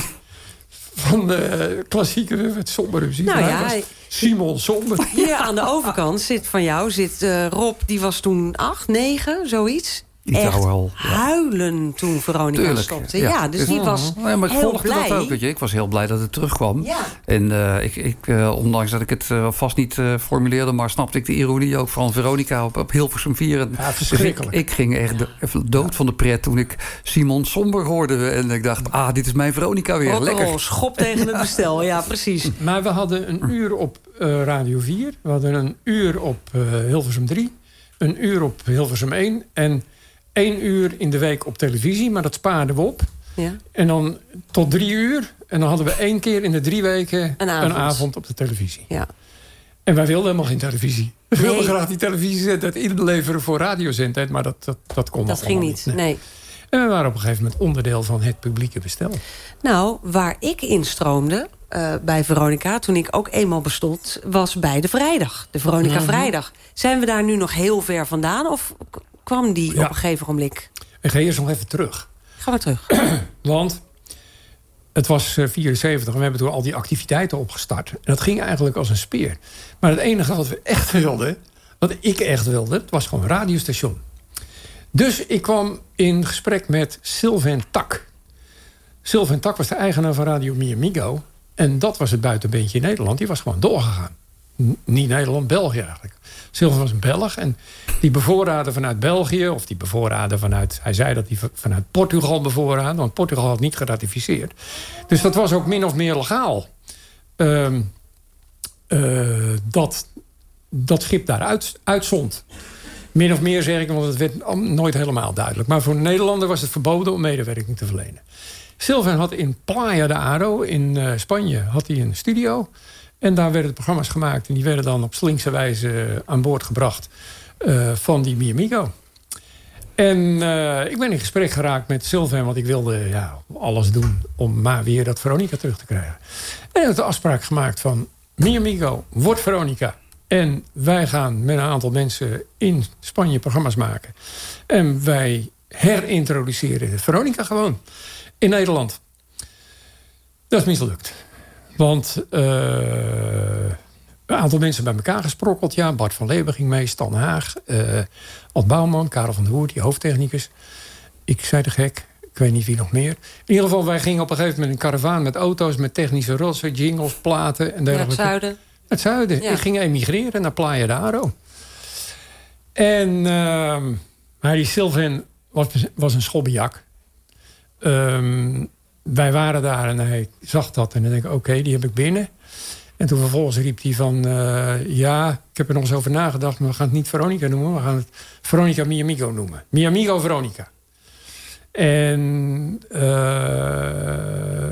Van de klassieke sombere muziek. Nou ja, Simon Somber. Hier aan de overkant zit van jou zit eh, Rob, die was toen acht, negen, zoiets. Echt ja. huilen toen Veronica Tuurlijk. stopte. Ja, dus die was Nee, maar ik heel volgde blij. dat ook. Weet je. Ik was heel blij dat het terugkwam. Ja. En eh, ik, ik, eh, ondanks dat ik het eh, vast niet eh, formuleerde... maar snapte ik de ironie ook van Veronica op, op Hilversum 4. En- Ja, dus ik, verschrikkelijk. ik ging echt dood van de pret toen ik Simon Somber hoorde. En ik dacht, ah, dit is mijn Veronica weer. Rock'n'roll, Lekker. schop tegen het bestel. Ja, precies. Maar we hadden een uur op eh, Radio 4. We hadden een uur op eh, Hilversum 3. Een uur op Hilversum 1. En één uur in de week op televisie. Maar dat spaarden we op. Ja. En dan tot drie uur. En dan hadden we één keer in de drie weken Een een avond. op de televisie. Ja. En wij wilden helemaal geen televisie. We Nee. wilden graag die televisiezendheid inleveren voor radiozendheid. Maar dat, dat, dat kon Dat ging niet. Nee. Nee. En we waren op een gegeven moment onderdeel van het publieke bestel. Nou, waar ik instroomde eh, bij Veronica, toen ik ook eenmaal bestond, was bij de vrijdag. De Veronica Mhm. Vrijdag. Zijn we daar nu nog heel ver vandaan? Of kwam die Ja. op een gegeven ogenblik? En ga eerst nog even terug. Ga maar terug. Want het was eh, 74 en we hebben toen al die activiteiten opgestart. En dat ging eigenlijk als een speer. Maar het enige wat we echt wilden, wat ik echt wilde, het was gewoon een radiostation. Dus ik kwam in gesprek met Sylvain Tak. Sylvain Tak was de eigenaar van Radio Miamigo. En dat was het buitenbeentje in Nederland. Die was gewoon doorgegaan. Niet Nederland, België eigenlijk. Sylvain was een Belg en die bevoorraadde vanuit België... of die bevoorraadde vanuit... hij zei dat hij vanuit Portugal bevoorraadde... want Portugal had niet geratificeerd. Dus dat was ook min of meer legaal. Ehm, eh, dat dat schip daar uit, uitzond. Min of meer zeg ik, want het werd nooit helemaal duidelijk. Maar voor Nederlander was het verboden om medewerking te verlenen. Sylvain had in Playa de Aro in eh, Spanje had hij een studio. En daar werden programma's gemaakt. En die werden dan op slinkse wijze eh, aan boord gebracht eh, van die Miamigo. En eh, ik ben in gesprek geraakt met Sylvain, want ik wilde ja, alles doen om maar weer dat Veronica terug te krijgen. En ik heb de afspraak gemaakt van Miamigo wordt Veronica. En wij gaan met een aantal mensen in Spanje programma's maken. En wij herintroduceren Veronica gewoon in Nederland. Dat is mislukt. Want eh, een aantal mensen bij elkaar gesprokkeld. Ja, Bart van Leeuwen ging mee, Stan Haag, eh Ad Bouwman, Karel van der Hoer, die hoofdtechnicus. Ik zei de gek, ik weet niet wie nog meer. In ieder geval, wij gingen op een gegeven moment een karavaan met auto's... met technische rotsen, jingles, platen en Naar het dergelijke. zuiden. Het zuiden. Ja. Ik ging emigreren naar Playa de Aro. En ehm maar die Sylvain was, was een schobbejak. Ehm, wij waren daar en hij zag dat. En dan denk ik, oké, die heb ik binnen. En toen vervolgens riep hij van... eh, ja, ik heb er nog eens over nagedacht... maar we gaan het niet Veronica noemen. We gaan het Veronica Miamigo noemen. Miamigo Veronica. En eh,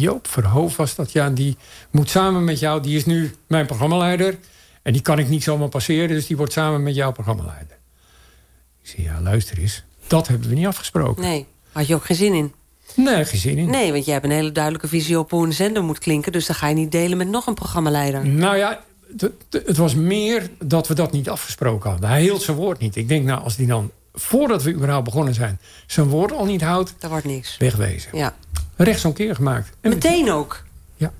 Joop Verhoofd was dat. Ja, die moet samen met jou... die is nu mijn programmaleider... en die kan ik niet zomaar passeren... dus die wordt samen met jou programmaleider. Ik zei, ja, luister eens. Dat hebben we niet afgesproken. Nee, had je ook geen zin in. Nee, geen zin in. Nee, want jij hebt een hele duidelijke visie op hoe een zender moet klinken. Dus dan ga je niet delen met nog een programmaleider. Nou ja, het was meer dat we dat niet afgesproken hadden. Hij hield zijn woord niet. Ik denk, nou, als hij dan voordat we überhaupt begonnen zijn, zijn woord al niet houdt, Dat wordt niks. wegwezen. Ja. Rechtsomkeer gemaakt. En Meteen ook. Ja.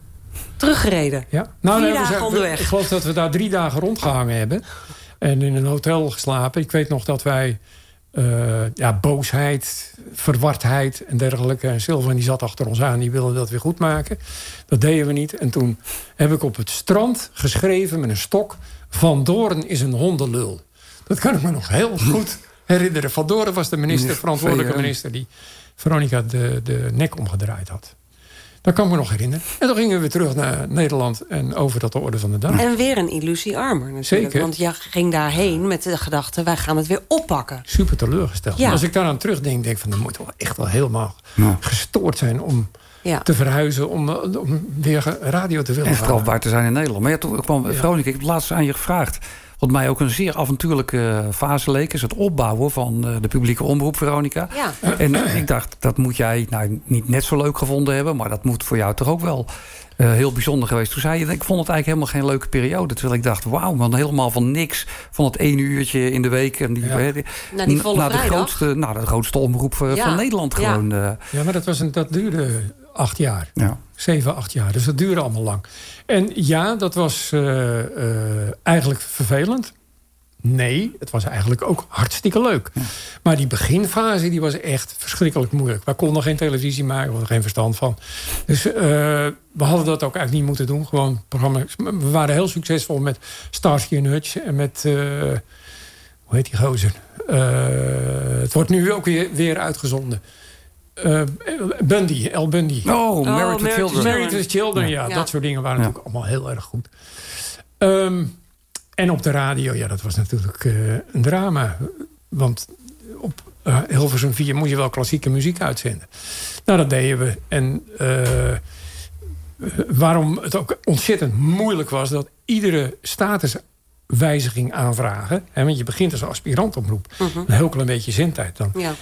Teruggereden. Ja. Vier we dagen zijn- we- onderweg. Ik geloof dat we daar drie dagen rondgehangen hebben. En in een hotel geslapen. Ik weet nog dat wij eh, ja, boosheid, verwardheid en dergelijke. En Sylvain die zat achter ons aan, die wilde dat weer goed maken. Dat deden we niet. En toen heb ik op het strand geschreven met een stok... Van Doorn is een hondenlul. Dat kan ik me nog heel goed herinneren. Van Doorn was de minister, verantwoordelijke minister... die Veronica de, de nek omgedraaid had. Dat kan ik me nog herinneren. En toen gingen we weer terug naar Nederland en over tot de orde van de dag. En weer een illusie armer natuurlijk. Zeker. Want je ging daarheen met de gedachte... wij gaan het weer oppakken. Super teleurgesteld. Ja. Als ik daaraan terugdenk, denk ik van... dat moet toch echt wel helemaal gestoord zijn om Ja. te verhuizen... om, om weer radio te willen En strafbaar te zijn in Nederland. Maar ja, toen kwam Veronica, ik heb het laatst aan je gevraagd. Wat mij ook een zeer avontuurlijke fase leek... is het opbouwen van eh, de publieke omroep, Veronica. Ja. En ik dacht, dat moet jij nou, niet net zo leuk gevonden hebben... maar dat moet voor jou toch ook wel eh, heel bijzonder geweest. Toen zei je, ik vond het eigenlijk helemaal geen leuke periode. Terwijl ik dacht, wauw, want helemaal van niks... van het ene uurtje in de week... En die, Ja. die volle naar de grootste, nou, de grootste omroep eh, Ja. van Nederland Ja. gewoon. eh, Ja, maar dat, was een, dat duurde acht jaar. ja. Zeven, acht jaar. Dus dat duurde allemaal lang. En ja, dat was eh, eh, eigenlijk vervelend. Nee, het was eigenlijk ook hartstikke leuk. Maar die beginfase die was echt verschrikkelijk moeilijk. Wij konden geen televisie maken, we hadden geen verstand van. Dus eh, we hadden dat ook eigenlijk niet moeten doen. Gewoon programma's. We waren heel succesvol met Starsky Hutch en met... hoe heet die gozer? Het wordt nu ook weer, weer uitgezonden. Eh, Bundy, El Bundy. Oh, Married Married with to Children. Married with Children, ja. Ja. Dat soort dingen waren Ja. natuurlijk allemaal heel erg goed. Ehm, en op de radio, ja, dat was natuurlijk eh, een drama. Want op eh, Hilversum 4 moest je wel klassieke muziek uitzenden. Nou, dat deden we. En waarom het ook ontzettend moeilijk was... dat iedere statuswijziging aanvragen... Hè, want je begint als aspirantomroep... een heel klein beetje zendtijd. Dan Ja.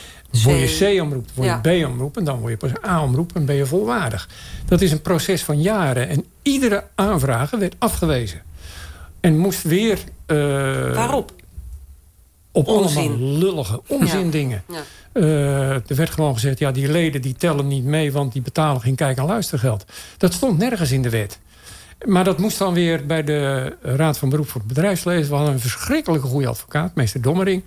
word je C. C-omroep, word je Ja. B-omroep... en dan word je pas A-omroep en ben je volwaardig. Dat is een proces van jaren. En iedere aanvraag werd afgewezen. En moest weer... eh, Waarop? Op Onzin. allemaal lullige onzin Ja. dingen. Ja. Eh, er werd gewoon gezegd, ja, die leden die tellen niet mee... want die betalen geen kijk- en luistergeld. Dat stond nergens in de wet. Maar dat moest dan weer bij de Raad van Beroep voor het Bedrijfsleven. We hadden een verschrikkelijke goede advocaat, meester Dommering.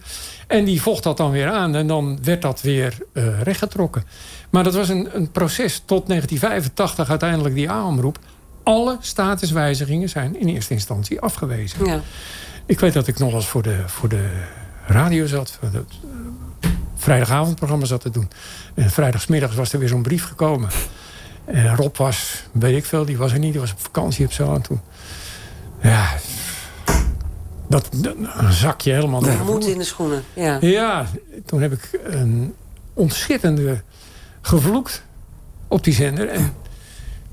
En die vocht dat dan weer aan en dan werd dat weer eh, rechtgetrokken. Maar dat was een, een proces tot 1985 uiteindelijk die A-omroep. Alle statuswijzigingen zijn in eerste instantie afgewezen. Ja. Ik weet dat ik nog eens voor de, voor de radio zat. voor Het eh, vrijdagavondprogramma zat te doen. En vrijdagsmiddags was er weer zo'n brief gekomen. En Rob was, weet ik veel, die was er niet. Die was op vakantie of zo. En toen, ja, dat, dat dan zak je helemaal door. Moed in de schoenen. Ja. Ja, toen heb ik een ontzettende gevloekt op die zender. En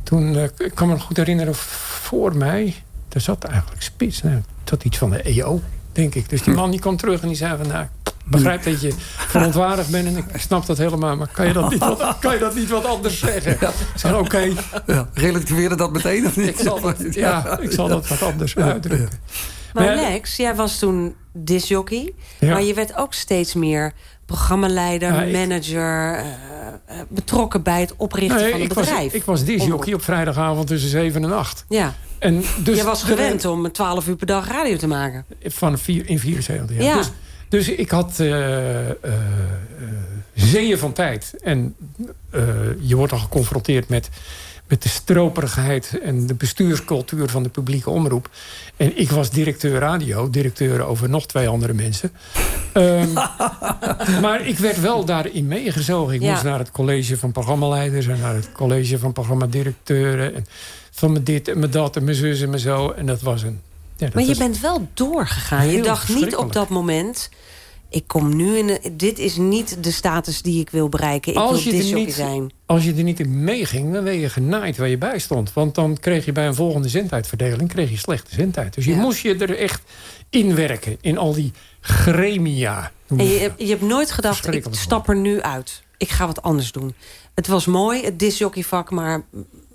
toen, eh, ik kan me nog goed herinneren, voor mij, daar zat eigenlijk Spits. Nou, het zat iets van de EO, denk ik. Dus die man die kwam terug en die zei van, nou, begrijp dat je verontwaardigd bent en ik snap dat helemaal. Maar kan je dat niet wat, kan je dat niet wat anders zeggen? Zei, oké, Ja, relativeerde dat meteen of niet? ik, zal dat, ja, ik zal dat wat anders uitdrukken. Maar Maar ja, Lex, jij was toen disjockey. Ja. Maar je werd ook steeds meer programmaleider, Ja, ik- manager... eh, eh, betrokken bij het oprichten Nee, van ik was, bedrijf. ik was disjockey op vrijdagavond tussen 7 en 8. Ja, En dus je was de- gewend om 12 uur per dag radio te maken. Van vier, in 74 jaar. Ja. Dus, dus ik had eh, eh, zeeën van tijd. En eh, je wordt dan geconfronteerd met, met de stroperigheid... en de bestuurscultuur van de publieke omroep. En ik was directeur radio. Directeur over nog twee andere mensen. Ehm, maar ik werd wel daarin meegezogen. Ik Ja. moest naar het college van programmaleiders... en naar het college van programmadirecteuren... en van mijn dit en mijn dat en mijn zus en mijn zo. En dat was een... Ja, Maar je bent wel doorgegaan. Je dacht niet op dat moment... ik kom nu in... Een, dit is niet de status die ik wil bereiken. Ik Als je, wil er disjockey zijn. als je er niet in meeging, dan werd je genaaid waar je bij stond. Want dan kreeg je bij een volgende zendtijdverdeling kreeg je slechte zendtijd. Dus je Ja. moest je er echt inwerken in al die gremia. En je je, hebt- nooit gedacht, ik stap er nu uit. Ik ga wat anders doen. Het was mooi, het disjockeyvak, maar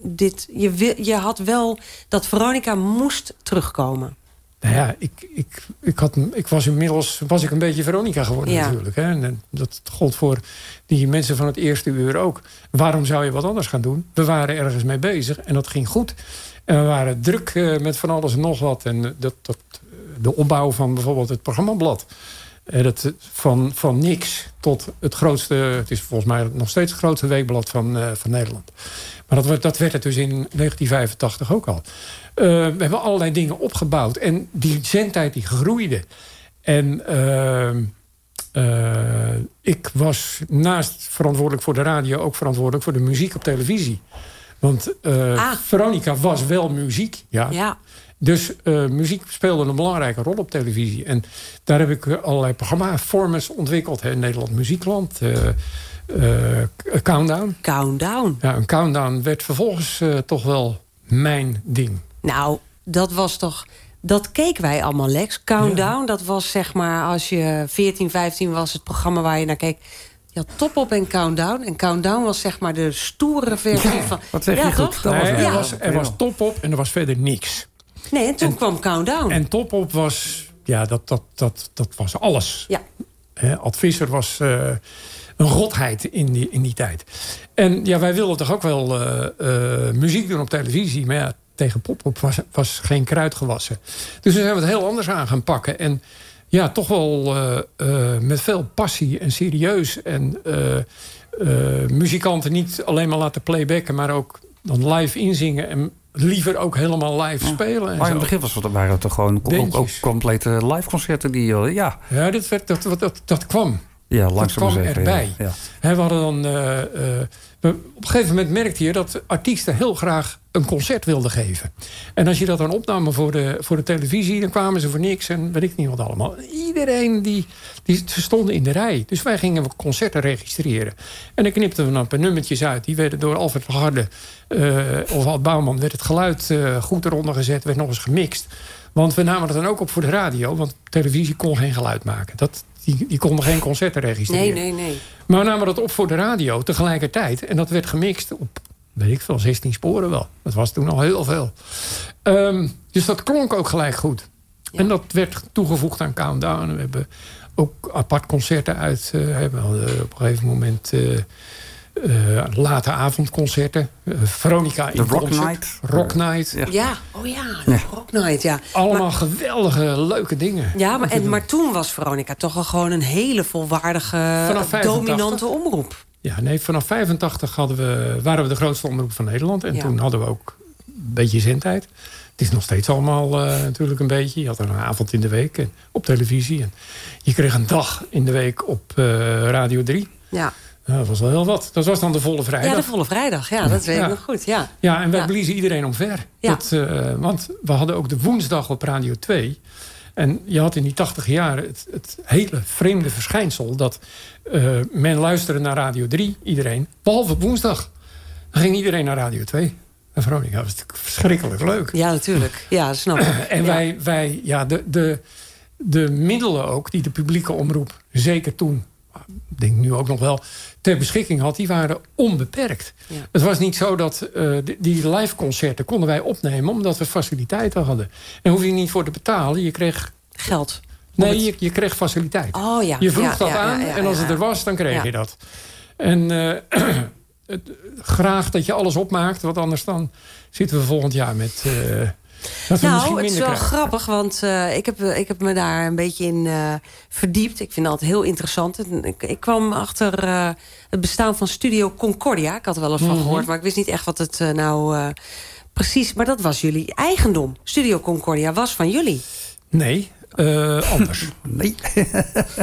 dit, je, je had wel dat Veronica moest terugkomen. Nou ja, ik, ik, ik, had, ik was inmiddels was ik een beetje Veronica geworden Ja. natuurlijk. Hè? En, dat gold voor die mensen van het eerste uur ook. Waarom zou je wat anders gaan doen? We waren ergens mee bezig en dat ging goed. En we waren druk eh, met van alles en nog wat. En dat, dat, de opbouw van bijvoorbeeld het programmablad. Eh, dat, van, van niks tot het grootste... Het is volgens mij nog steeds het grootste weekblad van, eh, van Nederland. Maar dat, werd- dat werd het dus in 1985 ook al. Eh, we hebben allerlei dingen opgebouwd. En die zendtijd die groeide. En ehm, eh, ik was naast verantwoordelijk voor de radio... ook verantwoordelijk voor de muziek op televisie. Want eh, Ah. Veronica was wel muziek. Ja. Ja. Dus eh, muziek speelde een belangrijke rol op televisie. En daar heb ik eh, allerlei programmaformers ontwikkeld. Hè. Nederland Muziekland, eh, eh, Countdown. Countdown. Ja, een Countdown werd vervolgens eh, toch wel mijn ding. Nou, dat was toch... Dat keken wij allemaal, Lex. Countdown, dat was zeg maar... als je 14, 15 was, het programma waar je naar keek... Je had Top Op en Countdown. En Countdown was zeg maar de stoere versie van... wat zeg je ja, goed. toch? Dat was Nee, er, Ja. was, er was top op en er was verder niks. Nee, en toen kwam Countdown. En top op was, ja, dat, dat, dat, dat was alles. Ja. Hè, Ad Visser was eh, een godheid in die, in die tijd. En ja, wij wilden toch ook wel eh, eh, muziek doen op televisie. Maar ja, tegen pop-up was, was geen kruid gewassen. Dus we zijn het heel anders aan gaan pakken. En ja, toch wel met veel passie en serieus. En muzikanten niet alleen maar laten playbacken... maar ook dan live inzingen en liever ook helemaal live spelen. En Maar in het begin was het, waren het toch gewoon ook, complete live concerten die eh, ja, Ja, dat, werd, dat, dat, dat, dat kwam. ja Dat langzaam kwam maar zeker. erbij. Ja. Hè, we hadden dan, eh, eh, op een gegeven moment merkte je dat artiesten heel graag een concert wilden geven. En als je dat dan opnam voor de, voor de televisie, dan kwamen ze voor niks en weet ik niet wat allemaal. Iedereen die, die ze stonden in de rij. Dus wij gingen concerten registreren. En dan knipten we dan een paar nummertjes uit. Die werden door Alfred Harde eh, of Ad Bouwman werd het geluid eh, goed eronder gezet, werd nog eens gemixt. Want we namen het dan ook op voor de radio, want televisie kon geen geluid maken. Dat, die, die konden geen concerten registreren. Nee, nee, nee. Maar we namen dat op voor de radio tegelijkertijd. En dat werd gemixt op, weet ik veel, 16 sporen wel. Dat was toen al heel veel. Ehm, dus dat klonk ook gelijk goed. En dat werd toegevoegd aan Countdown. We hebben ook apart concerten uit. eh, hebben we op een gegeven moment eh, eh, late avondconcerten. Eh, Veronica in De Rock concert. Night. Rock Night. Ja. Ja, oh ja, de Rock Night, ja. Allemaal Maar, geweldige, leuke dingen. ja, maar, en, maar toen was Veronica toch al gewoon een hele volwaardige, Vanaf 85? dominante omroep. Ja, nee, vanaf 85 hadden we, waren we de grootste omroep van Nederland. En Ja. toen hadden we ook een beetje zendtijd. Het is nog steeds allemaal eh, natuurlijk een beetje. Je had een avond in de week en op televisie. En je kreeg een dag in de week op eh, Radio 3. Ja. Nou, dat was wel heel wat. Dat was dan de volle vrijdag. ja, de volle vrijdag. Ja, dat weet Ja. ik nog goed. Ja. Ja, en wij Ja. bliezen iedereen omver. Ja. Dat, eh, want we hadden ook de woensdag op Radio 2. En je had in die 80 jaar het, het hele vreemde verschijnsel... dat eh, men luisterde naar Radio 3, iedereen, behalve op woensdag. Dan ging iedereen naar Radio 2. En Veronica was natuurlijk verschrikkelijk leuk. ja, natuurlijk. Ja, snap ik. En wij, wij ja, de, de, de middelen ook die de publieke omroep, zeker toen, ik denk nu ook nog wel, ter beschikking had, die waren onbeperkt. Ja. Het was niet zo dat eh, die- live concerten konden wij opnemen omdat we faciliteiten hadden. En hoef je niet voor te betalen, je kreeg, Geld. nee, je, je kreeg faciliteiten. Oh ja. Je vroeg Ja, dat ja, aan en als het er was, dan kreeg je dat. En eh, het- graag dat je alles opmaakt, want anders dan zitten we volgend jaar met... eh, dat Nou, het is wel krijgen. grappig, want eh, ik, heb, ik heb me daar een beetje in eh, verdiept. Ik vind het altijd heel interessant. Ik, ik kwam achter eh, het bestaan van Studio Concordia. Ik had er wel eens van Mhm. gehoord, maar ik wist niet echt wat het eh, nou eh, precies... Maar dat was jullie eigendom. Studio Concordia was van jullie. Nee, eh, anders. Nee.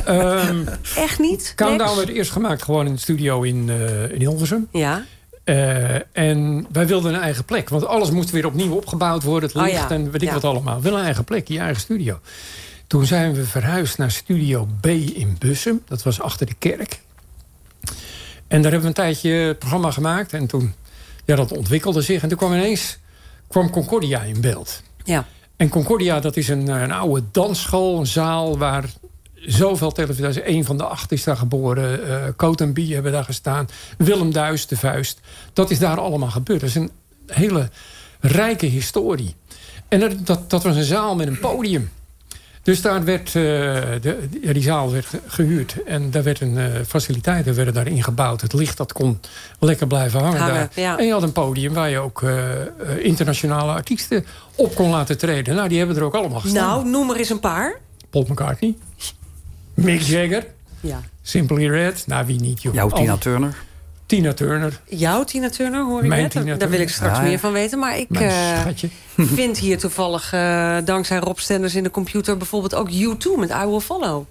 Ehm Echt niet? Countdown werd eerst gemaakt gewoon in het studio in, eh, in Hilversum. Ja, Eh, en wij wilden een eigen plek. Want alles moest weer opnieuw opgebouwd worden. Het Oh licht ja, en weet ik ja. wat allemaal. We willen een eigen plek, je eigen studio. Toen zijn we verhuisd naar Studio B in Bussum. Dat was achter de kerk. En daar hebben we een tijdje het programma gemaakt. En toen, ja, dat ontwikkelde zich. En toen kwam ineens kwam Concordia in beeld. ja. En Concordia, dat is een, een oude dansschool, een zaal waar zoveel televisie... Een van de acht is daar geboren. eh Coat en Bie hebben daar gestaan. Willem Duis, de Vuist. Dat is daar allemaal gebeurd. Dat is een hele rijke historie. En dat, dat, dat was een zaal met een podium. Dus daar werd, eh, de, die zaal werd gehuurd. En daar werd een, eh, faciliteiten werden daarin gebouwd. Het licht dat kon lekker blijven hangen, Hangen, daar. ja. En je had een podium waar je ook internationale artiesten op kon laten treden. Nou, die hebben er ook allemaal gestaan. Nou, noem er eens een paar. Paul McCartney. Mick Jagger. Ja. Simply Red. Nou, wie niet, joh. Jouw Tina Al- Turner. Tina Turner. Jouw Tina Turner, hoor ik Mijn net. Tina Daar wil ik straks Ja, ja. meer van weten. Maar ik eh, vind hier toevallig, eh, dankzij Rob Stenders in de computer... bijvoorbeeld ook U2 met I Will Follow.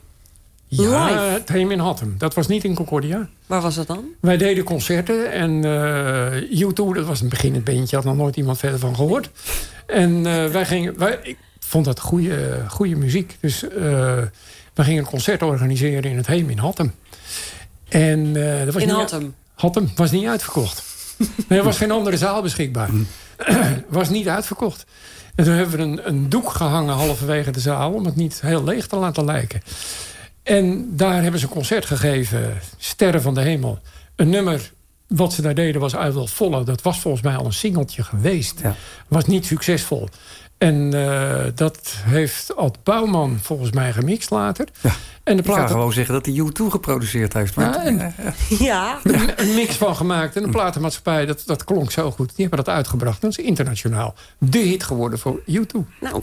Ja, Live. het Heem in Hattem. Dat was niet in Concordia. Waar was dat dan? Wij deden concerten en eh U2, dat was een beginnend beentje, had nog nooit iemand verder van gehoord. En eh, wij gingen, wij, ik vond dat goede, goede muziek. Dus eh we gingen een concert organiseren in het Heem in Hattem. En, eh, dat was In niet- Hattem. Hattem was niet uitverkocht. Nee, er was geen andere zaal beschikbaar. was niet uitverkocht. En toen hebben we een, een doek gehangen halverwege de zaal... om het niet heel leeg te laten lijken. En daar hebben ze een concert gegeven. Sterren van de Hemel. Een nummer wat ze daar deden was I Will Follow. Dat was volgens mij al een singeltje geweest. Ja. Was niet succesvol. En eh, dat heeft Ad Bouwman volgens mij gemixt later. Ja. En de Ik ga gewoon zeggen dat hij U2 geproduceerd heeft. Maar Ja, en- Ja. een, een mix van gemaakt. En de platenmaatschappij, dat, dat klonk zo goed. Die hebben dat uitgebracht. Dat is internationaal de hit geworden voor YouTube. Nou,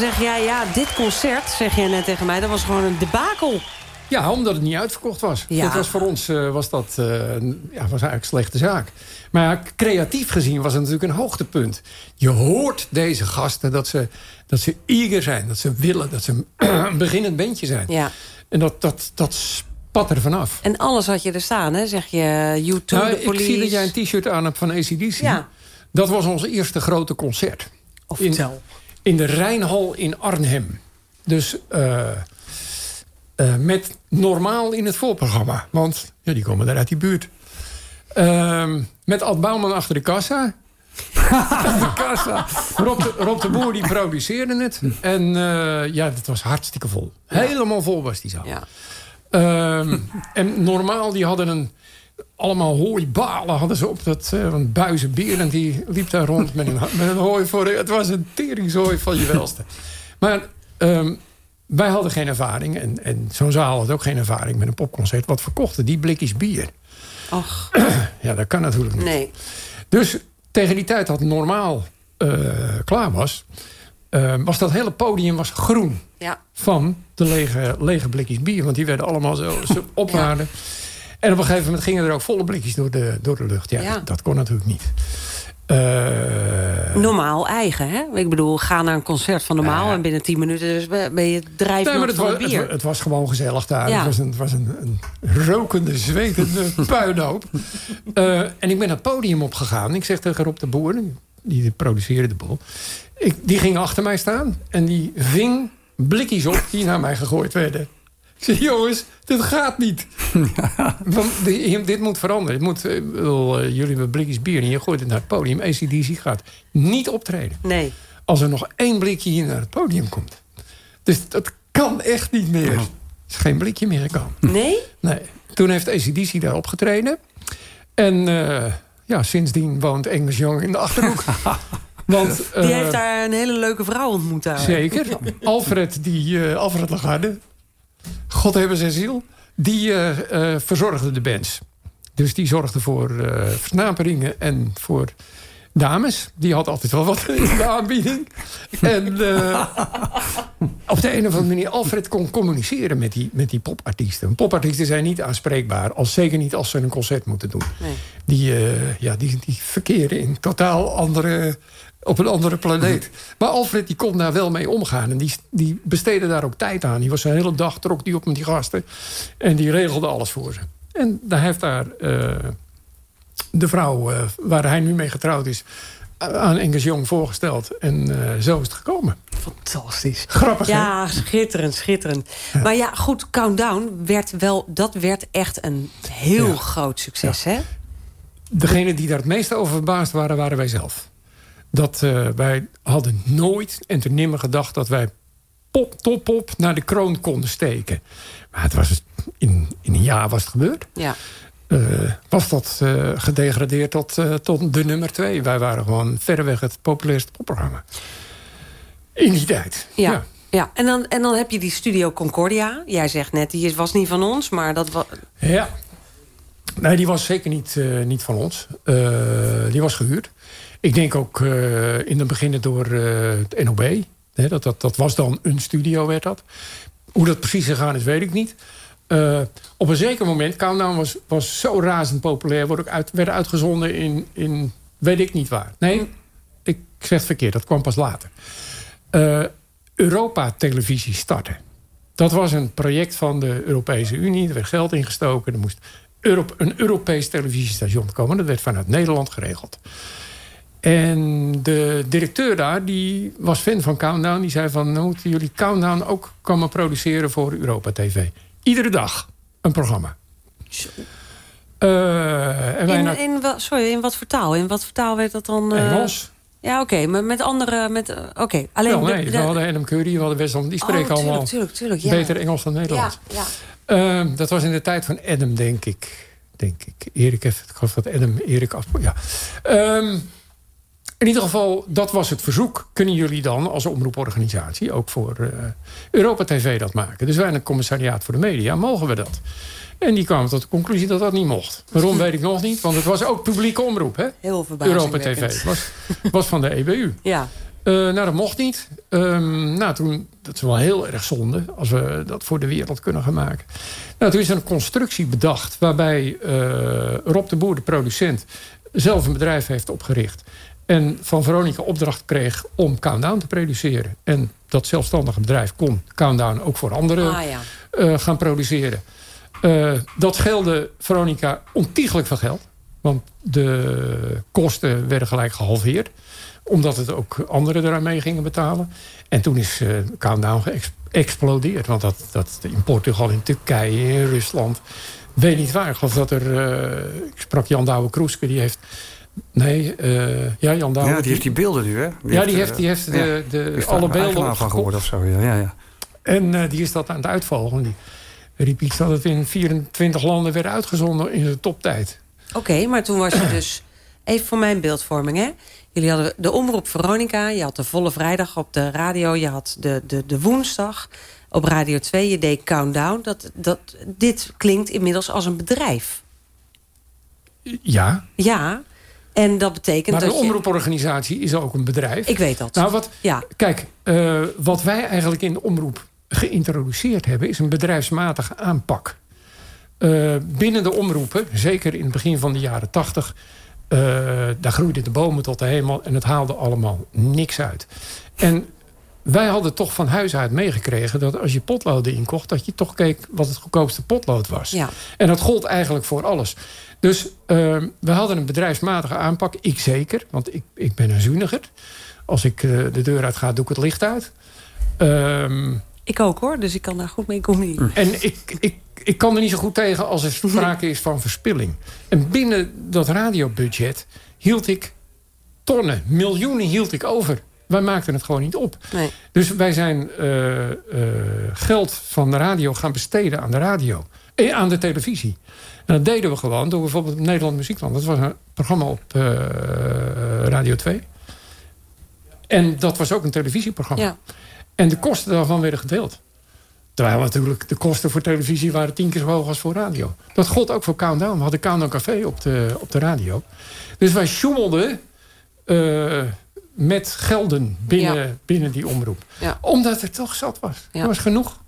dan zeg jij, ja, dit concert, zeg jij net tegen mij... dat was gewoon een debakel. Ja, omdat het niet uitverkocht was. Ja. Dat was voor ons eh, was dat, eh, een- ja, was eigenlijk een slechte zaak. Maar ja, creatief gezien was het natuurlijk een hoogtepunt. Je hoort deze gasten dat ze, dat ze eager zijn. Dat ze willen. Dat ze een beginnend bandje zijn. Ja. En dat, dat, dat spat er vanaf. En alles had je er staan, hè? Zeg je U2, Nou, de ik zie dat jij een t-shirt aan hebt van ACDC. Ja. Dat was ons eerste grote concert. Of in, de Rijnhal in Arnhem. Dus eh, eh, met normaal in het voorprogramma. Want ja, die komen daar uit die buurt. Ehm, met Ad Bouwman achter de kassa. de kassa. Rob de, Rob de Boer die produceerde het. En eh, ja, het was hartstikke vol. Helemaal vol was die zaal. Ja. Ehm, en normaal, die hadden een... Allemaal hooibalen hadden ze op dat... eh want Buizenberend die liep daar rond met een, met een hooi voor... Het was een teringzooi van je welste. Maar ehm, wij hadden geen ervaring. En, en zo'n zaal had ook geen ervaring met een popconcert. Wat verkochten die blikjes bier? Och, Ja, dat kan natuurlijk niet. nee. Dus tegen die tijd dat het normaal eh, klaar was... eh, was dat hele podium was groen Ja. van de lege, lege blikjes bier. Want die werden allemaal zo, zo. En op een gegeven moment gingen er ook volle blikjes door de, door de lucht. Ja, Ja. Dat, dat kon natuurlijk niet. Eh, Normaal eigen, hè? Ik bedoel, ga naar een concert van normaal... en binnen 10 minuten dus ben je drijven nee, maar het van was, het, bier. het was gewoon gezellig daar. Ja. Het was een, het was een, een rokende, zwetende puinhoop. Eh, en ik ben het podium opgegaan. Ik zeg tegen Rob de Boer, die produceerde de boel. Ik, die ging achter mij staan. En die ving blikjes op die naar mij gegooid werden. Jongens, dit gaat niet. Want di- dit moet veranderen. Het moet, eh, ik bedoel, eh, jullie hebben blikjes bier en je gooit het naar het podium. ACDC gaat niet optreden. Nee. Als er nog één blikje hier naar het podium komt. Dus dat kan echt niet meer. Er is geen blikje meer gekomen. Nee? Nee. Toen heeft ACDC daar opgetreden. En eh, ja, sindsdien woont Engels Jong in de Achterhoek. Want, Die heeft daar een hele leuke vrouw ontmoet daar. Zeker. Alfred, die, eh, Alfred Lagarde, God hebben zijn ziel, die eh, eh, verzorgde de bands. Dus die zorgde voor eh versnaperingen en voor dames. Die had altijd wel wat in de aanbieding. En op de een of andere manier, Alfred kon communiceren met die, met die popartiesten. Popartiesten zijn niet aanspreekbaar, als zeker niet als ze een concert moeten doen. Nee. Die, ja, die, die verkeren in totaal andere, op een andere planeet. Maar Alfred die kon daar wel mee omgaan. En die, die besteedde daar ook tijd aan. Die was de hele dag, trok die op met die gasten. En die regelde alles voor ze. En hij heeft daar eh, de vrouw eh, waar hij nu mee getrouwd is... aan Engels Jong voorgesteld. En eh, zo is het gekomen. Fantastisch. Grappig, hè? Ja, schitterend, schitterend. Maar ja, goed, Countdown werd wel... dat werd echt een heel Ja. groot succes, hè? Degene die daar het meest over verbaasd waren, waren wij zelf. Dat eh, wij hadden nooit en te nimmer gedacht dat wij pop, top, pop naar de kroon konden steken. Maar het was in, in een jaar was het gebeurd. Ja. Eh, was dat eh, gedegradeerd tot, tot de nummer twee. Wij waren gewoon verreweg het populairste popprogramma. In die tijd. Ja. ja. ja. En, dan, en dan heb je die Studio Concordia. Jij zegt net, die was niet van ons, maar dat was... Ja. Nee, die was zeker niet, niet van ons. Die was gehuurd. Ik denk ook eh, in het begin door eh, het NOB. Dat, dat, dat was dan een studio, werd dat. Hoe dat precies gegaan is, weet ik niet. Eh, op een zeker moment, Countdown was, was zo razend populair... Ook uit, werd uitgezonden in, in weet ik niet waar. Nee, ik zeg het verkeerd, dat kwam pas later. Europa-televisie starten. Dat was een project van de Europese Unie. Er werd geld ingestoken. Er moest een Europees televisiestation komen. Dat werd vanuit Nederland geregeld. En de directeur daar, die was fan van Countdown. Die zei van, nou moeten jullie Countdown ook komen produceren voor Europa TV. Iedere dag een programma. Eh, en wij In, sorry, in wat voor taal? In wat voor taal werd dat dan... eh, Engels. Ja, oké, maar met andere... Met, eh, oké, alleen... Nee, de- we hadden Adam Curry, we hadden Westland. Die Oh, spreken tuurlijk, allemaal tuurlijk, tuurlijk, ja. beter Engels dan Nederlands. Ja, ja. Ehm, dat was in de tijd van Adam, denk ik. Denk ik. Erik heeft, ik geloof dat Adam Erik af. Ja. Ehm, in ieder geval, dat was het verzoek. Kunnen jullie dan als omroeporganisatie ook voor eh, Europa TV dat maken? Dus wij een commissariaat voor de media, mogen we dat? En die kwamen tot de conclusie dat dat niet mocht. Waarom weet ik nog niet, want het was ook publieke omroep, hè? Heel Europa TV. was, was van de EBU. Ja, Eh, nou, dat mocht niet. Ehm, nou, toen, dat is wel heel erg zonde als we dat voor de wereld kunnen gaan maken. Nou, toen is er een constructie bedacht waarbij eh, Rob de Boer, de producent, zelf een bedrijf heeft opgericht. En van Veronica opdracht kreeg om Countdown te produceren. En dat zelfstandige bedrijf kon Countdown ook voor anderen Ah ja. eh, gaan produceren. Eh, dat scheelde Veronica ontiegelijk veel geld. Want de kosten werden gelijk gehalveerd. Omdat het ook anderen eraan mee gingen betalen. En toen is eh Countdown geëxplodeerd. Want dat, dat in Portugal, in Turkije, in Rusland. Weet niet waar. Ik geloof dat er... ik sprak Jan Douwe Kroeske. Die heeft... Nee, eh, ja, Jan Douwe. Ja, die heeft die beelden nu, hè? ja, die heeft, die heeft ja, de, de, alle beelden van geworden of zo. Ja, ja, ja. En eh, die is dat aan het uitvolgen. Die riep iets dat het in 24 landen werd uitgezonden in de toptijd. Oké, maar toen was je dus... Even voor mijn beeldvorming, hè. Jullie hadden de omroep Veronica. Je had de volle vrijdag op de radio. Je had de, de, de woensdag op Radio 2. Je deed Countdown. Dat, dat, dit klinkt inmiddels als een bedrijf. Ja, Ja, en dat betekent maar dat een je... omroeporganisatie is ook een bedrijf. Ik weet dat. Nou, wat, Ja, kijk, eh, wat wij eigenlijk in de omroep geïntroduceerd hebben... is een bedrijfsmatige aanpak. Eh, binnen de omroepen, zeker in het begin van de jaren tachtig... eh, daar groeiden de bomen tot de hemel en het haalde allemaal niks uit. En wij hadden toch van huis uit meegekregen... dat als je potloden inkocht, dat je toch keek wat het goedkoopste potlood was. ja. En dat gold eigenlijk voor alles. Dus eh, we hadden een bedrijfsmatige aanpak. Ik zeker, want ik, ik ben een zuiniger. Als ik eh, de deur uit ga, doe ik het licht uit. Ehm, Ik ook hoor, dus ik kan daar goed mee combineren. en ik, ik, ik kan er niet zo goed tegen als er sprake is van verspilling. En binnen dat radiobudget hield ik tonnen, miljoenen hield ik over. Wij maakten het gewoon niet op. Nee. Dus wij zijn eh, eh, geld van de radio gaan besteden aan de radio. Eh, aan de televisie. En dat deden we gewoon door bijvoorbeeld Nederland Muziekland. Dat was een programma op eh, Radio 2. En dat was ook een televisieprogramma. Ja. En de kosten daarvan werden gedeeld. Terwijl natuurlijk de kosten voor televisie waren tien keer zo hoog als voor radio. Dat gold ook voor Countdown. We hadden Countdown Café op de, op de radio. Dus wij sjoemelden met gelden binnen, Ja. binnen die omroep. Ja. Omdat er toch zat was. Ja. Er was genoeg.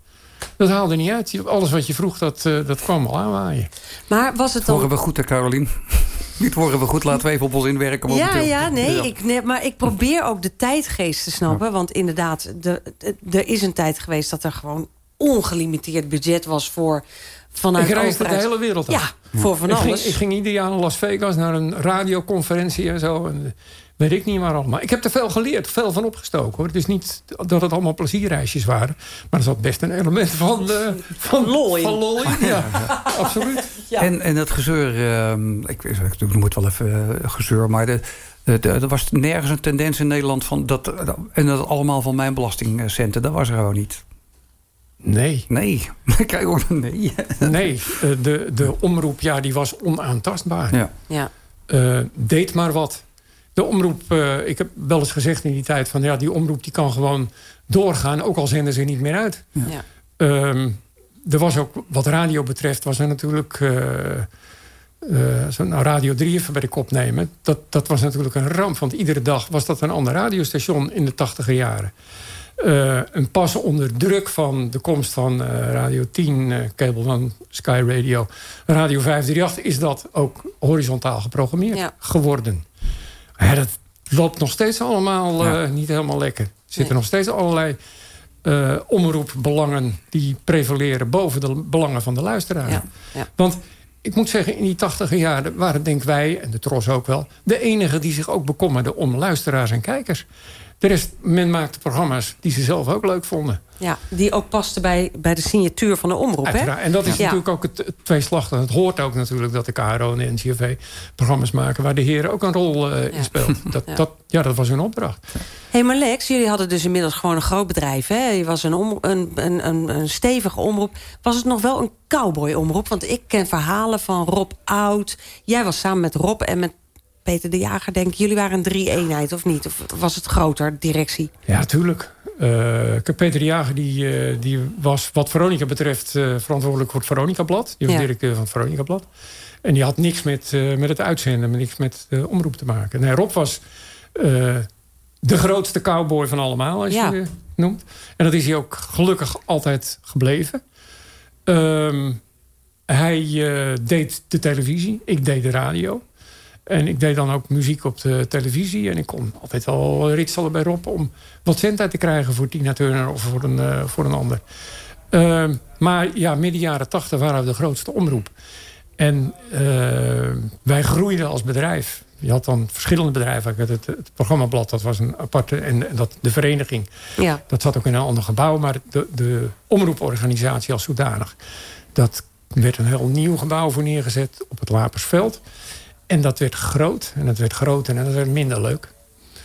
Dat haalde niet uit. Alles wat je vroeg, dat, eh, dat kwam al aanwaaien. Maar was het Horen dan... we goed, hè, Carolien? Dit horen we goed. Laten we even op ons inwerken. Ja, ja, nee, Ja. Ik, nee, maar ik probeer ook de tijdgeest te snappen. Want inderdaad, de, de- er is een tijd geweest... dat er gewoon ongelimiteerd budget was voor vanuit ik reisde de hele wereld af. Ja, voor van ik, ging, alles. ik ging ieder jaar naar Las Vegas naar een radioconferentie en zo. En, weet ik niet waar allemaal. Ik heb er veel geleerd, veel van opgestoken. Hoor. Het is niet dat het allemaal plezierreisjes waren. Maar er zat best een element van, eh, van lol in. Van lol in, ja. Absoluut. Ja. En, en dat gezeur, ehm, ik, ik noem het wel even eh, gezeur, maar de, de, de- er was nergens een tendens in Nederland van dat, en dat allemaal van mijn belastingcenten. Dat was er gewoon niet. Nee, Nee, kijk ook nee. nee. eh, De, de omroep, ja, die was onaantastbaar. Ja. Ja, Eh, deed maar wat. De omroep, eh, ik heb wel eens gezegd in die tijd... van ja, die omroep die kan gewoon doorgaan... ook al zenden ze niet meer uit. ja. Ehm, er was ook, wat radio betreft, was er natuurlijk... eh, eh, zo, nou, Radio 3 even bij de kop nemen. Dat, dat was natuurlijk een ramp, want iedere dag was dat een ander radiostation in de tachtiger jaren. Eh, en pas onder druk van de komst van eh, Radio 10, eh Cable One, Sky Radio, Radio 538... is dat ook horizontaal geprogrammeerd Ja. geworden. Ja, dat loopt nog steeds allemaal eh, niet helemaal lekker. Er zitten Nee. nog steeds allerlei eh, omroepbelangen... die prevaleren boven de belangen van de luisteraar. Ja. Want ik moet zeggen, in die tachtige jaren waren denk wij, en de Tros ook wel... de enigen die zich ook bekommerden om luisteraars en kijkers. De rest, men maakte programma's die ze zelf ook leuk vonden. ja, die ook paste bij, bij de signatuur van de omroep. Hè? En dat is Ja. natuurlijk ook het, het tweeslachtige. Het hoort ook natuurlijk dat de KRO en de NCRV programma's maken... waar de heren ook een rol eh, Ja. in speelt. Dat, Ja. Dat, ja, dat was hun opdracht. Hé, hey, maar Lex, jullie hadden dus inmiddels gewoon een groot bedrijf. Hè? Je was een, om, een, een, een, een stevige omroep. Was het nog wel een cowboy-omroep? Want ik ken verhalen van Rob Oud. Jij was samen met Rob en met Peter de Jager, denk. Jullie waren een drie-eenheid, of niet? Of was het groter, directie? Ja, tuurlijk. Kijk, Peter de Jager die, eh, die was wat Veronica betreft eh, verantwoordelijk voor het Veronica-blad. Die was Ja. directeur van het Veronica-blad. En die had niks met, met het uitzenden, met niks met de omroep te maken. Nee, Rob was de grootste cowboy van allemaal, als Ja. je het noemt. En dat is hij ook gelukkig altijd gebleven. Ehm, hij deed de televisie, ik deed de radio. En ik deed dan ook muziek op de televisie. En ik kon altijd wel ritselen bij Rob om wat cent te krijgen voor Tina Turner of voor een, eh, voor een ander. Ehm, maar ja, midden jaren tachtig waren we de grootste omroep. En eh, wij groeiden als bedrijf. Je had dan verschillende bedrijven. Het, het, het programmablad, dat was een aparte. En dat, de vereniging, Ja. dat zat ook in een ander gebouw. Maar de, de omroeporganisatie als zodanig. Dat werd een heel nieuw gebouw voor neergezet op het Lapersveld. En dat werd groot. En dat werd groter en dat werd minder leuk.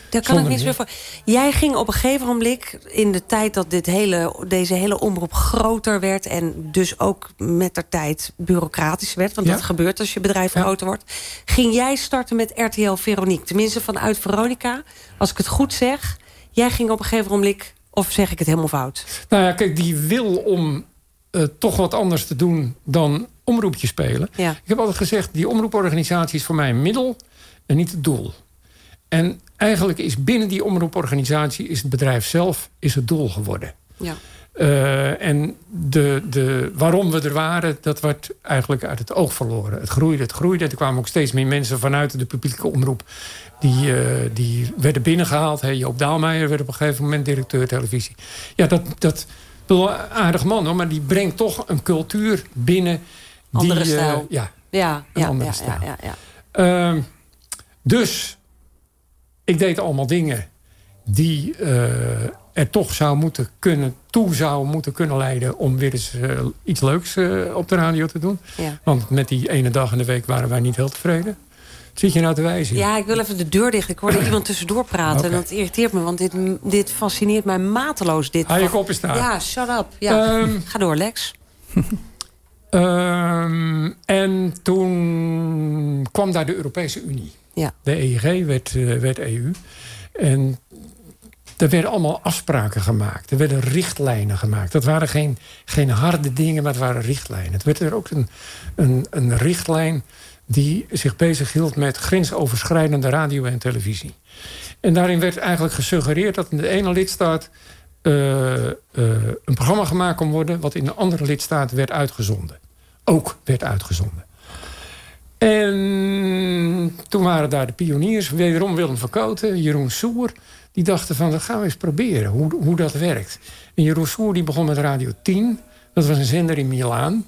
Daar kan ik niks meer voor. Jij ging op een gegeven moment, in de tijd dat dit hele, deze hele omroep groter werd... en dus ook met de tijd bureaucratisch werd... want Ja. dat gebeurt als je bedrijf Ja. groter wordt... ging jij starten met RTL Veronique. Tenminste vanuit Veronica, als ik het goed zeg. Jij ging op een gegeven moment, of zeg ik het helemaal fout? Nou ja, kijk, die wil om eh, toch wat anders te doen dan omroepje spelen. Ja. Ik heb altijd gezegd, die omroeporganisatie is voor mij een middel en niet het doel. En eigenlijk is binnen die omroeporganisatie is het bedrijf zelf is het doel geworden. Ja. Eh, en de, de, waarom we er waren, dat werd eigenlijk uit het oog verloren. Het groeide, het groeide. Er kwamen ook steeds meer mensen vanuit de publieke omroep. Die, eh, die werden binnengehaald. Hey, Joop Daalmeijer werd op een gegeven moment directeur televisie. Ja, dat, dat aardig man hoor. Maar die brengt toch een cultuur binnen. Andere eh, stijl. ja, Ja, Een ja, andere ja, stijl. ja, ja, ja. Dus ik deed allemaal dingen die eh, er toch zou moeten kunnen, toe zou moeten kunnen leiden om weer eens eh, iets leuks op de radio te doen. Ja. Want met die ene dag in de week waren wij niet heel tevreden. Zit je nou te wijzen? Ja, ik wil even de deur dicht. Ik hoorde iemand tussendoor praten. En dat irriteert me, want dit, dit fascineert mij mateloos. Dit Hou je kop eens daar. Ja, shut up. Ja. Ehm, Ga door, Lex. Ehm, en toen kwam daar de Europese Unie. Ja. De EIG werd, eh, werd EU. En er werden allemaal afspraken gemaakt. Er werden richtlijnen gemaakt. Dat waren geen, geen harde dingen, maar het waren richtlijnen. Het werd er ook een, een, een richtlijn die zich bezighield met grensoverschrijdende radio en televisie. En daarin werd eigenlijk gesuggereerd dat in de ene lidstaat eh, eh, een programma gemaakt kon worden... wat in de andere lidstaat werd uitgezonden. Ook werd uitgezonden. En toen waren daar de pioniers, wederom Willem van Jeroen Soer. Die dachten van, dat gaan we eens proberen, hoe, hoe dat werkt. En Jeroen Soer die begon met Radio 10. Dat was een zender in Milaan.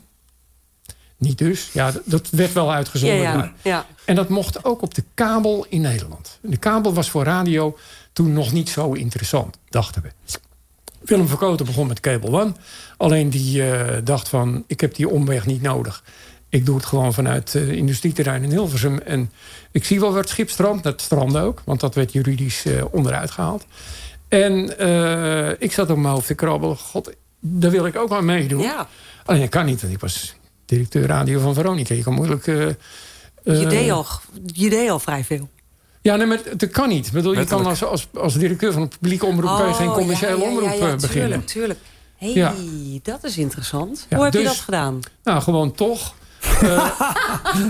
Niet dus, ja, dat- werd wel uitgezonden. ja, ja. En dat mocht ook op de kabel in Nederland. De kabel was voor radio toen nog niet zo interessant, dachten we. Willem van Kooten begon met Cable One. Alleen die eh, dacht van, ik heb die omweg niet nodig. Ik doe het gewoon vanuit het industrieterrein in Hilversum. En ik zie wel waar het schip strandt. Dat strandde ook, want dat werd juridisch eh, onderuit gehaald. En eh, ik zat op mijn hoofd te krabbelen. God, daar wil ik ook aan meedoen. Ja. Alleen dat kan niet, want ik was directeur radio van Veronica. Je kan moeilijk... eh, Je, eh, deed al, je deed al vrij veel. Ja, nee, maar dat kan niet. Ik bedoel, je kan als, als, als directeur van een publieke omroep... kan je geen Oh, commerciële ja, ja, omroep ja, ja, eh, beginnen. Tuurlijk, tuurlijk. Hé, hey, Ja. dat is interessant. Ja, Hoe heb je dus- dat gedaan? Nou, gewoon toch. Eh,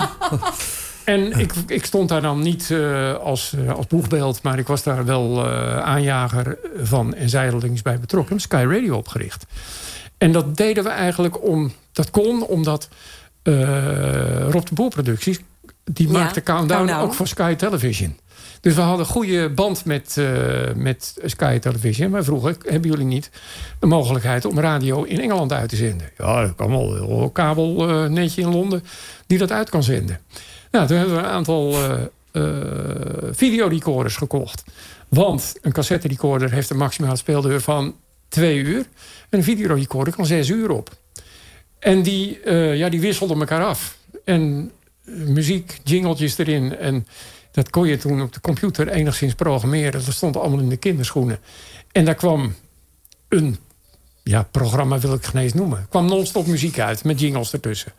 en ik, ik stond daar dan niet eh, als, eh, als boegbeeld... maar ik was daar wel eh, aanjager van en zijdelings bij betrokken. Sky Radio opgericht. En dat deden we eigenlijk om... Dat kon omdat eh, Rob de Boer Producties... die Ja, maakte Countdown, Countdown. ook voor Sky Television. Dus we hadden een goede band met, eh, met Sky Television. Maar vroegen, hebben jullie niet de mogelijkheid om radio in Engeland uit te zenden? Ja, dat kan wel. Een kabelnetje in Londen die dat uit kan zenden. Nou, toen hebben we een aantal eh eh, videorecorders gekocht. Want een cassette recorder heeft een maximale speelduur van twee uur. En een videorecorder kan zes uur op. En die, eh, ja, die wisselden elkaar af. En eh, muziek, jingeltjes erin. En dat kon je toen op de computer enigszins programmeren. Dat stond allemaal in de kinderschoenen. En daar kwam een ja, programma, wil ik geen eens noemen. Er kwam non-stop muziek uit met jingles ertussen.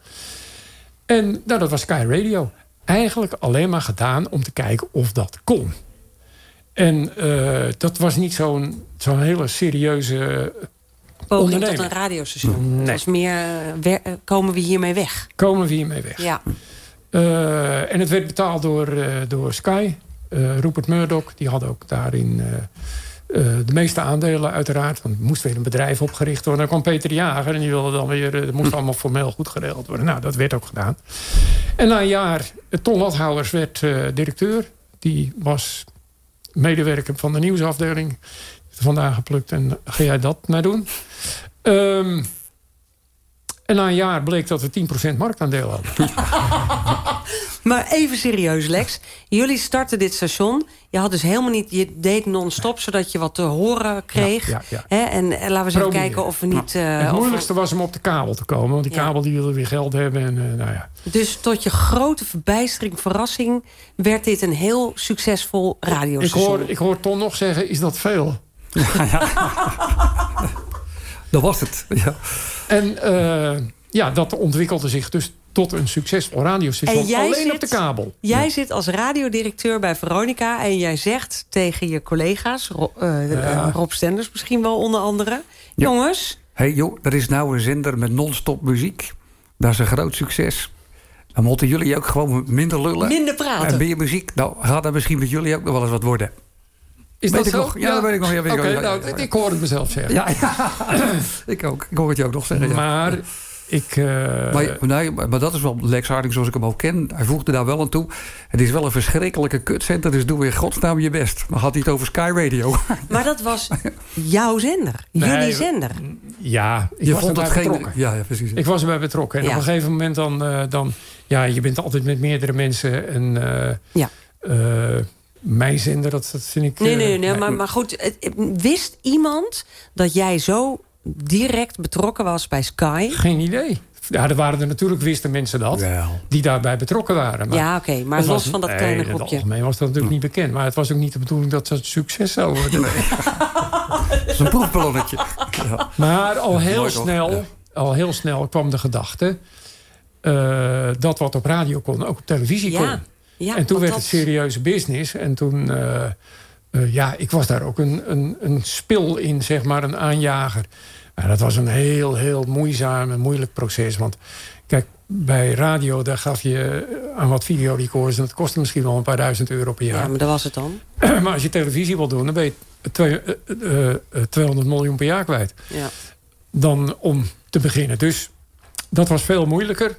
En nou, dat was Sky Radio. Eigenlijk alleen maar gedaan om te kijken of dat kon. En eh, dat was niet zo'n zo'n hele serieuze Poging tot een radiostation. Nee. Het was meer, eh, eh, komen we hiermee weg? Komen we hiermee weg? Ja. Eh, en het werd betaald door, eh, door Sky. Eh, Rupert Murdoch, die had ook daarin de meeste aandelen uiteraard. Want er moest weer een bedrijf opgericht worden. Dan kwam Peter Jager en die wilde dan weer... Het moest allemaal formeel goed geregeld worden. Nou, dat werd ook gedaan. En na een jaar, Ton Lathouwers werd directeur. Die was medewerker van de nieuwsafdeling. Vandaag geplukt en ga jij dat maar doen. Ehm, en na een jaar bleek dat we 10% marktaandeel hadden. Maar even serieus, Lex. Jullie startten dit station. Je had dus helemaal niet... Je deed non-stop, zodat je wat te horen kreeg. Ja, ja, Hè? En laten we eens even kijken of we niet... eh, het of moeilijkste was om op de kabel te komen. Want die Ja. kabel die wilde weer geld hebben. En, eh, nou ja. Dus tot je grote verbijstering, verrassing... werd dit een heel succesvol ik, radiostation. hoor, ik hoor Ton nog zeggen, is dat veel? Dat was het. Ja. En eh, ja, dat ontwikkelde zich dus tot een succesvol radiostation. En jij Alleen zit- op de kabel. Jij zit als radiodirecteur bij Veronica... en jij zegt tegen je collega's... Eh, Ja. Rob Stenders misschien wel onder andere... jongens, Hé hey, joh, er is nou een zender met non-stop muziek. Dat is een groot succes. Dan moeten jullie ook gewoon minder lullen. minder praten. En meer muziek. Nou, gaat dat misschien met jullie ook nog wel eens wat worden. Is Weet dat ik zo? nog. Ja, dat weet ik nog. Ja, weet ik. Ja, nou, ja, ja. ik hoor het mezelf zeggen. Ja, ja. ik ook. Ik hoor het je ook nog zeggen. Ja. Maar ik... eh, Maar, nee, maar dat is wel Lex Harding zoals ik hem ook ken. Hij voegde daar wel aan toe. Het is wel een verschrikkelijke kutcenter, dus doe weer godsnaam je best. Maar had hij het over Sky Radio? Maar dat was jouw zender. Nee, jullie zender. ja, ik Je was vond het erbij geen... betrokken. Ja, ja, precies. Ik was erbij betrokken. En Ja. op een gegeven moment dan, eh, dan... Ja, je bent altijd met meerdere mensen. En eh, Ja. Mijn zender, dat, dat vind ik... Nee, eh, nee, nee, maar, maar goed. wist iemand dat jij zo direct betrokken was bij Sky? Geen idee. Ja, er waren er natuurlijk, wisten mensen dat. Die daarbij betrokken waren. Maar Ja, oké. Maar het los was- van dat nee, kleine In het groepje. algemeen was dat natuurlijk niet bekend. Maar het was ook niet de bedoeling dat het succes zou worden. Dat is een proefballonnetje. Ja. Maar al heel snel, Ja. al heel snel kwam de gedachte... eh, dat wat op radio kon, ook op televisie Ja, kon. Ja, en toen werd dat- het serieuze business. En toen, eh, eh, ja, ik was daar ook een, een, een spil in, zeg maar, een aanjager. Maar dat was een heel, heel moeizaam en moeilijk proces. Want kijk, bij radio, daar gaf je aan wat videorecorders... en dat kostte misschien wel een paar duizend euro per Ja, jaar. maar dat was het dan. maar als je televisie wil doen, dan ben je twee- eh, eh, eh, 200 miljoen per jaar kwijt Ja. dan om te beginnen. Dus dat was veel moeilijker.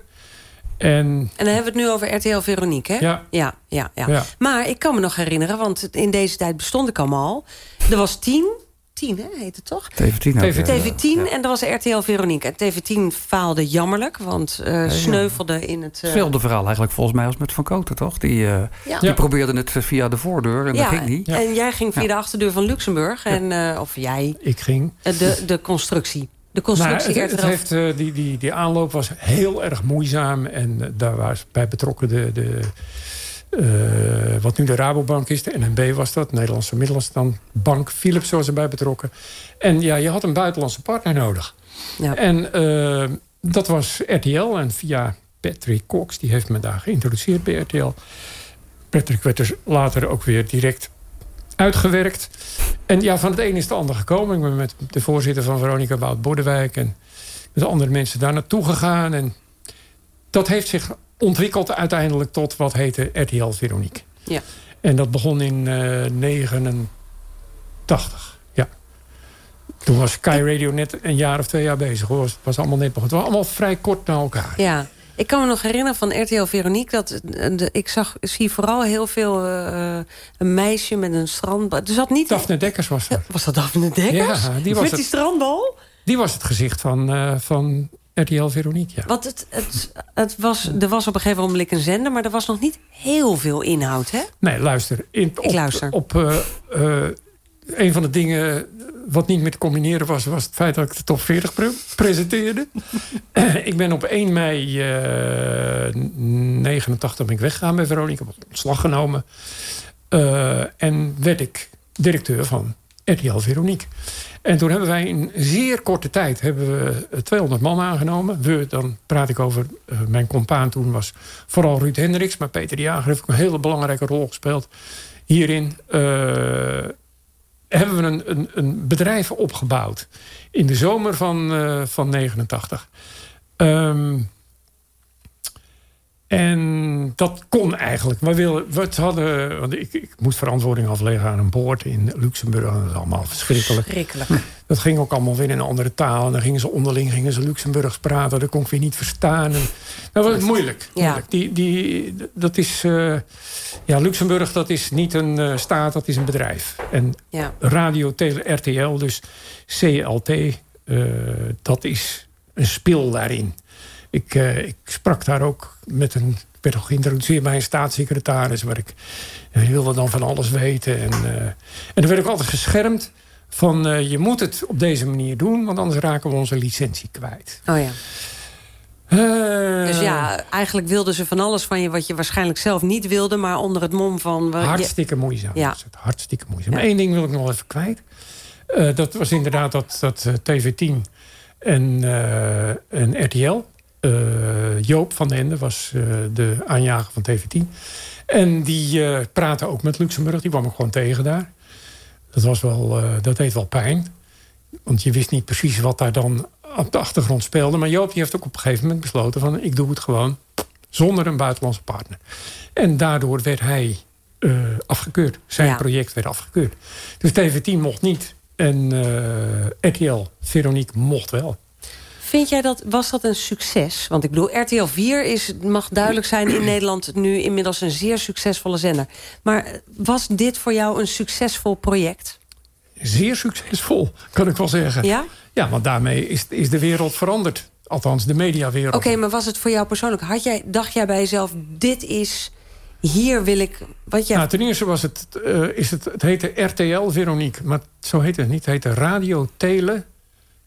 En En dan hebben we het nu over RTL Veronique, hè? Ja. Ja, ja, ja. Ja. Maar ik kan me nog herinneren, want in deze tijd bestond ik allemaal. al. Er was 10, 10 hè, heet het toch? TV10 ook, TV10. ja. TV10 en er was RTL Veronique. En TV10 faalde jammerlijk, want eh, sneuvelde in het... eh, Hetzelfde verhaal eigenlijk volgens mij als met Van Koten, toch? Die, eh, Ja. die probeerde het via de voordeur en ja, dat ging niet. en jij ging via de achterdeur van Luxemburg. En, eh, of jij, ik ging. de, de constructie. De Nou, constructie het, het heeft, eh, die, die, die aanloop was heel erg moeizaam. En eh, daar was bij betrokken de, de, eh, wat nu de Rabobank is. De NNB was dat, Nederlandse Middelstandsbank. Philips was erbij betrokken. En ja, je had een buitenlandse partner nodig. Ja. En dat was RTL. En via Patrick Cox, die heeft me daar geïntroduceerd bij RTL. Patrick werd dus later ook weer direct uitgewerkt. En ja, van het een is het ander gekomen. Ik ben met de voorzitter van Veronica Wout Bordewijk... en met andere mensen daar naartoe gegaan. En dat heeft zich ontwikkeld uiteindelijk tot wat heette RTL Veronique. Ja. En dat begon in eh 89. Ja. Toen was Sky Radio net een jaar of twee jaar bezig. hoor. Het was allemaal net begonnen. Het was allemaal vrij kort na elkaar. Ja, ik kan me nog herinneren van RTL Veronique... dat eh, de, ik zag, zie vooral heel veel eh, een meisje met een strandbal. Er zat niet... Daphne Dekkers was dat. Was dat Daphne Dekkers? Ja, die was met het. die strandbal? Die was het gezicht van, eh, van RTL Veronique. Ja. Want het, het, het was, er was op een gegeven moment een zender... maar er was nog niet heel veel inhoud, hè? Nee, luister. In, op, luister. Op, een van de dingen wat niet meer te combineren was... was het feit dat ik de top 40 pre- presenteerde. ik ben op 1 mei eh 89 ben ik weggegaan bij Veronica. Ik heb ontslag genomen. Eh, en werd ik directeur van RTL Veronique. En toen hebben wij in zeer korte tijd hebben we eh, 200 man aangenomen. We, dan praat ik over, eh, mijn compaan toen was vooral Ruud Hendricks. Maar Peter de Jager heeft ook een hele belangrijke rol gespeeld. Hierin eh, hebben we een, een, een bedrijf opgebouwd. In de zomer van, eh, van 89. Ehm, En dat kon eigenlijk. We, willen, we hadden, want ik, ik moest verantwoording afleggen aan een boord in Luxemburg. Dat is allemaal verschrikkelijk. Schrikkelijk. Dat ging ook allemaal weer in een andere taal. En dan gingen ze onderling gingen ze Luxemburgs praten. Dat kon ik weer niet verstaan. En dat was moeilijk. Ja. moeilijk. Die, die, dat is, eh, ja, Luxemburg dat is niet een eh, staat, dat is een bedrijf. En Ja. radio, tele, RTL, dus CLT, eh, dat is een spil daarin. Ik, eh, ik sprak daar ook met een. Ik werd ook geïntroduceerd bij een staatssecretaris. Waar ik wilde dan van alles weten. En, eh, en dan werd ik altijd geschermd van eh, je moet het op deze manier doen, want anders raken we onze licentie kwijt. Oh ja. Dus ja, eigenlijk wilden ze van alles van je... wat je waarschijnlijk zelf niet wilde... maar onder het mom van... Hartstikke moeizaam. Ja. het, hartstikke moeizaam. Ja. Maar één ding wil ik nog even kwijt. Dat was inderdaad dat, dat eh, TV10 en, en RTL. Eh, Joop van den Ende was eh, de aanjager van TV10. En die eh praatte ook met Luxemburg. Die kwam ik gewoon tegen daar. Dat, was wel, dat deed wel pijn. Want je wist niet precies wat daar dan op de achtergrond speelde. Maar Joop die heeft ook op een gegeven moment besloten van... ik doe het gewoon zonder een buitenlandse partner. En daardoor werd hij afgekeurd. Zijn Ja. project werd afgekeurd. Dus TV10 mocht niet. En eh, RTL, Veronique, mocht wel. Vind jij dat, was dat een succes? Want ik bedoel, RTL 4 is, mag duidelijk zijn in Nederland... nu inmiddels een zeer succesvolle zender. Maar was dit voor jou een succesvol project? Zeer succesvol, kan ik wel zeggen. Ja? Ja, want daarmee is, is de wereld veranderd. Althans, de mediawereld. Oké, maar was het voor jou persoonlijk? Had jij, dacht jij bij jezelf, dit is... Hier wil ik... Wat jij, Nou, ten eerste was het, eh, is het, het heette RTL Veronique. Maar zo heette het niet. Het heette Radio Tele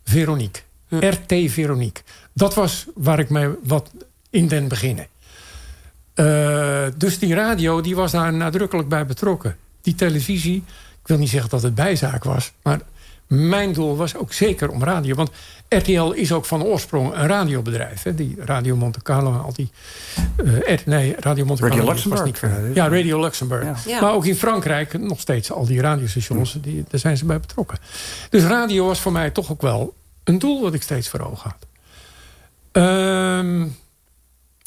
Veronique. RT Veronique. Dat was waar ik mee wat in den beginnen. Eh, dus die radio die was daar nadrukkelijk bij betrokken. Die televisie, ik wil niet zeggen dat het bijzaak was... maar mijn doel was ook zeker om radio. Want RTL is ook van oorsprong een radiobedrijf. Hè? Die Radio Monte Carlo, al die... eh, R- nee, Radio Monte Radio Carlo was Luxemburg. niet van- Ja, Radio Luxemburg. Ja. Ja. Maar ook in Frankrijk nog steeds al die radiostations, die, daar zijn ze bij betrokken. Dus radio was voor mij toch ook wel een doel wat ik steeds voor ogen had. Ehm,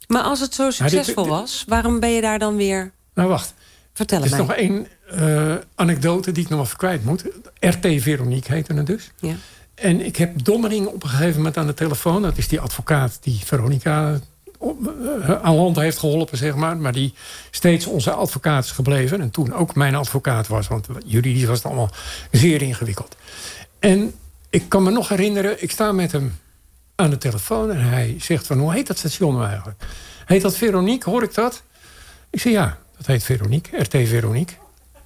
maar als het zo succesvol dit- was... waarom ben je daar dan weer... nou, wacht. Vertel Er het is mij. nog één eh, anekdote die ik nog even kwijt moet. RT Veronique heette het dus. Ja. En ik heb Dommering op een gegeven moment aan de telefoon. Dat is die advocaat die Veronica op- eh, aan land heeft geholpen, zeg maar. Maar die steeds onze advocaat is gebleven. En toen ook mijn advocaat was. Want juridisch was het allemaal zeer ingewikkeld. En ik kan me nog herinneren, ik sta met hem aan de telefoon. En hij zegt van, hoe heet dat station nou eigenlijk? Heet dat Veronique, hoor ik dat? Ik zeg, ja, dat heet Veronique, RT Veronique.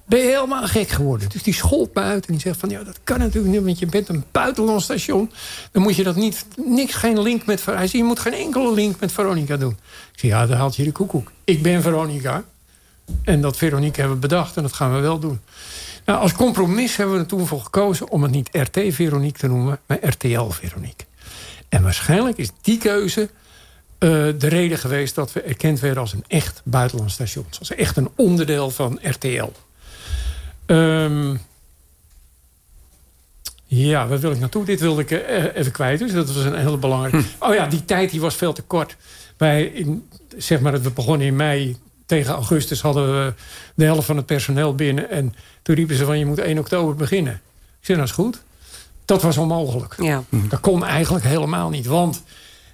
Ben je helemaal gek geworden? Dus die schold me uit en die zegt van... ja, dat kan natuurlijk niet, want je bent een buitenlands station. Dan moet je dat niet... niks, geen link met... Hij zegt, je moet geen enkele link met Veronica doen. Ik zeg, ja, dan haalt je de koekoek. Ik ben Veronica. En dat Veronique hebben we bedacht en dat gaan we wel doen. Nou, als compromis hebben we er toen voor gekozen... om het niet RT Veronique te noemen, maar RTL Veronique. En waarschijnlijk is die keuze eh, de reden geweest... dat we erkend werden als een echt buitenlands station. Als echt een onderdeel van RTL. Ehm, ja, waar wil ik naartoe? Dit wilde ik eh, even kwijt. Dus dat was een hele belangrijke. Oh ja, die tijd die was veel te kort. Wij, in, zeg maar, we begonnen in mei. Tegen augustus hadden we de helft van het personeel binnen. En toen riepen ze van je moet 1 oktober beginnen. Ik zei, dat is goed. Dat was onmogelijk. Ja. Dat kon eigenlijk helemaal niet. Want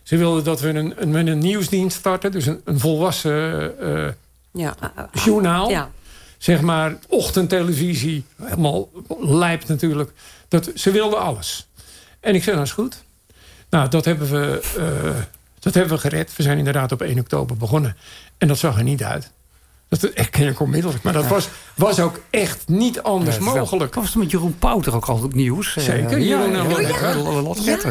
ze wilden dat we een, een, met een nieuwsdienst starten. Dus een, een volwassen eh, Ja. journaal Ja. zeg maar, ochtendtelevisie, helemaal lijpt natuurlijk. Dat, ze wilden alles. En ik zei, nou is goed. Nou, dat hebben, we, eh, dat hebben we gered. We zijn inderdaad op 1 oktober begonnen. En dat zag er niet uit. Dat erken ik onmiddellijk. Maar dat was, was ook echt niet anders mogelijk. Was het met Jeroen Pauter ook al het nieuws? Eh, Zeker, ja, Jeroen ja,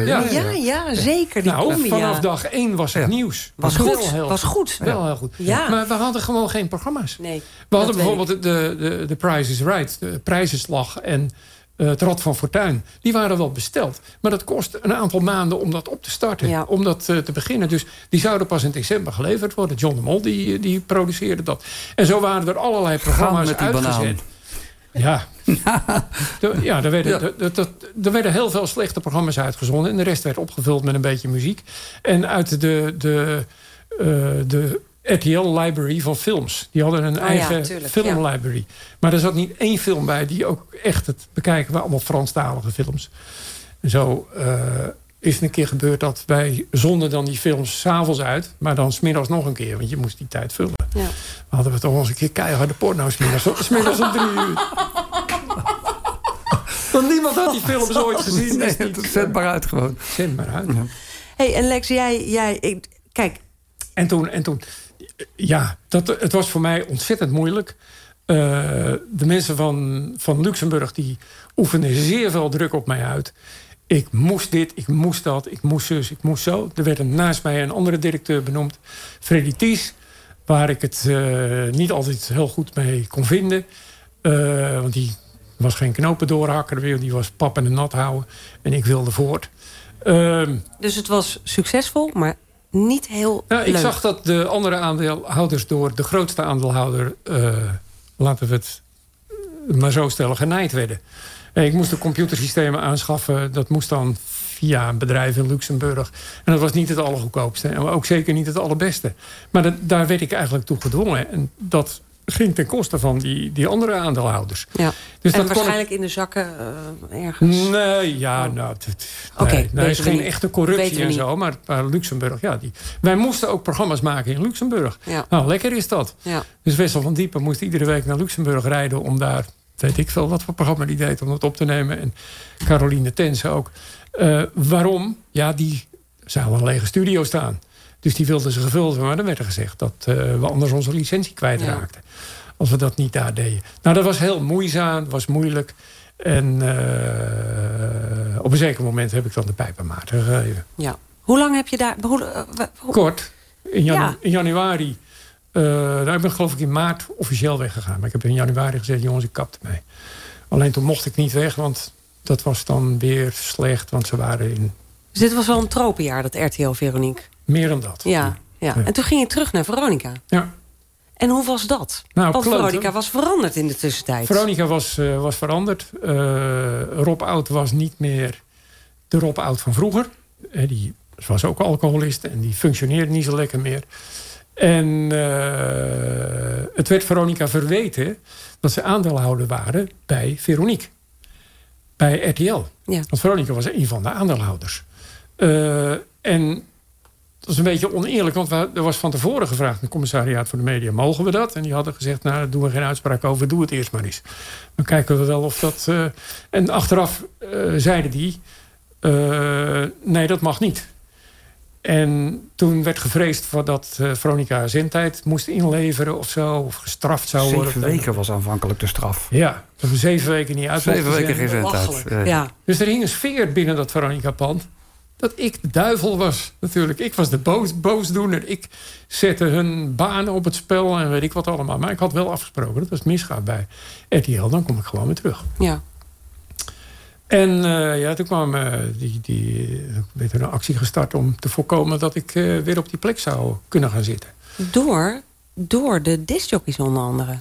ja, ja, Ja, zeker. Die Nou, combi, vanaf ja. dag 1 was het Ja. nieuws. Was goed, heel was goed. Wel heel goed. Ja. Maar we hadden gewoon geen programma's. Nee, We hadden bijvoorbeeld de, de, de Price is Right, de prijzenslag en het Rad van Fortuin. Die waren wel besteld. Maar dat kost een aantal maanden om dat op te starten. Ja. Om dat eh, te beginnen. Dus die zouden pas in december geleverd worden. John de Mol die, die produceerde dat. En zo waren er allerlei programma's met die uitgezet. banaan. Ja. Ja, er werden, de- de- de- er werden heel veel slechte programma's uitgezonden. En de rest werd opgevuld met een beetje muziek. En uit de, de, eh, de RTL Library van films. Die hadden een Oh ja, eigen filmlibrary. Maar er zat niet één film bij die ook echt het bekijken waren. Allemaal Franstalige films. Zo eh, is het een keer gebeurd dat wij zonden dan die films s'avonds uit. Maar dan smiddags nog een keer. Want je moest die tijd vullen. Ja. Dan hadden we toch eens een keer keiharde porno smiddags. Smiddags om drie uur. Want niemand had die films ooit gezien. Nee, zet maar uit gewoon. Zend maar uit. hey, en Lex, jij... jij ik, kijk, En toen, en toen ja, dat, het was voor mij ontzettend moeilijk. Eh, de mensen van, van Luxemburg die oefenden zeer veel druk op mij uit. Ik moest dit, ik moest dat, ik moest zus, ik moest zo. Er werd naast mij een andere directeur benoemd, Freddy Ties, waar ik het eh, niet altijd heel goed mee kon vinden. Eh, want die was geen knopen doorhakker, die was pap en nat houden. En ik wilde voort. Ehm, dus het was succesvol, maar niet heel nou, ik leuk. zag dat de andere aandeelhouders door de grootste aandeelhouder, eh, laten we het maar zo stellen, genaaid werden. Eh, Ik moest de computersystemen aanschaffen. Dat moest dan via een bedrijf in Luxemburg. En dat was niet het allergoedkoopste. En ook zeker niet het allerbeste. Maar dat, daar werd ik eigenlijk toe gedwongen. En dat ging ten koste van die, die andere aandeelhouders. Ja. Dus en dat kon ik- waarschijnlijk in de zakken eh, ergens. Nee, ja, nou, het- het- Oké, nee, nee, er is geen niet. echte corruptie en zo. Maar, maar Luxemburg, ja. Die, wij moesten ook programma's maken in Luxemburg. Ja. Nou, lekker is dat. Ja. Dus Wessel van Diepen moest iedere week naar Luxemburg rijden... om daar, weet ik veel wat voor programma die deed, om dat op te nemen. En Caroline Tense ook. Eh, waarom? Ja, die zou een lege studio staan. Dus die wilden ze gevuld hebben. Maar dan werd er gezegd dat eh, we anders onze licentie kwijtraakten. Als we dat niet daar deden. Nou, dat was heel moeizaam. Was moeilijk. En eh, op een zeker moment heb ik dan de pijp aan Maarten gegeven. Ja. Hoe lang heb je daar... Hoe, eh, hoe- Kort. In, janu- Ja. in januari. eh nou, ik ben geloof ik in maart officieel weggegaan. Maar ik heb in januari gezegd, jongens, ik kapte mee. Alleen toen mocht ik niet weg, want dat was dan weer slecht. Want ze waren in Dus dit was wel een tropenjaar, dat RTL Veronique. meer dan dat. Ja, ja. En toen ging je terug naar Veronica. Ja. En hoe was dat? Nou, Want kloten. Veronica was veranderd in de tussentijd. Veronica was, eh, was veranderd. Eh, Rob Oud was niet meer de Rob Oud van vroeger. Eh, die was ook alcoholist en die functioneerde niet zo lekker meer. En het werd Veronica verweten dat ze aandeelhouder waren bij Veronique. Bij RTL. Ja. Want Veronica was een van de aandeelhouders. En dat is een beetje oneerlijk, want er was van tevoren gevraagd... aan het commissariaat voor de media, mogen we dat? En die hadden gezegd, nou, daar doen we geen uitspraak over, doe het eerst maar eens. Dan kijken we wel of dat... eh, en achteraf eh, zeiden die, eh, nee, dat mag niet. En toen werd gevreesd voor dat eh, Veronica zendtijd moest inleveren of zo, of gestraft zou worden. Zeven weken was aanvankelijk de straf. Ja, dat we zeven weken niet uit Zeven weken geen zendtijd. Eh, Ja. Dus er hing een sfeer binnen dat Veronica-pand. Dat ik de duivel was, natuurlijk. Ik was de boos, boosdoener. Ik zette hun banen op het spel en weet ik wat allemaal. Maar ik had wel afgesproken dat als het misgaat bij RTL... dan kom ik gewoon weer terug. Ja. En eh, ja, toen kwam eh, die, die, er werd er een actie gestart... om te voorkomen dat ik eh, weer op die plek zou kunnen gaan zitten. Door, door de discjockeys onder andere.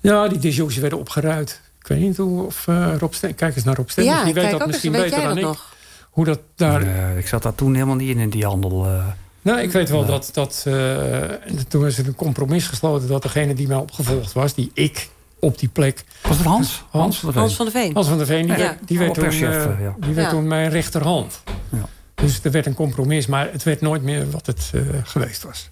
Ja, die disjockeys werden opgeruid. Ik weet niet hoe, of eh, Rob. Kijk eens naar Rob ja, die weet dat misschien weet beter dan ik. nog? Hoe dat daar... eh, ik zat daar toen helemaal niet in, in die handel. eh. Nou, ik weet wel dat, dat eh, en toen is er een compromis gesloten dat degene die mij opgevolgd was, die ik op die plek. Was het Hans? Hans van der Hans van der Veen. Hans van der Veen, die, Ja. werd, die werd, toen, eh, ja. die werd toen mijn rechterhand. Ja. Dus er werd een compromis, maar het werd nooit meer wat het eh, geweest was.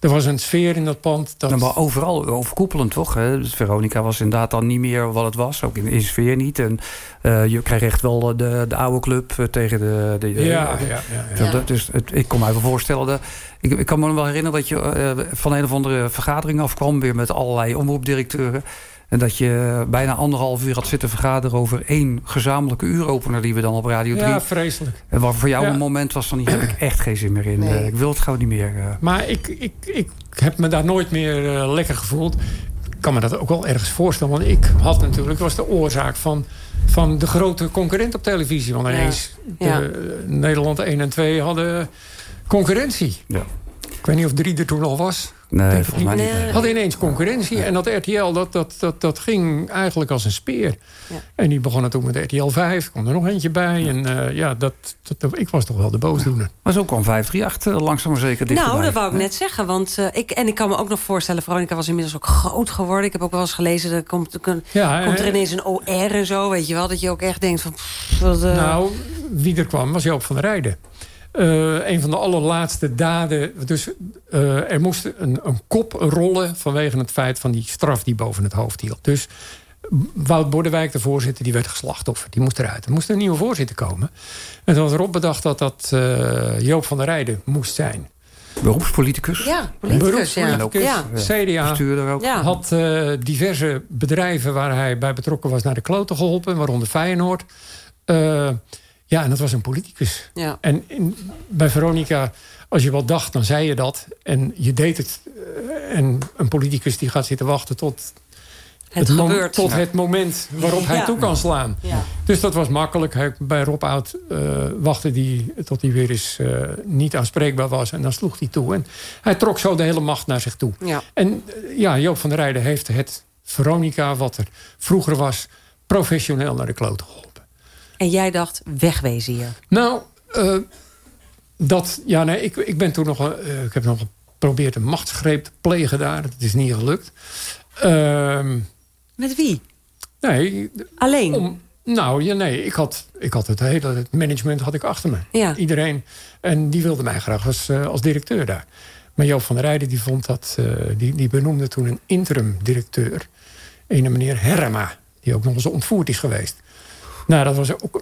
Er was een sfeer in dat pand. Dat, Nou, maar overal overkoepelend toch? Hè? Dus Veronica was inderdaad dan niet meer wat het was. Ook in de sfeer niet. En eh, je krijgt echt wel de, de oude club eh, tegen de... de, de- ja, ja, ja, ja. Dus het, ik kon me even voorstellen. Dat, ik, ik kan me wel herinneren dat je eh, van een of andere vergadering afkwam. Weer met allerlei omroepdirecteuren. En dat je bijna anderhalf uur had zitten vergaderen over één gezamenlijke uuropener die we dan op Radio 3. Ja, vreselijk. En wat voor jou Ja. een moment was van hier heb ik echt geen zin meer in. Nee. Eh, ik wil het gewoon niet meer. eh. Maar ik, ik, ik heb me daar nooit meer eh, lekker gevoeld. Ik kan me dat ook wel ergens voorstellen. Want ik had natuurlijk, was de oorzaak van, van de grote concurrent op televisie. Want ineens Ja. de, Nederland 1 en 2 hadden concurrentie. Ja. Ik weet niet of drie er toen al was. Nee, Denk volgens mij ik niet. Nee. Hadden ineens concurrentie. En dat RTL, dat, dat, dat, dat ging eigenlijk als een speer. Ja. En die begonnen toen met RTL 5. kwam er nog eentje bij. En eh, ja, dat, dat, ik was toch wel de boosdoener. Maar zo kwam 538 eh, langzaam maar zeker dichterbij. Nou, dat wou ik net zeggen. Want, eh, ik, en ik kan me ook nog voorstellen... Veronica was inmiddels ook groot geworden. Ik heb ook wel eens gelezen... er komt, er komt Ja, komt er ineens een OR en zo. Weet je wel? Dat je ook echt denkt van... pff, wat, eh, Nou, wie er kwam was Joop van der Rijden. Eh, een van de allerlaatste daden. Dus eh, er moest een, een kop rollen vanwege het feit van die straf die boven het hoofd hield. Dus Wout Bordewijk, de voorzitter, die werd geslachtofferd. Die moest eruit. Er moest een nieuwe voorzitter komen. En toen had Rob bedacht dat dat eh, Joop van der Rijden moest zijn. Beroepspoliticus. ja, politicus, ja. Beroepspoliticus, Ja. CDA. Bestuurder ook. Ja. Had diverse bedrijven waar hij bij betrokken was naar de kloten geholpen, waaronder Feyenoord. Ja, en dat was een politicus. Ja. En in, bij Veronica, als je wat dacht, dan zei je dat. En je deed het. Eh, en een politicus die gaat zitten wachten tot, Het gebeurt. tot het moment waarop hij Ja. toe kan slaan. Ja. Dus dat was makkelijk. Hij, bij Rob Oud eh, wachtte hij tot hij weer eens eh, niet aanspreekbaar was. En dan sloeg hij toe. En hij trok zo de hele macht naar zich toe. Ja. En ja, Joop van der Rijden heeft het Veronica, wat er vroeger was, professioneel naar de klote geholpen. En jij dacht, wegwezen hier. Nou, eh, dat, ja, nee, ik, ik ben toen nog, eh, ik heb nog geprobeerd een machtsgreep te plegen daar. Dat is niet gelukt. Ehm, Met wie? nee, Alleen? om, nou, ja, nee, ik had, ik had het hele het management had ik achter me. Ja. Iedereen. En die wilde mij graag als, eh, als directeur daar. Maar Joop van der Rijden die vond dat, die, die benoemde toen een interim directeur. Een meneer Herma, die ook nog eens ontvoerd is geweest. Nou, dat was ook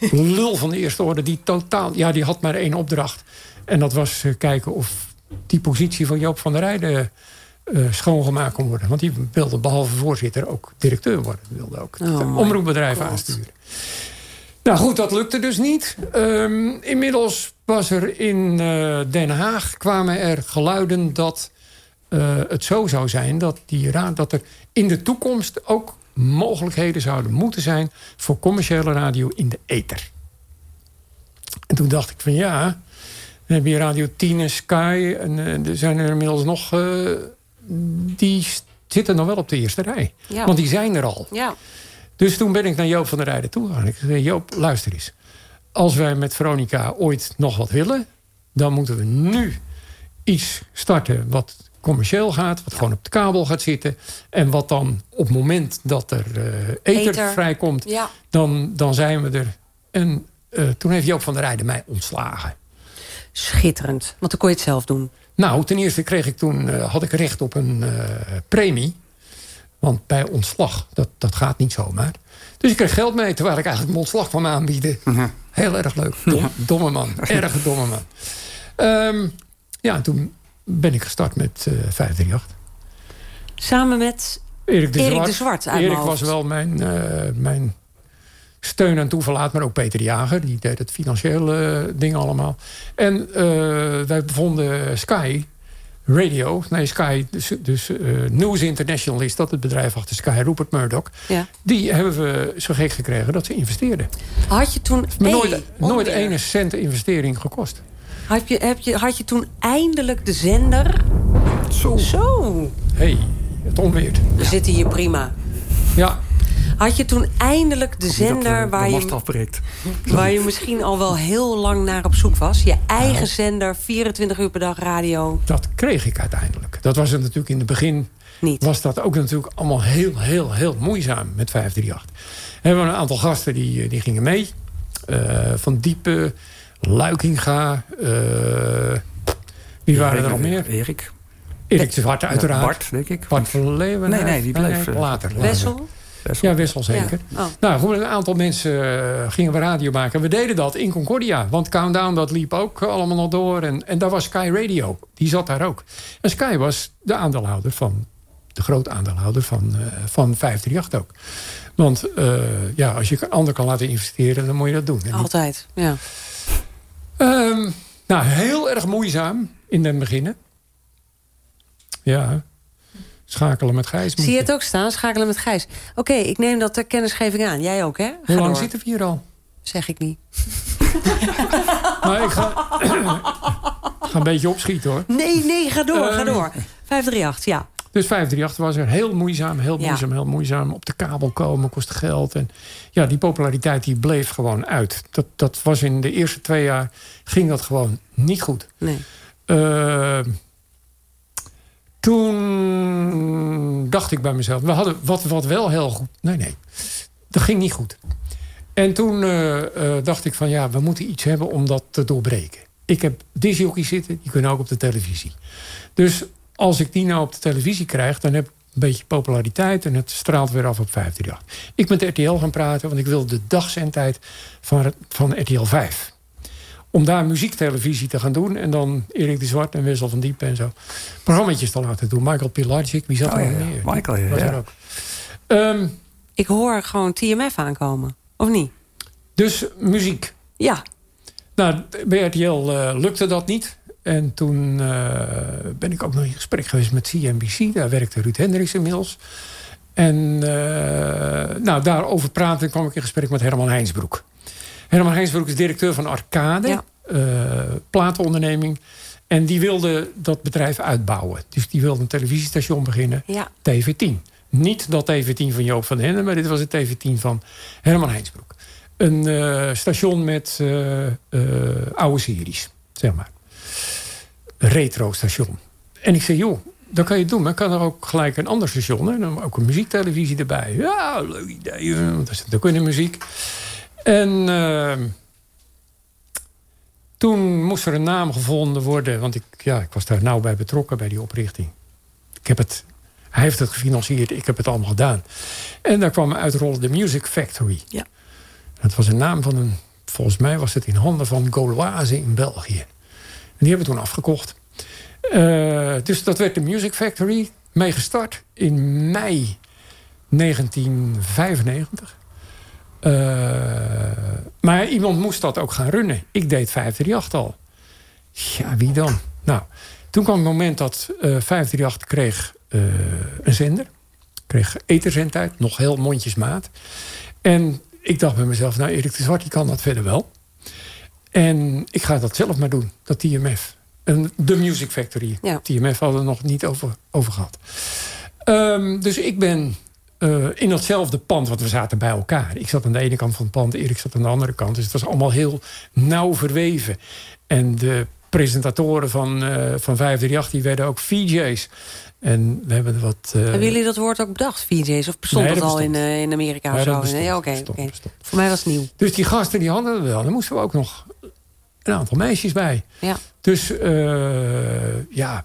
een lul van de eerste orde. Die totaal, ja, die had maar één opdracht. En dat was eh, kijken of die positie van Joop van der Rijden eh, schoongemaakt kon worden. Want die wilde behalve voorzitter ook directeur worden. Wilde ook het Oh omroepbedrijf God. aansturen. Nou goed, dat lukte dus niet. Ehm, inmiddels was er in eh, Den Haag kwamen er geluiden dat het zo zou zijn dat, die raad, dat er in de toekomst ook mogelijkheden zouden moeten zijn voor commerciële radio in de ether. En toen dacht ik van ja, dan heb je Radio 10 en Sky en eh, er zijn er inmiddels nog eh, die zitten nog wel op de eerste rij. Ja. Want die zijn er al. Ja. Dus toen ben ik naar Joop van der Rijden toe gegaan. Ik zei, Joop, luister eens. Als wij met Veronica ooit nog wat willen... dan moeten we nu iets starten wat commercieel gaat... wat gewoon op de kabel gaat zitten... en wat dan op het moment dat er eh ether, Ether. vrijkomt... Ja. Dan, dan zijn we er. En eh, toen heeft Joop van der Rijden mij ontslagen. Schitterend. Want dan kon je het zelf doen. Nou, ten eerste kreeg ik toen, eh, had ik recht op een premie. Want bij ontslag, dat, dat gaat niet zomaar. Dus ik kreeg geld mee, terwijl ik eigenlijk mijn ontslag kwam aanbieden. Heel erg leuk. Dom, Domme man. Erg domme man. Ehm, ja, toen ben ik gestart met eh 538. Samen met Erik de Erik Zwart. de Zwart uit Erik was wel mijn, eh, mijn steun en toeverlaat. Maar ook Peter de Jager. Die deed het financiële eh, ding allemaal. En eh, wij bevonden Sky Radio. Nee, Sky. Dus, dus eh, News International is dat. Het bedrijf achter Sky. Rupert Murdoch. Ja. Die hebben we zo gek gekregen dat ze investeerden. Had je toen... Maar nooit, nooit ene cent investering gekost. Had je, heb je, had je toen eindelijk de zender? Zo. Zo. hey, het onweert. We zitten hier prima. Ja, Had je toen eindelijk de zender waar, de je, mast afbreekt. waar je misschien al wel heel lang naar op zoek was? Je eigen zender, 24 uur per dag radio. dat kreeg ik uiteindelijk. Dat was het natuurlijk in het begin Niet. was dat ook natuurlijk allemaal heel, heel, heel moeizaam met 538. We hebben een aantal gasten die, die gingen mee. Eh, van Diepe, Luikinga. eh, wie waren er nog meer? Erik. Erik de Zwart uiteraard. Ja, Bart, denk ik. Bart van Leeuwen. Nee, nee, die bleef, eh, later. Wessel? Ja, Wessel zeker. Ja. Oh. Nou, goed, een aantal mensen eh, gingen we radio maken. We deden dat in Concordia. Want Countdown, dat liep ook allemaal nog door. En, en daar was Sky Radio. Die zat daar ook. En Sky was de aandeelhouder van... de groot aandeelhouder van, eh, van 538 ook. Want eh, ja, als je een ander kan laten investeren... dan moet je dat doen. Altijd, ja. Ehm, nou, heel erg moeizaam in den beginnen. Ja, schakelen met Gijs. Zie je het ook staan? Schakelen met Gijs. Oké, ik neem dat ter kennisgeving aan. Jij ook, hè? Ga Hoe lang door. zitten we hier al? Zeg ik niet. Nou, ik ga, ga een beetje opschieten hoor. Nee, nee, ga door, ga Ehm. door. 538, ja. Dus 538 was er heel moeizaam, heel Ja. moeizaam, heel moeizaam. Op de kabel komen kostte geld. En ja, die populariteit die bleef gewoon uit. Dat, dat was in de eerste twee jaar, ging dat gewoon niet goed. Nee. Eh, toen dacht ik bij mezelf, we hadden wat, wat wel heel goed. Nee, nee, dat ging niet goed. En toen eh, eh, dacht ik van ja, we moeten iets hebben om dat te doorbreken. Ik heb discjockeys zitten, die kunnen ook op de televisie. Dus als ik die nou op de televisie krijg, dan heb ik een beetje populariteit en het straalt weer af op 538. Ik ben met RTL gaan praten, want ik wil de dagzendtijd van, van RTL 5 om daar muziektelevisie te gaan doen. En dan Erik de Zwart en Wessel van Diepen en zo. Programma's te laten doen. Michael Pilagic, wie zat Oh, er ja, nog ja. meer? Michael, ja, Was ja. er ook. Ehm, Ik hoor gewoon TMF aankomen. Of niet? dus muziek. Ja. Nou, bij RTL eh, lukte dat niet. En toen eh, ben ik ook nog in gesprek geweest met CNBC. Daar werkte Ruud Hendricks inmiddels. En eh, nou, daarover praten kwam ik in gesprek met Herman Heinsbroek. Herman Heinsbroek is directeur van Arcade, Ja. eh, platenonderneming. En die wilde dat bedrijf uitbouwen. Dus die wilde een televisiestation beginnen, Ja. TV10. Niet dat TV10 van Joop van den Ende, maar dit was het TV10 van Herman Heinsbroek. Een station met oude series, zeg maar. Een retro station. En ik zei, joh, dat kan je doen. Maar kan er ook gelijk een ander station. Hè? Dan ook een muziektelevisie erbij. Ja, leuk idee. Want dat is ook in de muziek. En eh, toen moest er een naam gevonden worden. Want ik, ja, ik was daar nauw bij betrokken bij die oprichting. Ik heb het, hij heeft het gefinancierd. Ik heb het allemaal gedaan. En daar kwam uitrollen de Music Factory. Ja. Dat was een naam van een... Volgens mij was het in handen van Gauloise in België. Die hebben we toen afgekocht. Eh, dus dat werd de Music Factory. Mee gestart in mei 1995. Eh, maar iemand moest dat ook gaan runnen. Ik deed 538 al. Ja, wie dan? Nou, toen kwam het moment dat eh 538 kreeg een zender. Kreeg eterzendtijd, nog heel mondjesmaat. En ik dacht bij mezelf, nou Erik de Zwart, die kan dat verder wel. En ik ga dat zelf maar doen, dat TMF. En de Music Factory. Ja. TMF hadden we nog niet over, over gehad. Ehm, dus ik ben eh, in datzelfde pand, want we zaten bij elkaar. Ik zat aan de ene kant van het pand, Erik zat aan de andere kant. Dus het was allemaal heel nauw verweven. En de presentatoren van, eh van 538, die werden ook VJ's. En we hebben wat... eh, Hebben jullie dat woord ook bedacht, VJ's? Of bestond Nee, dat, dat al in, in Amerika Nee, of zo? bestond, Nee, oké. Voor mij was het nieuw. Dus die gasten die hadden we wel. Dan moesten we ook nog een aantal meisjes bij. Ja. Dus eh, ja,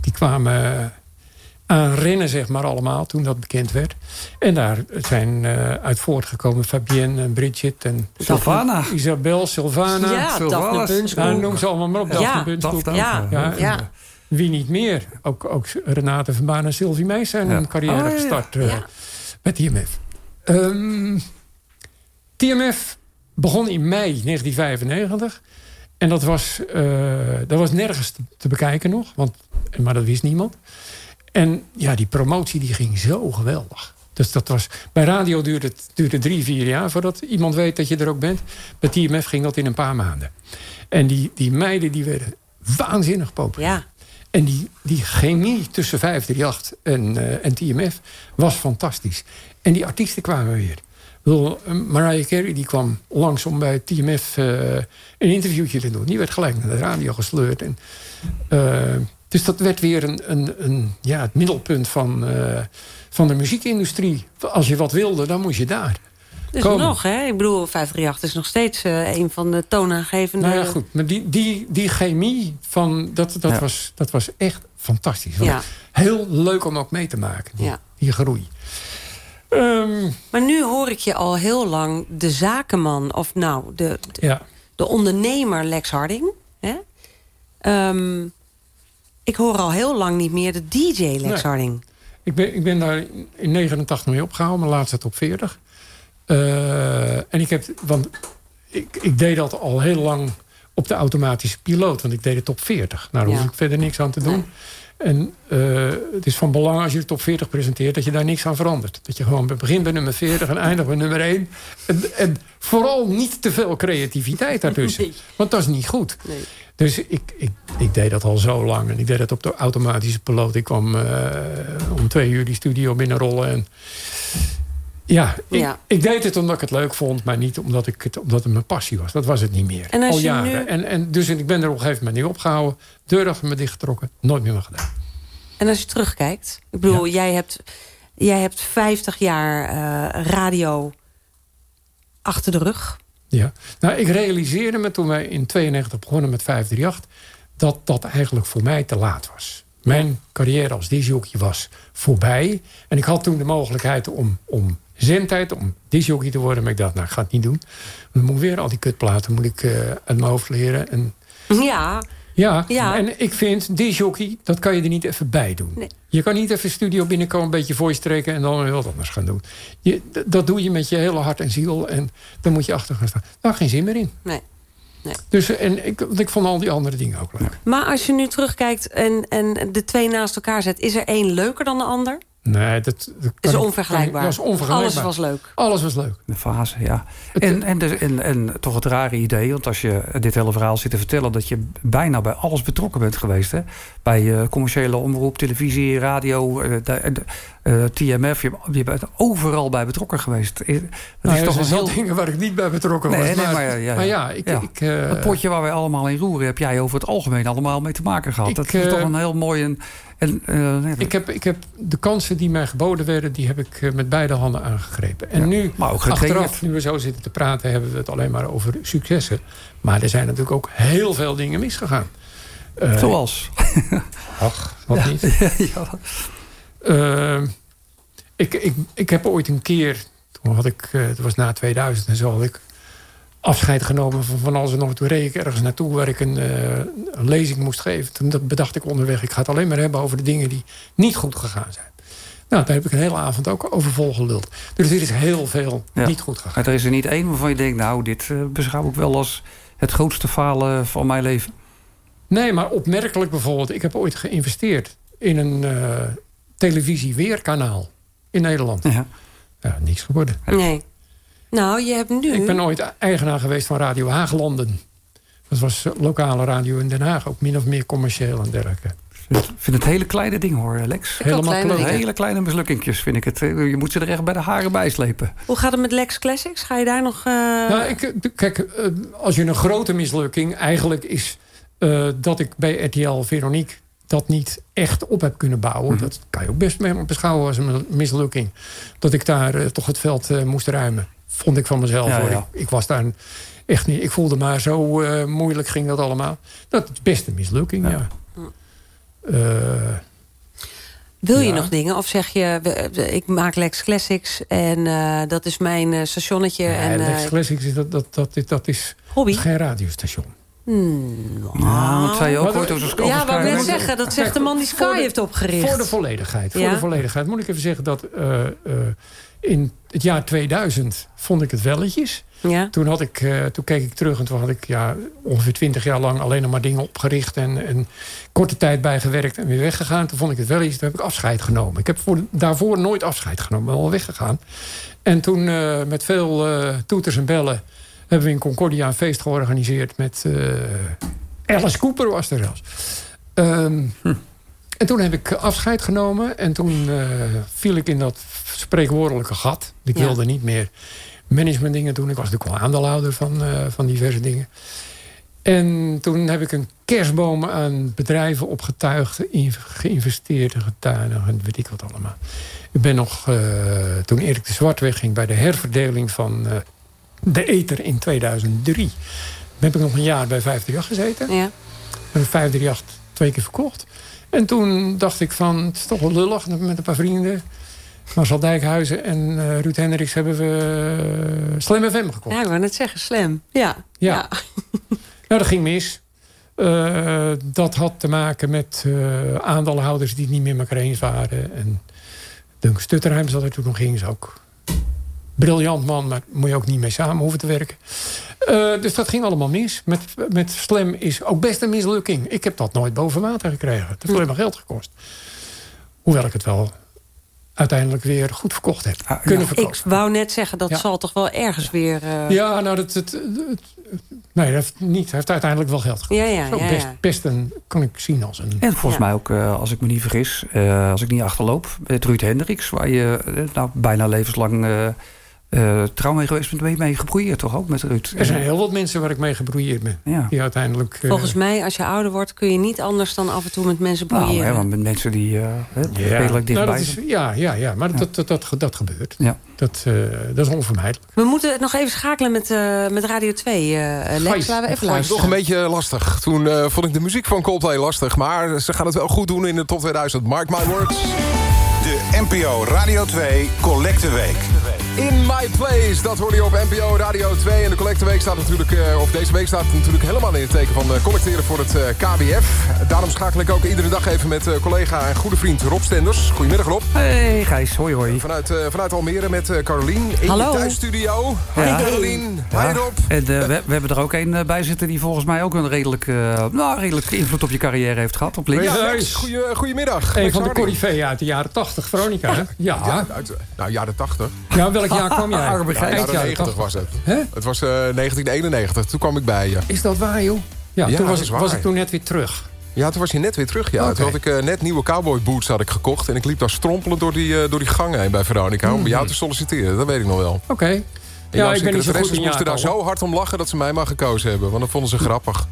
die kwamen aan rennen, zeg maar, allemaal, toen dat bekend werd. En daar zijn eh, uit voortgekomen Fabienne en Bridget en Sylvana. Isabel, Sylvana. Ja. Daphne Bunskoek. Nou, noem ze allemaal maar op. Ja, Daphne Bunskoek. Daphne. Ja, Ja. ja. Wie niet meer? Ook, ook Renate van Baan en Sylvie Mees zijn Ja. hun carrière Oh, ja. gestart eh, Ja. met TMF. Ehm, TMF begon in mei 1995. En dat was, eh, dat was nergens te, bekijken nog. Want, maar dat wist niemand. En ja, die promotie die ging zo geweldig. Dus dat was, bij radio duurde het duurde drie, vier jaar voordat iemand weet dat je er ook bent. Bij TMF ging dat in een paar maanden. En die, die meiden die werden waanzinnig populair. Ja. En die, die chemie tussen 538 en, eh, en TMF was fantastisch. En die artiesten kwamen weer. Ik bedoel, eh, Mariah Carey die kwam langs om bij TMF eh, een interviewtje te doen. Die werd gelijk naar de radio gesleurd. En, eh, dus dat werd weer een, een, een, ja, het middelpunt van, eh, van de muziekindustrie. Als je wat wilde, dan moest je daar. Dus Komen. nog, hè? Ik bedoel, 538 is nog steeds een van de toonaangevende... Nou ja, goed. Maar die, die, die chemie, van, dat, dat, Ja. was, dat was echt fantastisch. Ja. Heel leuk om ook mee te maken, die, Ja. die groei. Ehm, Maar nu hoor ik je al heel lang de zakenman... of nou, de, de, ja. de ondernemer Lex Harding. Hè? Ehm, ik hoor al heel lang niet meer de DJ Lex Nee. Harding. Ik, ben, ik ben daar in 89 mee opgehouden, mijn laatste top 40. Eh, en ik heb, want ik, ik deed dat al heel lang op de automatische piloot. Want ik deed de top 40. Nou, daar Ja. hoef ik verder niks aan te doen. En eh, het is van belang als je de top 40 presenteert... dat je daar niks aan verandert. Dat je gewoon begint bij nummer 40 en eindigt bij nummer 1. En, en vooral niet te veel creativiteit daartussen. Nee. Want dat is niet goed. Nee. Dus ik, ik, ik deed dat al zo lang. En ik deed dat op de automatische piloot. Ik kwam eh, om twee uur die studio binnenrollen. En ja, ik, Ja. ik deed het omdat ik het leuk vond. Maar niet omdat, ik het, omdat het mijn passie was. Dat was het niet meer. En als al je jaren. nu- En, en dus ik ben er op een gegeven moment niet opgehouden. Deur achter me dichtgetrokken. Nooit meer meer gedaan. En als je terugkijkt, ik bedoel, jij, hebt, jij hebt 50 jaar eh, radio achter de rug. Ja. Nou, ik realiseerde me toen wij in 92 begonnen met 538... dat dat eigenlijk voor mij te laat was. Mijn carrière als disjockey was voorbij. En ik had toen de mogelijkheid om, om zendtijd, om disjockey te worden. Maar ik dacht, nou, ik ga het niet doen. Dan moet ik weer al die kutplaten moet ik, eh, uit mijn hoofd leren. En Ja, ja, Ja. en ik vind disjockey, dat kan je er niet even bij doen. Nee. Je kan niet even studio binnenkomen, een beetje voice trekken... en dan weer wat anders gaan doen. Je, dat doe je met je hele hart en ziel. En dan moet je achter gaan staan. Daar geen zin meer in. nee. Dus, en ik, ik vond al die andere dingen ook leuk. Maar als je nu terugkijkt en, en de twee naast elkaar zet... is er één leuker dan de ander? Nee, dat, dat is onvergelijkbaar. Dat is onvergelijkbaar. Alles was leuk. Alles was leuk. De fase, ja. En, en, en, en toch het rare idee, want als je dit hele verhaal zit te vertellen... dat je bijna bij alles betrokken bent geweest. Hè? Bij eh, commerciële omroep, televisie, radio, eh, de- de- eh, TMF. Je, je bent overal bij betrokken geweest. Eh, Dat Nou, is er toch zijn een heel... dingen waar ik niet bij betrokken Nee, was. nee, maar, maar ja, maar ja. ja, ik... Ja. ik eh, Het potje waar wij allemaal in roeren... heb jij over het algemeen allemaal mee te maken gehad. Ik, dat is toch een heel mooi... En, en, eh, ik, heb, ik heb de kansen die mij geboden werden... die heb ik eh, met beide handen aangegrepen. En Ja, nu, maar ook gecreëerd. achteraf, nu we zo zitten te praten... hebben we het alleen maar over successen. Maar er zijn natuurlijk ook heel veel dingen misgegaan. Eh, Zoals? Ach, wat niet. ja. Eh, ik, ik, ik heb ooit een keer, toen had ik, het was na 2000 en zo, had ik afscheid genomen van van alles en nog. Toen reed ik ergens naartoe waar ik een, eh, een lezing moest geven. Toen dat bedacht ik onderweg, ik ga het alleen maar hebben over de dingen die niet goed gegaan zijn. Nou, daar heb ik een hele avond ook over volgeluld. Dus er is heel veel Ja. niet goed gegaan. Maar er is er niet één waarvan je denkt... nou, dit eh, beschouw ik wel als het grootste falen van mijn leven. Nee, maar opmerkelijk bijvoorbeeld. Ik heb ooit geïnvesteerd in een eh, televisieweerkanaal in Nederland. Ja. Ja, niks geworden. Nee. Nou, je hebt nu... Ik ben ooit eigenaar geweest van Radio Haaglanden. Dat was eh, lokale radio in Den Haag. Ook min of meer commercieel en dergelijke. Ik vind het hele kleine ding hoor, Lex. Helemaal kleine dingen. Hele kleine mislukkingjes vind ik het. Je moet ze er echt bij de haren bij slepen. Hoe gaat het met Lex Classics? Ga je daar nog... eh, Nou, ik, eh, kijk, eh, als je een grote mislukking eigenlijk is... eh, dat ik bij RTL Veronique dat niet echt op heb kunnen bouwen. Mhm. Dat kan je ook best mee beschouwen als een mislukking. Dat ik daar eh, toch het veld eh, moest ruimen. Vond ik van mezelf. Ja, hoor. ja. Ik, ik was daar echt niet... Ik voelde maar zo eh, moeilijk ging dat allemaal. Dat is best een mislukking, ja. Eh, Wil je Ja. nog dingen? Of zeg je, ik maak Lex Classics en eh, dat is mijn stationnetje. en, Lex Classics, is dat, dat, dat, dat, dat is hobby? geen radiostation. Hmm, Nou, dat zei je ook ooit dat- over Sky. ja, wou ik net zeggen. Dat zegt de man die Sky de- heeft opgericht. Voor de volledigheid. Voor Ja. de volledigheid moet ik even zeggen dat eh, eh, in het jaar 2000 vond ik het welletjes. Ja? Toen, had ik, eh, toen keek ik terug en toen had ik ja, ongeveer 20 jaar lang alleen nog maar dingen opgericht. En, en korte tijd bijgewerkt en weer weggegaan. Toen vond ik het welletjes. Toen heb ik afscheid genomen. Ik heb voor, daarvoor nooit afscheid genomen. ben wel weggegaan. En toen eh, met veel eh, toeters en bellen hebben we in Concordia een feest georganiseerd met Alice Cooper was er zelfs. Ehm, En toen heb ik afscheid genomen. En toen eh, viel ik in dat spreekwoordelijke gat. Ik Ja. wilde niet meer managementdingen doen. Ik was natuurlijk wel aandeelhouder van, eh, van diverse dingen. En toen heb ik een kerstboom aan bedrijven opgetuigd, geïnvesteerd en en weet ik wat allemaal. Ik ben nog, eh, toen Erik de Zwart wegging bij de herverdeling van de Eter in 2003, heb ik nog een jaar bij 538 gezeten. Ja. Ik 538 twee keer verkocht. En toen dacht ik van, het is toch wel lullig met een paar vrienden. Marcel Dijkhuizen en eh, Ruud Hendricks hebben we uh, Slam FM gekocht. ja, ik wou net zeggen, slam. Ja. Ja. Nou, dat ging mis. Eh, dat had te maken met aandeelhouders die het niet meer met elkaar eens waren. En Duncan Stutterheim zat er toen nog. Is ook briljant man, maar moet je ook niet mee samen hoeven te werken. Eh, dus dat ging allemaal mis. Met, met Slam is ook best een mislukking. Ik heb dat nooit boven water gekregen. Het heeft alleen maar geld gekost. Hoewel ik het wel uiteindelijk weer goed verkocht heb. kunnen Ik verkopen. wou net zeggen, dat Ja. zal toch wel ergens weer... eh, Ja, nou, dat, het, nee, dat heeft niet. Hij heeft uiteindelijk wel geld gekost. Ja, ja, Zo, ja, best, best een, kan ik zien als een... En volgens Ja. mij ook, eh, als ik me niet vergis, eh, als ik niet achterloop, het Ruud Hendricks, waar je nou, bijna levenslang eh, eh, trouw mee geweest bent, ben je mee gebroeieerd toch ook met Ruud? Er zijn heel wat mensen waar ik mee gebroeieerd ben. Ja. Die uiteindelijk... eh, Volgens mij, als je ouder wordt, kun je niet anders dan af en toe met mensen Nou, broeieren. hè, want met mensen die eh, hè, ja, redelijk nou, dichtbij is, zijn. ja, ja, ja, maar Dat, dat, dat, dat gebeurt. Ja. Dat, eh, dat is onvermijdelijk. We moeten nog even schakelen met, eh, met Radio 2. eh, Lex, laten we even Het is toch luisteren. een beetje lastig. Toen vond ik de muziek van Coldplay lastig. Maar ze gaan het wel goed doen in de top 2000. Mark my words. De NPO Radio 2 Collecte Week. In My Place, dat hoorde je op NPO Radio 2. En de collecteweek staat natuurlijk, eh, of deze week staat natuurlijk helemaal in het teken van eh, collecteren voor het eh, KBF. Daarom schakel ik ook iedere dag even met eh, collega en goede vriend Rob Stenders. Goedemiddag Rob. Hey Gijs, hoi hoi. Vanuit, eh, vanuit Almere met eh, Carolien in Hallo. de thuisstudio. Ja. Hi Carolien, hi Ja. Rob. En eh, we, we hebben er ook een bij zitten die volgens mij ook een redelijk, eh, nou, redelijk invloed op je carrière heeft gehad. Op links. Ja, Lex. Goedemiddag. Een van de coryfeeën uit de jaren 80, Veronica. hè? Ja. Ja, uit, nou, jaren 80. ja, welk jaar kwam jij? Arme jaren jaren 90 80. was het. Het was eh, 1991, toen kwam ik bij je. Is dat waar, joh? Ja, Ja, toen was, ik, was ik toen net weer terug. Ja, toen was je net weer terug. Ja. Oké. Toen had ik eh, net nieuwe cowboy boots had ik gekocht. En ik liep daar strompelend door die, eh, door die gang heen bij Veronica. Om bij jou te solliciteren. Dat weet ik nog wel. Oké. Mhm. Ja, ik ben niet zo goed in moesten daar zo hard om lachen dat ze mij maar gekozen hebben. Want dat vonden ze grappig.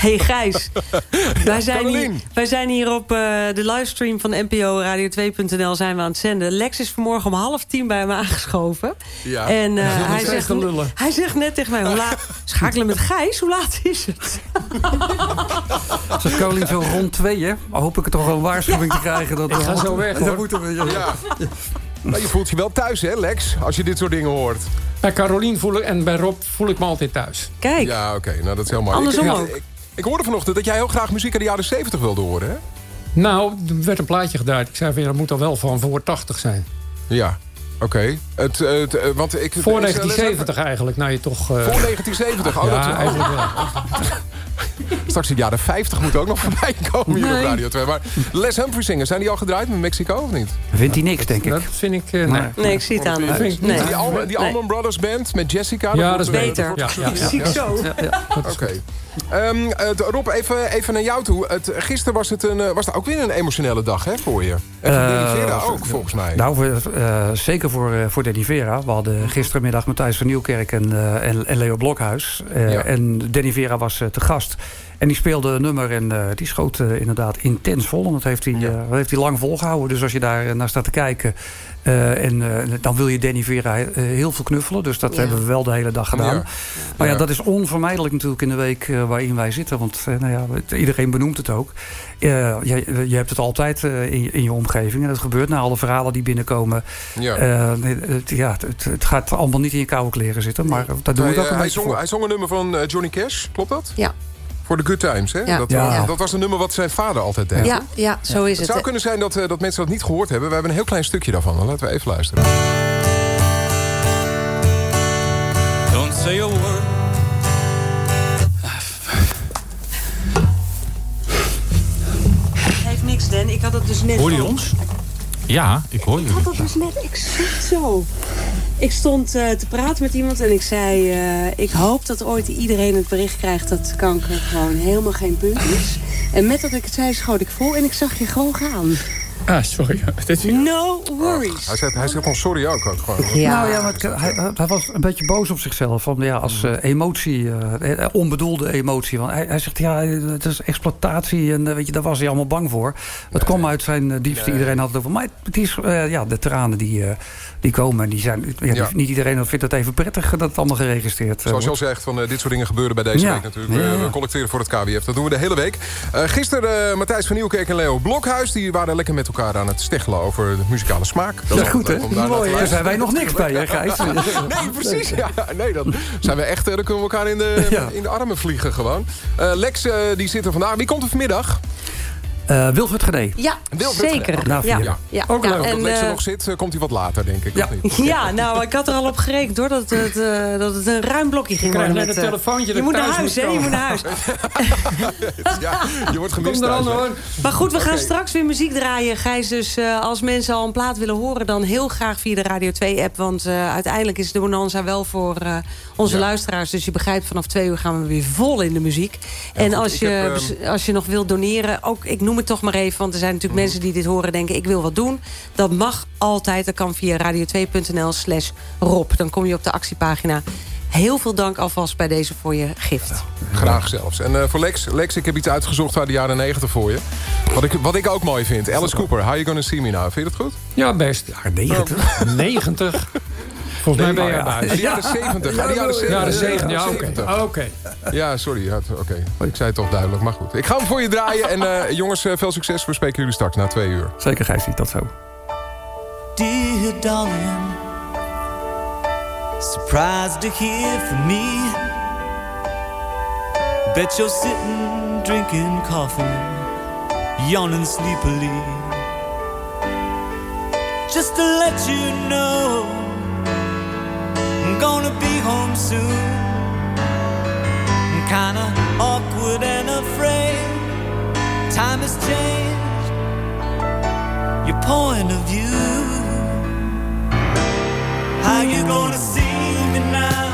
Hey Gijs, wij, zijn hier, Carolien. wij zijn hier op eh, de livestream van NPO Radio2.nl zijn we aan het zenden. Lex is vanmorgen om half tien bij me aangeschoven. Ja. En eh, nog hij, zegt, hij zegt net tegen mij, hoe laat, schakelen met Gijs, hoe laat is het? Zegt Carolien zo rond twee, hè? Hoop ik toch wel een waarschuwing te krijgen. Dat Ik ga zo weg, Dat moeten we, ja. Ja. Nou, je voelt je wel thuis, hè, Lex? Als je dit soort dingen hoort. Bij Carolien voel ik, en bij Rob voel ik me altijd thuis. Kijk, Ja, oké. Nou, dat is mooi. Andersom ik, ook. Ik, ik hoorde vanochtend dat jij heel graag muziek uit de jaren 70 wilde horen, hè? Nou, er werd een plaatje gedraaid. Ik zei van, ja, dat moet al wel van voor 80 zijn. Ja. Oké. Het, het, eh, want ik, Voor is, eh, 1970 eigenlijk. Nou, je toch... eh, Voor 1970. Oh, ja, dat, oh, eigenlijk wel. Straks in de jaren 50 moet ook nog voorbij komen hier Nee. op Radio 2. Maar Les Humphrey zingen, zijn die al gedraaid met Mexico of niet? Vindt hij niks, denk ik. Dat vind ik... eh, nee. nee, ik zie het aan Dat ik Nee. Die, Alman, die Nee. Allman Brothers Band met Jessica. Ja, dat is eh, beter. Ja, ja, ja. Ziek zo. Oké. Ehm, het- Rob, even, even naar jou toe. Het, gisteren was het, een, eh, was het ook weer een emotionele dag hè, voor je. En voor Eh, Vera ook, volgens mij. Nou, voor, eh, zeker voor, eh, voor Danny Vera. We hadden gistermiddag Matthijs van Nieuwkerk en, eh, en, en Leo Blokhuis. Eh, Ja. En Danny Vera was eh, te gast. En die speelde een nummer en eh, die schoot eh, inderdaad intens vol. En dat heeft hij, eh, dat heeft hij lang volgehouden. Dus als je daar eh, naar staat te kijken... eh, en eh, dan wil je Danny Vera eh, heel veel knuffelen. Dus dat Ja. hebben we wel de hele dag gedaan. Ja. Maar ja, Ja. dat is onvermijdelijk natuurlijk in de week eh, waarin wij zitten. Want eh, nou ja, iedereen benoemt het ook. Eh, je, je hebt het altijd eh, in, je, in je omgeving. En dat gebeurt na alle verhalen die binnenkomen. Ja. Eh, het, ja, het, het gaat allemaal niet in je koude kleren zitten. Maar dat doen we hij, het ook eh, een hij, beetje zong, voor. hij zong een nummer van eh, Johnny Cash, klopt dat? Ja. Voor de Good Times, hè? Ja. Dat, Ja. eh, dat was een nummer wat zijn vader altijd deed. Ja, ja, zo is Het zou het. kunnen zijn dat, eh, dat mensen dat niet gehoord hebben. We hebben een heel klein stukje daarvan. Dan laten we even luisteren. Don't say a word. Geeft niks, Dan. Ik had het dus net... Hoor je ons? Ja, ik hoor Ik had dat dus net exact zo. Ik stond eh, te praten met iemand en ik zei... eh, ik hoop dat ooit iedereen het bericht krijgt dat kanker gewoon helemaal geen punt is. En met dat ik het zei, schoot ik vol en ik zag je gewoon gaan. Ah, sorry. Dat is- No worries. Hij zegt, hij zegt van sorry ook. ook gewoon. Ja. Nou ja, maar het- hij, hij was een beetje boos op zichzelf. Van, ja, als eh, emotie, eh, eh, onbedoelde emotie. Want hij, hij zegt, ja, het is exploitatie. En weet je, daar was hij allemaal bang voor. Het kwam uit zijn diepste. Iedereen had het over. Maar het is, eh, ja, de tranen die, eh, die komen. En die zijn, ja, Ja. Niet iedereen vindt het even prettig dat het allemaal geregistreerd Zoals je al zegt, van, dit soort dingen gebeuren bij deze Ja. week natuurlijk. We- Ja, ja. We collecteren voor het KWF. Dat doen we de hele week. Eh, gisteren eh, Matthijs van Nieuwkerk en Leo Blokhuis... die waren lekker met elkaar aan het steggelen over de muzikale smaak. Dat Ja, is goed, hè? Mooi, hè? Daar zijn wij nog niks bij, hè, Gijs? Nee, precies. Ja, nee, dan zijn we echt... Dan kunnen we elkaar in de, Ja. in de armen vliegen gewoon. Eh, Lex, eh, die zit er vandaag. Wie komt er vanmiddag? Eh, Wilfred Gené. Ja, Wilfred zeker. Gené. Nou, ja. Ja. Ja. Ook Ja, leuk. Lex er eh, nog zit, komt hij wat later, denk ik. Ja. Ja, nou, ik had er al op gerekend hoor, dat het, eh, dat het een ruim blokje ging Je krijgt worden. net een met, eh, telefoontje Je moet naar huis, hè? Je moet naar huis. ja, je wordt gemist Kom hoor. Maar goed, we gaan straks weer muziek draaien, Gijs. Dus eh, als mensen al een plaat willen horen... dan heel graag via de Radio 2-app. Want eh, uiteindelijk is de Bonanza wel voor eh, onze Ja. luisteraars. Dus je begrijpt, vanaf twee uur gaan we weer vol in de muziek. en goed, als, je, heb, ehm, als je nog wilt doneren... ook, ik noem het toch maar even... want er zijn natuurlijk mensen die dit horen en denken... ik wil wat doen. Dat mag altijd. Dat kan via radio2.nl slash Rob. Dan kom je op de actiepagina. Heel veel dank alvast bij deze voor je gift. Graag zelfs. En eh, voor Lex, Lex, ik heb iets uitgezocht uit de jaren 90 voor je. Wat ik, wat ik ook mooi vind. Alice Cooper, How You Gonna See Me Now. Vind je dat goed? Ja, best. Jaren 90. 90. Volgens mij ben je Nee, bij. Uit de jaren 70. Uit de jaren 70. Ja, de 70. Ja, oké. 70. Oké. Ja, sorry. Ja, Oké, ik zei het toch duidelijk, maar goed. Ik ga hem voor je draaien. En eh, jongens, eh, veel succes. We spreken jullie straks na twee uur. Zeker, Gijs, ziet dat zo. Dear darling, surprised to hear from me. Bet you're sitting drinking coffee, yawning sleepily. Just to let you know, gonna be home soon. I'm kinda awkward and afraid. Time has changed your point of view. How you gonna see me now?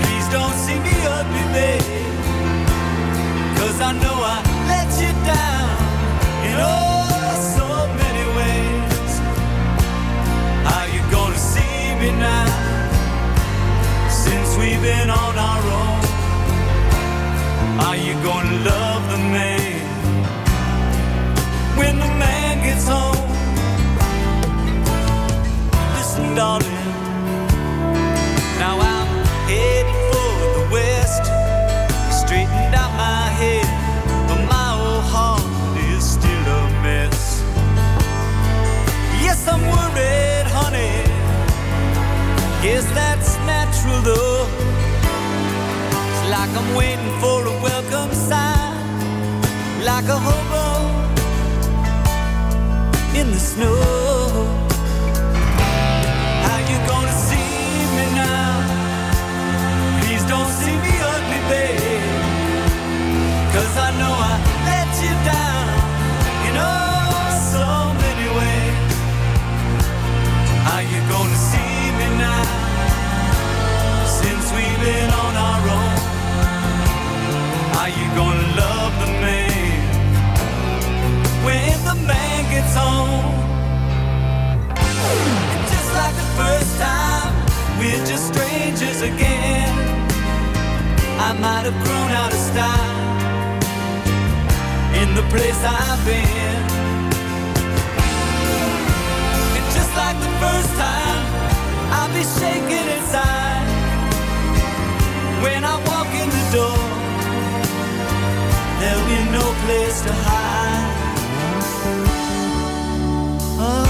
Please don't see me ugly, babe. Cause I know I let you down in oh we've been on our own. Are you gonna love the man when the man gets home? Listen, darling. Now I'm headed for the west. Straightened out my head, but my old heart is still a mess. Yes, I'm worried, It's like I'm waiting for a welcome sign, like a hobo in the snow. How you gonna see me now? Please don't see me ugly, babe. Cause I know I we've been on our own. Are you gonna love the man when the man gets home? And just like the first time, we're just strangers again. I might have grown out of style in the place I've been. And just like the first time, I'll be shaking inside when I walk in the door. There'll be no place to hide. Oh,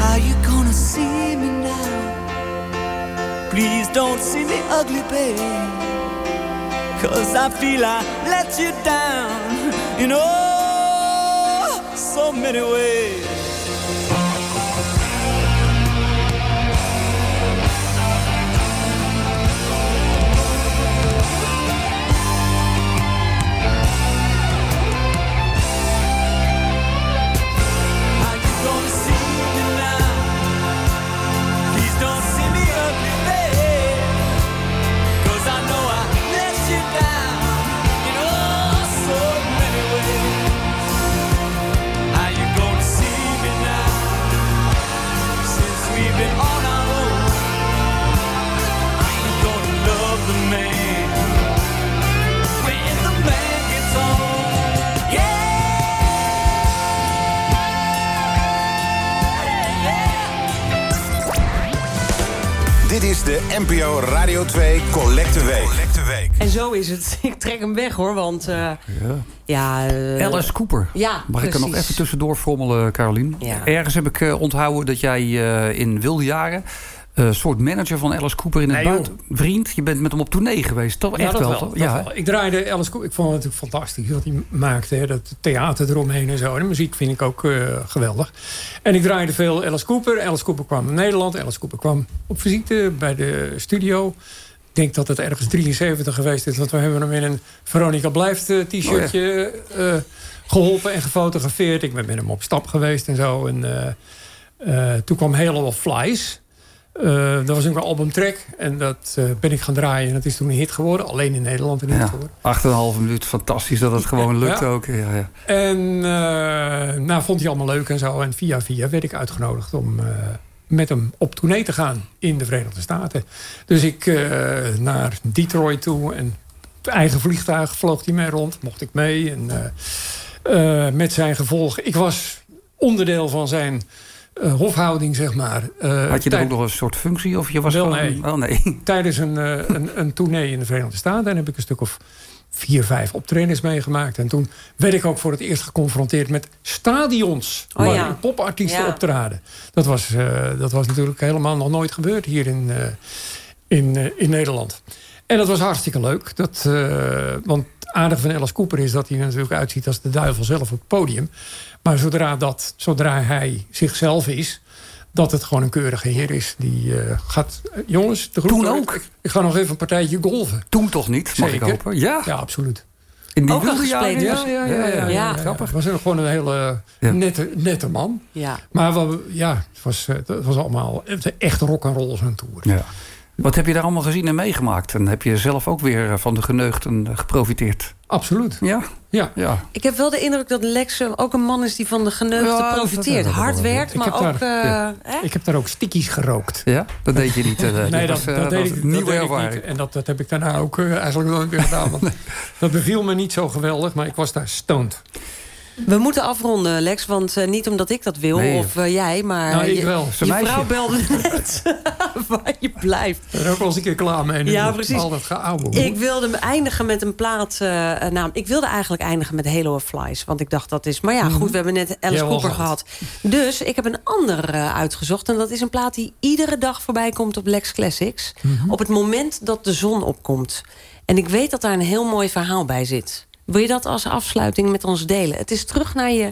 how you gonna see me now? Please don't see me ugly, babe. Cause I feel I let you down in oh so many ways. Dit is de NPO Radio 2 Collecte Week. En zo is het. Ik trek hem weg hoor, want... eh, ja, eh, Alice Cooper. Ja, Mag ik er nog even tussendoor frommelen, Carolien? Ja. Ergens heb ik eh, onthouden dat jij eh, in wilde jaren... eh, soort manager van Alice Cooper in het Nee, joh. buiten. Vriend, je bent met hem op tournee geweest. Toch Ja, echt dat wel. dat ja. wel. Ik draaide Alice Cooper. Ik vond het natuurlijk fantastisch wat hij maakte. Hè. Dat theater eromheen en zo. De muziek vind ik ook eh, geweldig. En ik draaide veel Alice Cooper. Alice Cooper kwam naar Nederland. Alice Cooper kwam op visite bij de studio. Ik denk dat het ergens 73 geweest is. Want we hebben hem in een Veronica Blijft eh, t-shirtje eh, geholpen en gefotografeerd. Ik ben met hem op stap geweest en zo. En toen kwam Halo of Flies. Eh, dat was ook een albumtrack. En dat eh, ben ik gaan draaien. En dat is toen een hit geworden. Alleen in Nederland een hit Ja, geworden. acht en een half minuut. Fantastisch dat het gewoon lukt Ja. ook. Ja, ja. En eh, nou, vond hij allemaal leuk en zo. En via via werd ik uitgenodigd om met hem op tournee te gaan in de Verenigde Staten. Dus ik naar Detroit toe en eigen vliegtuig vloog hij mee rond. Mocht ik mee en met zijn gevolg. Ik was onderdeel van zijn eh, hofhouding, zeg maar. Eh, Had je tijd- ook nog een soort functie? Of je was Wel, gewoon... nee. Oh, nee. Tijdens een, eh, een, een tournee in de Verenigde Staten. En heb ik een stuk of vier, vijf optredens meegemaakt. En toen werd ik ook voor het eerst geconfronteerd met stadions. Oh, waar ja. popartiesten Ja. optraden. Dat was, dat was natuurlijk helemaal nog nooit gebeurd hier in, in, in Nederland. En dat was hartstikke leuk. Dat, want aardige van Alice Cooper is dat hij er natuurlijk uitziet als de duivel zelf op het podium. Maar zodra, dat, zodra hij zichzelf is, dat het gewoon een keurige heer is. Die eh, gaat, eh, jongens, de groep Toen ook? Ik, ik ga nog even een partijtje golven. Toen toch niet, mag Zeker. ik hopen? Ja, Ja, absoluut. in die wilde jaren. Ja, ja, ja. ja, ja, Ja. Grappig. was gewoon een hele Ja. nette, nette man. Ja. Maar wel, ja, het was, eh, het was allemaal echt rock and roll zo'n tour. Ja. Wat heb je daar allemaal gezien en meegemaakt? En heb je zelf ook weer eh, van de geneugten eh, geprofiteerd? Absoluut. Ja? Ja. Ja. Ik heb wel de indruk dat Lex ook een man is die van de Ja, dat- profiteert. dat- dat- Hard werkt, maar ook... daar- eh? Ik heb daar ook stickies gerookt. Ja? Dat deed je niet. Nee, dat, was, eh, dat deed ik, een dat deed ik niet. En dat, dat heb ik daarna ook eh, eigenlijk nooit meer gedaan. Want Dat beviel me niet zo geweldig, maar ik was daar stoned. We moeten afronden, Lex, want eh, niet omdat ik dat wil Nee. of eh, jij, maar Nou, ik je, wel. je meisje. vrouw belde net waar je blijft. Ik er wel eens een keer klaar mee. Ja, precies. Al dat geouwe. Ik wilde eindigen met een plaat. eh, naam. Ik wilde eigenlijk eindigen met Halo of Flies. Want ik dacht dat is. Maar ja, goed, we hebben net Alice wel Cooper gehad. Dus ik heb een ander eh, uitgezocht. En dat is een plaat die iedere dag voorbij komt op Lex Classics. Op het moment dat de zon opkomt. En ik weet dat daar een heel mooi verhaal bij zit. Wil je dat als afsluiting met ons delen? Het is terug naar je,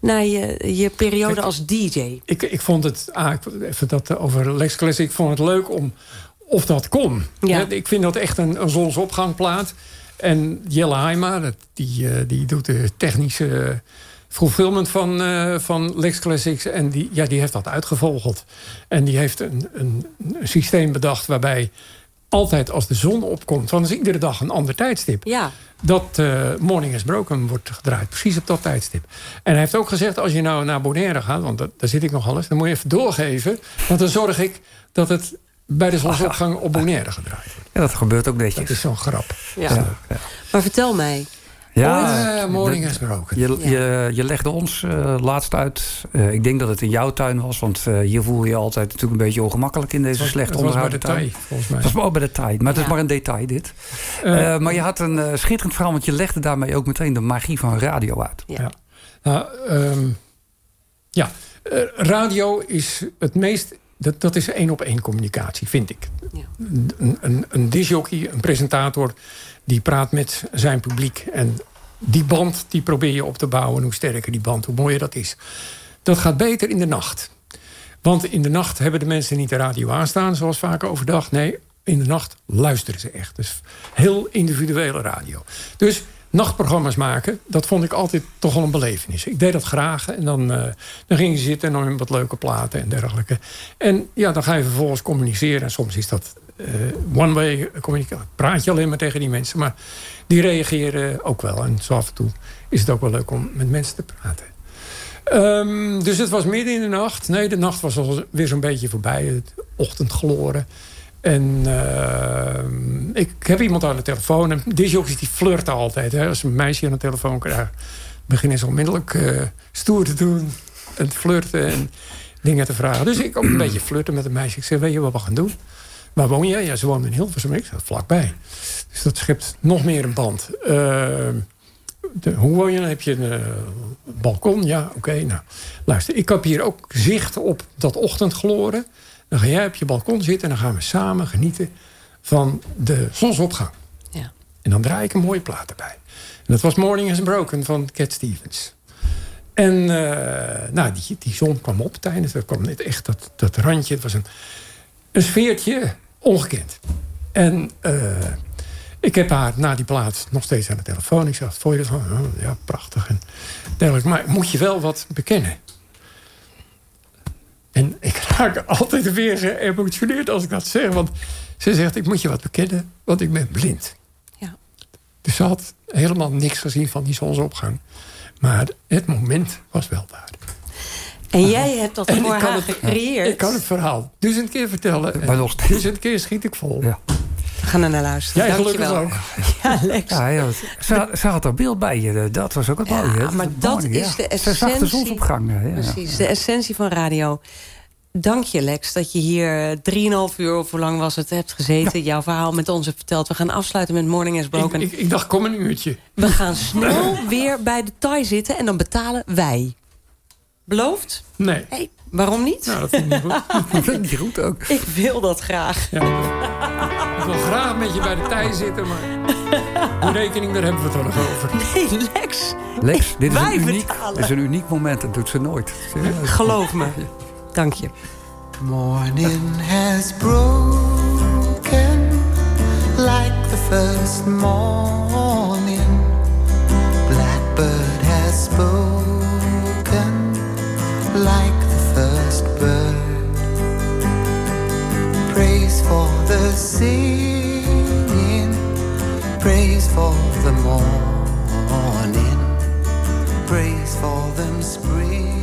naar je, je periode Kijk, als DJ. Ik, ik vond het, ah, even dat eh, over Lex Classic, ik vond het leuk om, of dat kon. Ja. Ik vind dat echt een, een zonsopgangplaat. En Jelle Heima, dat- die, eh, die doet de technische fulfillment van, eh, van Lex Classics. En die, ja, die heeft dat uitgevogeld. En die heeft een, een, een systeem bedacht waarbij altijd als de zon opkomt... want dat is iedere dag een ander tijdstip Ja, dat eh, Morning is Broken wordt gedraaid. Precies op dat tijdstip. En hij heeft ook gezegd, als je nou naar Bonaire gaat... want dat- daar zit ik nog alles, dan moet je even doorgeven. Want dan zorg ik dat het bij de zonsopgang op Bonaire gedraaid wordt. Ja, dat gebeurt ook Dat netjes. is zo'n grap. ja. maar vertel mij. Ja, Morning de- is Broken. Je, je, je legde ons eh, laatst uit. eh, ik denk dat het in jouw tuin was. Want eh, hier voel je je altijd natuurlijk een beetje ongemakkelijk in deze slecht Het was bij de onderhouden tuin. Thai, volgens mij. Het was ook bij de tijd. Maar het is Ja. maar een detail dit. Maar je had een schitterend verhaal. Want je legde daarmee ook meteen de magie van radio uit. Ja. Nou, ehm, ja, Eh, radio is het meest... Dat, dat is één op één communicatie, vind ik. Ja. Een, een, een disjockey, een presentator... die praat met zijn publiek. En die band die probeer je op te bouwen. Hoe sterker die band, hoe mooier dat is. Dat gaat beter in de nacht. Want in de nacht hebben de mensen niet de radio aanstaan... zoals vaak overdag. Nee, in de nacht luisteren ze echt. Dus heel individuele radio. Dus nachtprogramma's maken, dat vond ik altijd toch wel een belevenis. Ik deed dat graag en dan, eh, dan ging je zitten en dan wat leuke platen en dergelijke. En ja, dan ga je vervolgens communiceren. En soms is dat one-way communicatie. Praat je alleen maar tegen die mensen, maar die reageren ook wel. En zo af en toe is het ook wel leuk om met mensen te praten. Ehm, dus het was midden in de nacht. Nee, de nacht was al weer zo'n beetje voorbij. Het ochtendgloren. En ehm, ik heb iemand aan de telefoon. En disjockeys die flirten altijd. Hè. Als een meisje aan de telefoon krijgen... beginnen ze onmiddellijk eh, stoer te doen. En te flirten en dingen te vragen. Dus ik ook een beetje flirten met een meisje. Ik zeg, weet je wat we gaan doen? Waar woon je? Ja, ze woont in Hilversum. Ik zeg, vlakbij. Dus dat schept nog meer een band. Ehm, de, hoe woon je? Dan heb je een eh, balkon. Ja, oké. nou, luister, ik heb hier ook zicht op dat ochtendgloren. Dan ga jij op je balkon zitten en dan gaan we samen genieten van de zonsopgang. Ja. En dan draai ik een mooie plaat erbij. En dat was Morning is Broken van Cat Stevens. En eh, nou, die, die zon kwam op tijdens, er kwam net echt dat, dat randje. Het was een, een sfeertje ongekend. En eh, ik heb haar na die plaat nog steeds aan de telefoon. Ik zeg, vond je? Oh, ja, prachtig. En dergelijke. Maar moet je wel wat bekennen? En ik raak altijd weer geëmotioneerd als ik dat zeg. Want ze zegt, ik moet je wat bekennen, want ik ben blind. Ja. Dus ze had helemaal niks gezien van die zonsopgang. Maar het moment was wel daar. En jij hebt dat En voor ik kan haar het- gecreëerd. Ik kan het verhaal duizend keer vertellen. Maar nog steeds. Duizend keer schiet ik vol. Ja. We gaan er naar luisteren. Jij Dankjewel. gelukkig ook. Ja, Lex. Ja, ja, ze, ze had er beeld bij je. Dat was ook het mooie. hè? maar dat mooie, is de Ze zag de essentie. zonsopgang. Ja. Precies, de essentie van radio. Dank je, Lex, dat je hier 3,5 uur of hoe lang was het hebt gezeten. Jouw verhaal met ons hebt verteld. We gaan afsluiten met Morning is Ik, Broken. ik, ik dacht, kom een uurtje. We gaan snel weer bij de Thai zitten en dan betalen wij. Beloofd? Nee. Hey, waarom niet? Nou, dat vind ik niet goed. Dat vind je goed ook. Ik wil dat graag. Ja. Ik wil graag met je bij de tij zitten, maar die rekening, daar hebben we het wel nog over. Nee, Lex. Lex, dit is, Wij een uniek, is een uniek moment. Dat doet ze nooit. Geloof me. Dank je. Morning has broken like the first morning. Blackbird has spoken singing praise for the morning, praise for them spring.